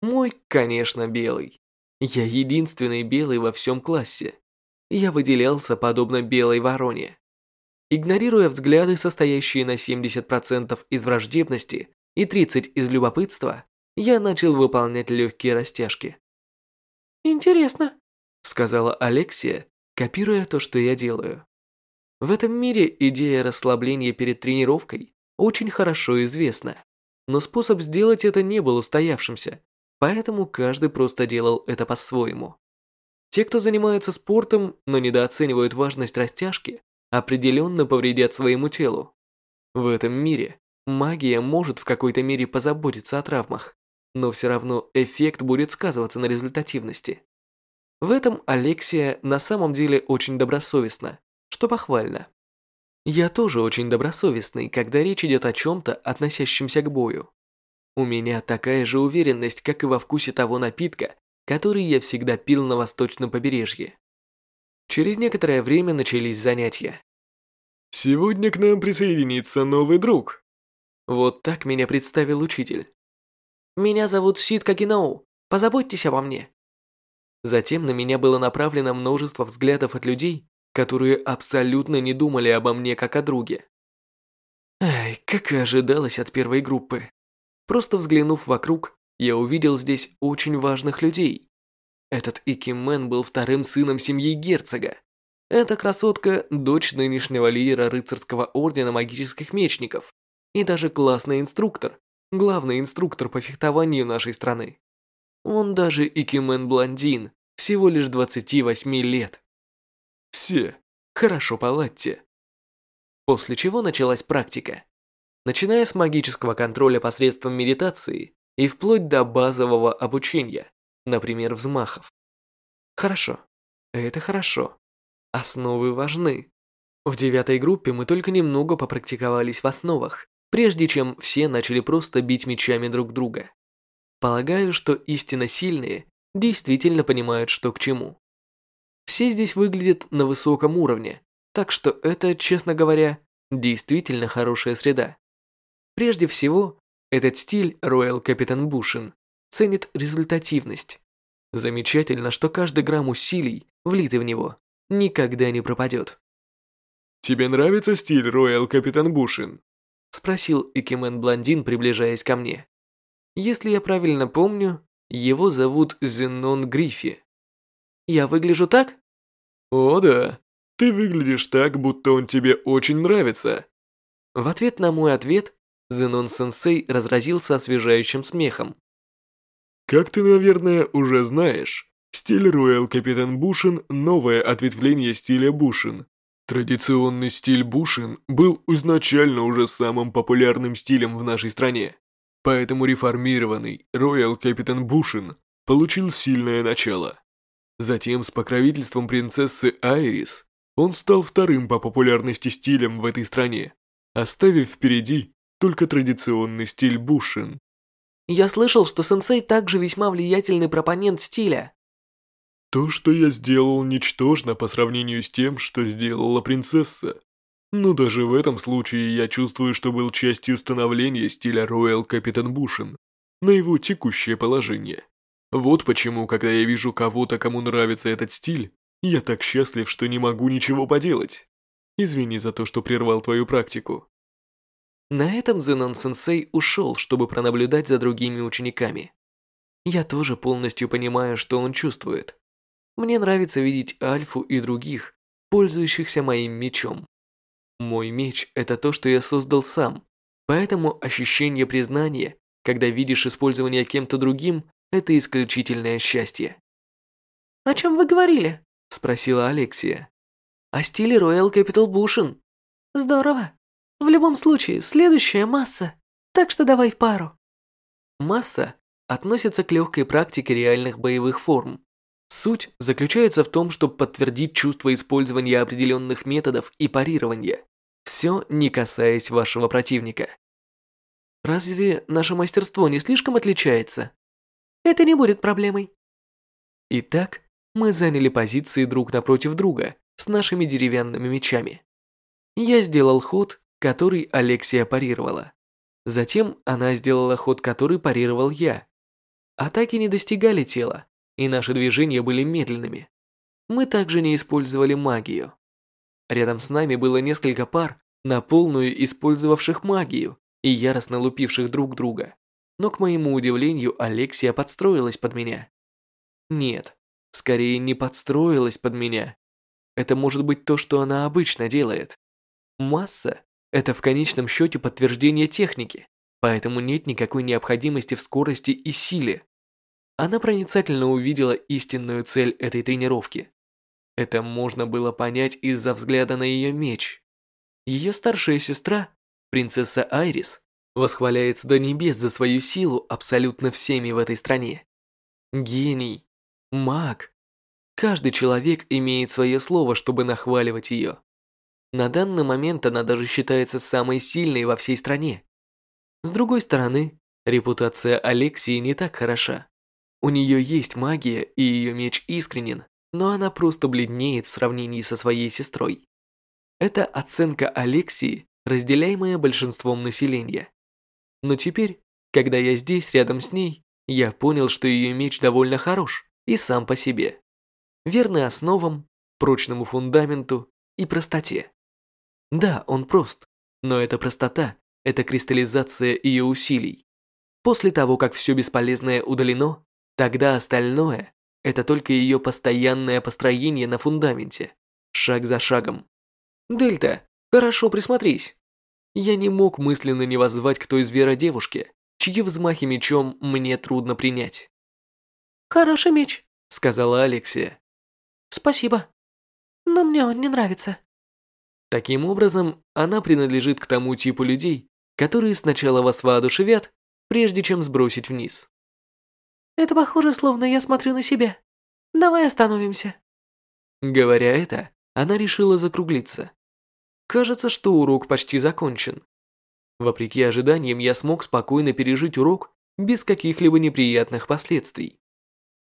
Мой, конечно, белый. Я единственный белый во всем классе. Я выделялся подобно белой вороне. Игнорируя взгляды, состоящие на 70% из враждебности и 30% из любопытства, я начал выполнять легкие растяжки. «Интересно», — сказала Алексия, копируя то, что я делаю. В этом мире идея расслабления перед тренировкой очень хорошо известна, но способ сделать это не был устоявшимся, поэтому каждый просто делал это по-своему. Те, кто занимается спортом, но недооценивают важность растяжки, определенно повредят своему телу. В этом мире магия может в какой-то мере позаботиться о травмах, но все равно эффект будет сказываться на результативности. В этом Алексия на самом деле очень добросовестна, что похвально. Я тоже очень добросовестный, когда речь идет о чем-то, относящемся к бою. У меня такая же уверенность, как и во вкусе того напитка, который я всегда пил на восточном побережье. Через некоторое время начались занятия. «Сегодня к нам присоединится новый друг». Вот так меня представил учитель. «Меня зовут Сид Кагиноу. Позаботьтесь обо мне». Затем на меня было направлено множество взглядов от людей, которые абсолютно не думали обо мне как о друге. Ай, как и ожидалось от первой группы. Просто взглянув вокруг, я увидел здесь очень важных людей. Этот Икимен был вторым сыном семьи герцога. Эта красотка – дочь нынешнего лидера рыцарского ордена магических мечников и даже классный инструктор, главный инструктор по фехтованию нашей страны. Он даже Икимен-блондин, всего лишь 28 лет. Все, хорошо поладьте. После чего началась практика. Начиная с магического контроля посредством медитации и вплоть до базового обучения, например, взмахов. Хорошо, это хорошо. Основы важны. В девятой группе мы только немного попрактиковались в основах, прежде чем все начали просто бить мечами друг друга. Полагаю, что истинно сильные действительно понимают, что к чему. Все здесь выглядят на высоком уровне, так что это, честно говоря, действительно хорошая среда. Прежде всего, этот стиль Royal Captain Bushin ценит результативность. Замечательно, что каждый грамм усилий, влитый в него, никогда не пропадет. «Тебе нравится стиль Royal Captain Bushin?» Спросил Икимен-блондин, приближаясь ко мне. Если я правильно помню, его зовут Зенон Гриффи. Я выгляжу так? О да, ты выглядишь так, будто он тебе очень нравится. В ответ на мой ответ, Зенон-сенсей разразился освежающим смехом. Как ты, наверное, уже знаешь, стиль Royal Капитан Бушин – новое ответвление стиля Бушин. Традиционный стиль Бушин был изначально уже самым популярным стилем в нашей стране. Поэтому реформированный Royal Капитан Бушин получил сильное начало. Затем с покровительством принцессы Айрис он стал вторым по популярности стилем в этой стране, оставив впереди только традиционный стиль Бушин. Я слышал, что сенсей также весьма влиятельный пропонент стиля. То, что я сделал, ничтожно по сравнению с тем, что сделала принцесса. Но даже в этом случае я чувствую, что был частью становления стиля Royal Captain Бушин на его текущее положение. Вот почему, когда я вижу кого-то, кому нравится этот стиль, я так счастлив, что не могу ничего поделать. Извини за то, что прервал твою практику. На этом Зенон-сенсей ушел, чтобы пронаблюдать за другими учениками. Я тоже полностью понимаю, что он чувствует. Мне нравится видеть Альфу и других, пользующихся моим мечом. Мой меч – это то, что я создал сам, поэтому ощущение признания, когда видишь использование кем-то другим, это исключительное счастье. «О чем вы говорили?» – спросила Алексия. «О стиле Royal Capital Bushin». «Здорово. В любом случае, следующая масса, так что давай в пару». Масса относится к легкой практике реальных боевых форм. Суть заключается в том, чтобы подтвердить чувство использования определенных методов и парирования. Все не касаясь вашего противника. Разве наше мастерство не слишком отличается? Это не будет проблемой. Итак, мы заняли позиции друг напротив друга с нашими деревянными мечами. Я сделал ход, который Алексия парировала. Затем она сделала ход, который парировал я. Атаки не достигали тела, и наши движения были медленными. Мы также не использовали магию. Рядом с нами было несколько пар, на полную использовавших магию и яростно лупивших друг друга. Но, к моему удивлению, Алексия подстроилась под меня. Нет, скорее не подстроилась под меня. Это может быть то, что она обычно делает. Масса – это в конечном счете подтверждение техники, поэтому нет никакой необходимости в скорости и силе. Она проницательно увидела истинную цель этой тренировки. Это можно было понять из-за взгляда на ее меч. Ее старшая сестра, принцесса Айрис, восхваляется до небес за свою силу абсолютно всеми в этой стране. Гений, маг. Каждый человек имеет свое слово, чтобы нахваливать ее. На данный момент она даже считается самой сильной во всей стране. С другой стороны, репутация Алексии не так хороша. У нее есть магия, и ее меч искренен, но она просто бледнеет в сравнении со своей сестрой. Это оценка Алексии, разделяемая большинством населения. Но теперь, когда я здесь, рядом с ней, я понял, что ее меч довольно хорош и сам по себе. Верный основам, прочному фундаменту и простоте. Да, он прост, но эта простота – это кристаллизация ее усилий. После того, как все бесполезное удалено, тогда остальное – это только ее постоянное построение на фундаменте, шаг за шагом. Дельта, хорошо присмотрись. Я не мог мысленно не воззвать к той зверодевушке, чьи взмахи мечом мне трудно принять. «Хороший меч», — сказала Алексия. «Спасибо, но мне он не нравится». Таким образом, она принадлежит к тому типу людей, которые сначала вас воодушевят, прежде чем сбросить вниз. «Это похоже, словно я смотрю на себя. Давай остановимся». Говоря это, она решила закруглиться. Кажется, что урок почти закончен. Вопреки ожиданиям, я смог спокойно пережить урок без каких-либо неприятных последствий.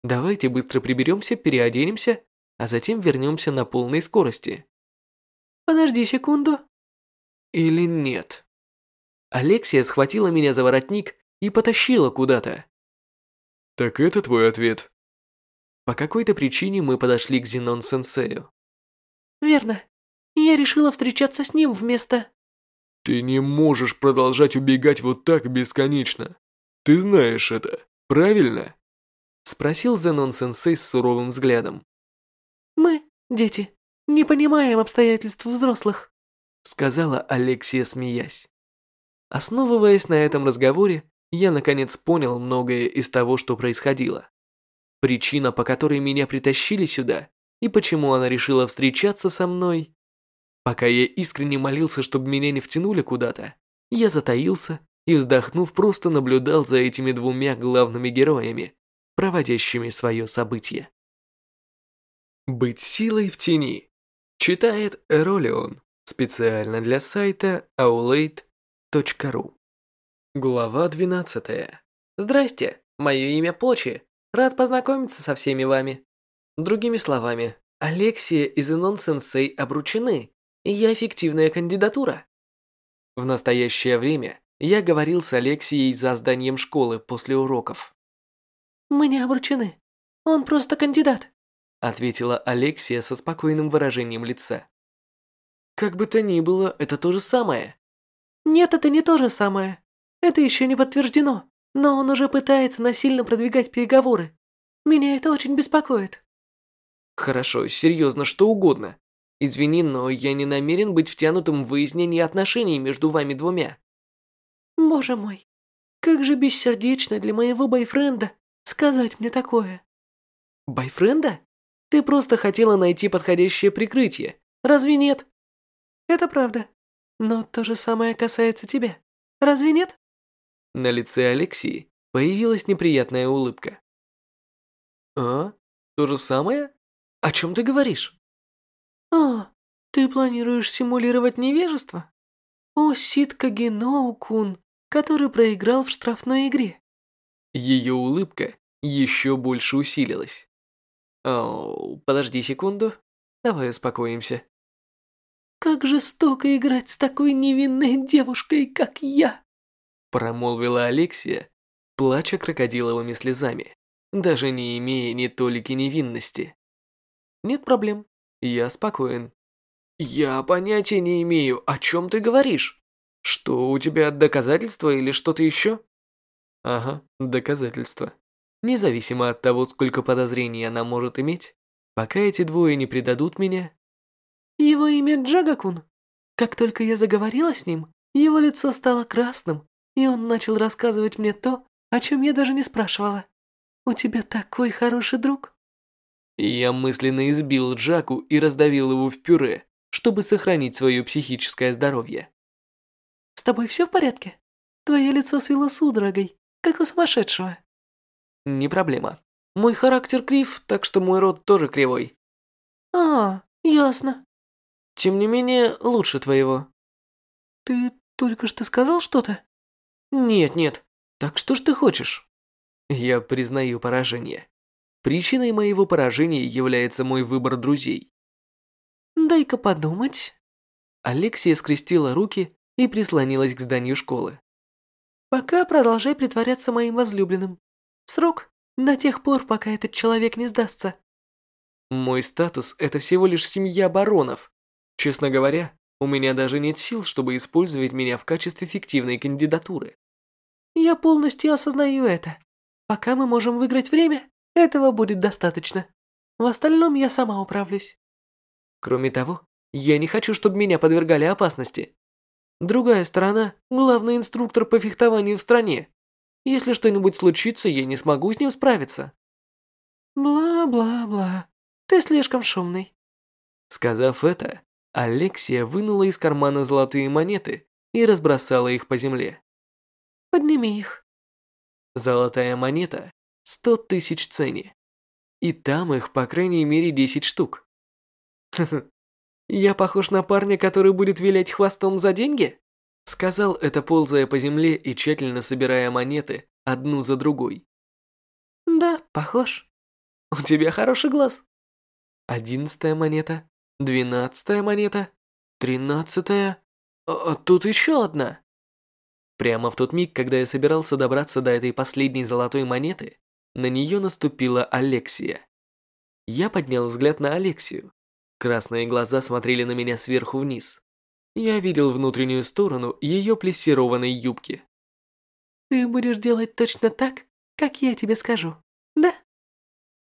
Давайте быстро приберемся, переоденемся, а затем вернемся на полной скорости. Подожди секунду. Или нет? Алексия схватила меня за воротник и потащила куда-то. Так это твой ответ? По какой-то причине мы подошли к Зенон-сенсею. Верно. Я решила встречаться с ним вместо... Ты не можешь продолжать убегать вот так бесконечно. Ты знаешь это, правильно? Спросил Зенон-сенсей с суровым взглядом. Мы, дети, не понимаем обстоятельств взрослых, сказала Алексия, смеясь. Основываясь на этом разговоре, я наконец понял многое из того, что происходило. Причина, по которой меня притащили сюда, и почему она решила встречаться со мной. Пока я искренне молился, чтобы меня не втянули куда-то, я затаился и, вздохнув, просто наблюдал за этими двумя главными героями, проводящими свое событие. Быть силой в тени. Читает Эролион специально для сайта aulade.ru. Глава 12. Здрасте, мое имя Почи. Рад познакомиться со всеми вами. Другими словами, Алексия и Зенон-сенсей обручены, и я эффективная кандидатура. В настоящее время я говорил с Алексией за зданием школы после уроков. Мы не обручены. Он просто кандидат ответила Алексия со спокойным выражением лица. Как бы то ни было, это то же самое. Нет, это не то же самое. Это еще не подтверждено, но он уже пытается насильно продвигать переговоры. Меня это очень беспокоит. Хорошо, серьезно, что угодно. Извини, но я не намерен быть втянутым в выяснение отношений между вами двумя. Боже мой, как же бессердечно для моего бойфренда сказать мне такое. Бойфренда? Ты просто хотела найти подходящее прикрытие. Разве нет? Это правда. Но то же самое касается тебя. Разве нет? На лице Алексии появилась неприятная улыбка. А? То же самое? О чем ты говоришь? А, ты планируешь симулировать невежество? О, Ситка Геноу-кун, который проиграл в штрафной игре. Ее улыбка еще больше усилилась. Оу, подожди секунду. Давай успокоимся. Как жестоко играть с такой невинной девушкой, как я, промолвила Алексия, плача крокодиловыми слезами, даже не имея ни толики невинности. Нет проблем. Я спокоен. Я понятия не имею, о чем ты говоришь. Что, у тебя доказательства или что-то еще? Ага, доказательства. Независимо от того, сколько подозрений она может иметь, пока эти двое не предадут меня... Его имя Джагакун. Как только я заговорила с ним, его лицо стало красным, и он начал рассказывать мне то, о чем я даже не спрашивала. У тебя такой хороший друг. Я мысленно избил Джаку и раздавил его в пюре, чтобы сохранить свое психическое здоровье. С тобой все в порядке? Твое лицо свело судорогой, как у сумасшедшего. Не проблема. Мой характер крив, так что мой рот тоже кривой. А, ясно. Тем не менее, лучше твоего. Ты только что сказал что-то? Нет, нет. Так что ж ты хочешь? Я признаю поражение. Причиной моего поражения является мой выбор друзей. Дай-ка подумать. Алексия скрестила руки и прислонилась к зданию школы. Пока продолжай притворяться моим возлюбленным. Срок до тех пор, пока этот человек не сдастся. Мой статус – это всего лишь семья баронов. Честно говоря, у меня даже нет сил, чтобы использовать меня в качестве фиктивной кандидатуры. Я полностью осознаю это. Пока мы можем выиграть время, этого будет достаточно. В остальном я сама управлюсь. Кроме того, я не хочу, чтобы меня подвергали опасности. Другая сторона – главный инструктор по фехтованию в стране. Если что-нибудь случится, я не смогу с ним справиться. Бла-бла-бла. Ты слишком шумный. Сказав это, Алексия вынула из кармана золотые монеты и разбросала их по земле. Подними их. Золотая монета – сто тысяч цени. И там их, по крайней мере, десять штук. Я похож на парня, который будет вилять хвостом за деньги? Сказал это, ползая по земле и тщательно собирая монеты одну за другой. Да, похож. У тебя хороший глаз. Одиннадцатая монета, двенадцатая монета, тринадцатая, а, а тут еще одна. Прямо в тот миг, когда я собирался добраться до этой последней золотой монеты, на нее наступила Алексия. Я поднял взгляд на Алексию. Красные глаза смотрели на меня сверху вниз. Я видел внутреннюю сторону ее плессированной юбки. «Ты будешь делать точно так, как я тебе скажу, да?»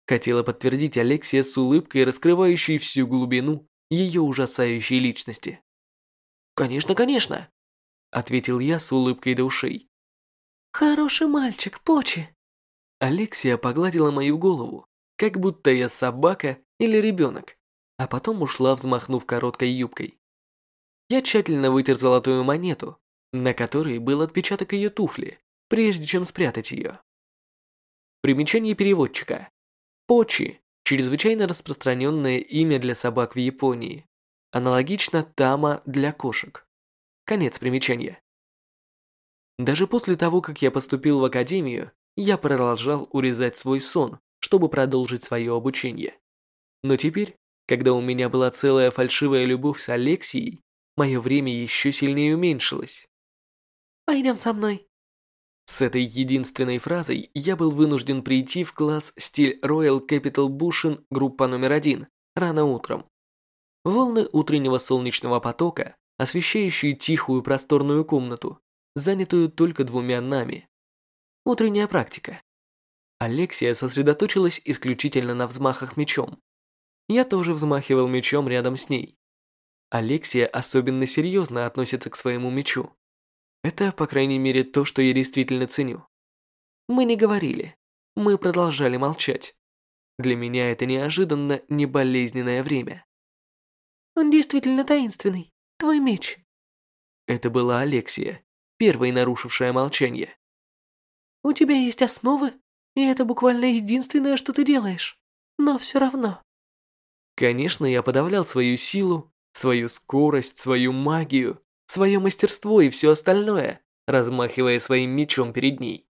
Хотела подтвердить Алексия с улыбкой, раскрывающей всю глубину ее ужасающей личности. «Конечно, конечно!» Ответил я с улыбкой до ушей. «Хороший мальчик, Почи!» Алексия погладила мою голову, как будто я собака или ребенок, а потом ушла, взмахнув короткой юбкой. Я тщательно вытер золотую монету, на которой был отпечаток ее туфли, прежде чем спрятать ее. Примечание переводчика. Почи – чрезвычайно распространенное имя для собак в Японии. Аналогично Тама для кошек. Конец примечания. Даже после того, как я поступил в академию, я продолжал урезать свой сон, чтобы продолжить свое обучение. Но теперь когда у меня была целая фальшивая любовь с Алексией, мое время еще сильнее уменьшилось. «Пойдем со мной». С этой единственной фразой я был вынужден прийти в класс стиль Royal Capital Bushin группа номер один рано утром. Волны утреннего солнечного потока, освещающие тихую просторную комнату, занятую только двумя нами. Утренняя практика. Алексия сосредоточилась исключительно на взмахах мечом, я тоже взмахивал мечом рядом с ней. Алексия особенно серьезно относится к своему мечу. Это, по крайней мере, то, что я действительно ценю. Мы не говорили. Мы продолжали молчать. Для меня это неожиданно не болезненное время. Он действительно таинственный. Твой меч. Это была Алексия, первой нарушившая молчание. У тебя есть основы, и это буквально единственное, что ты делаешь. Но все равно. Конечно, я подавлял свою силу, свою скорость, свою магию, свое мастерство и все остальное, размахивая своим мечом перед ней.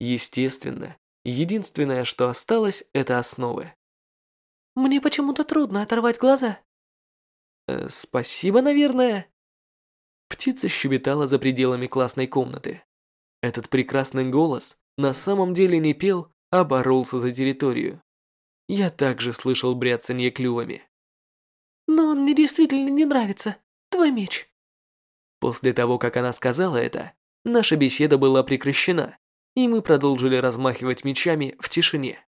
Естественно, единственное, что осталось, это основы. Мне почему-то трудно оторвать глаза. Э, спасибо, наверное. Птица щебетала за пределами классной комнаты. Этот прекрасный голос на самом деле не пел, а боролся за территорию. Я также слышал бряцанье клювами. «Но он мне действительно не нравится. Твой меч». После того, как она сказала это, наша беседа была прекращена, и мы продолжили размахивать мечами в тишине.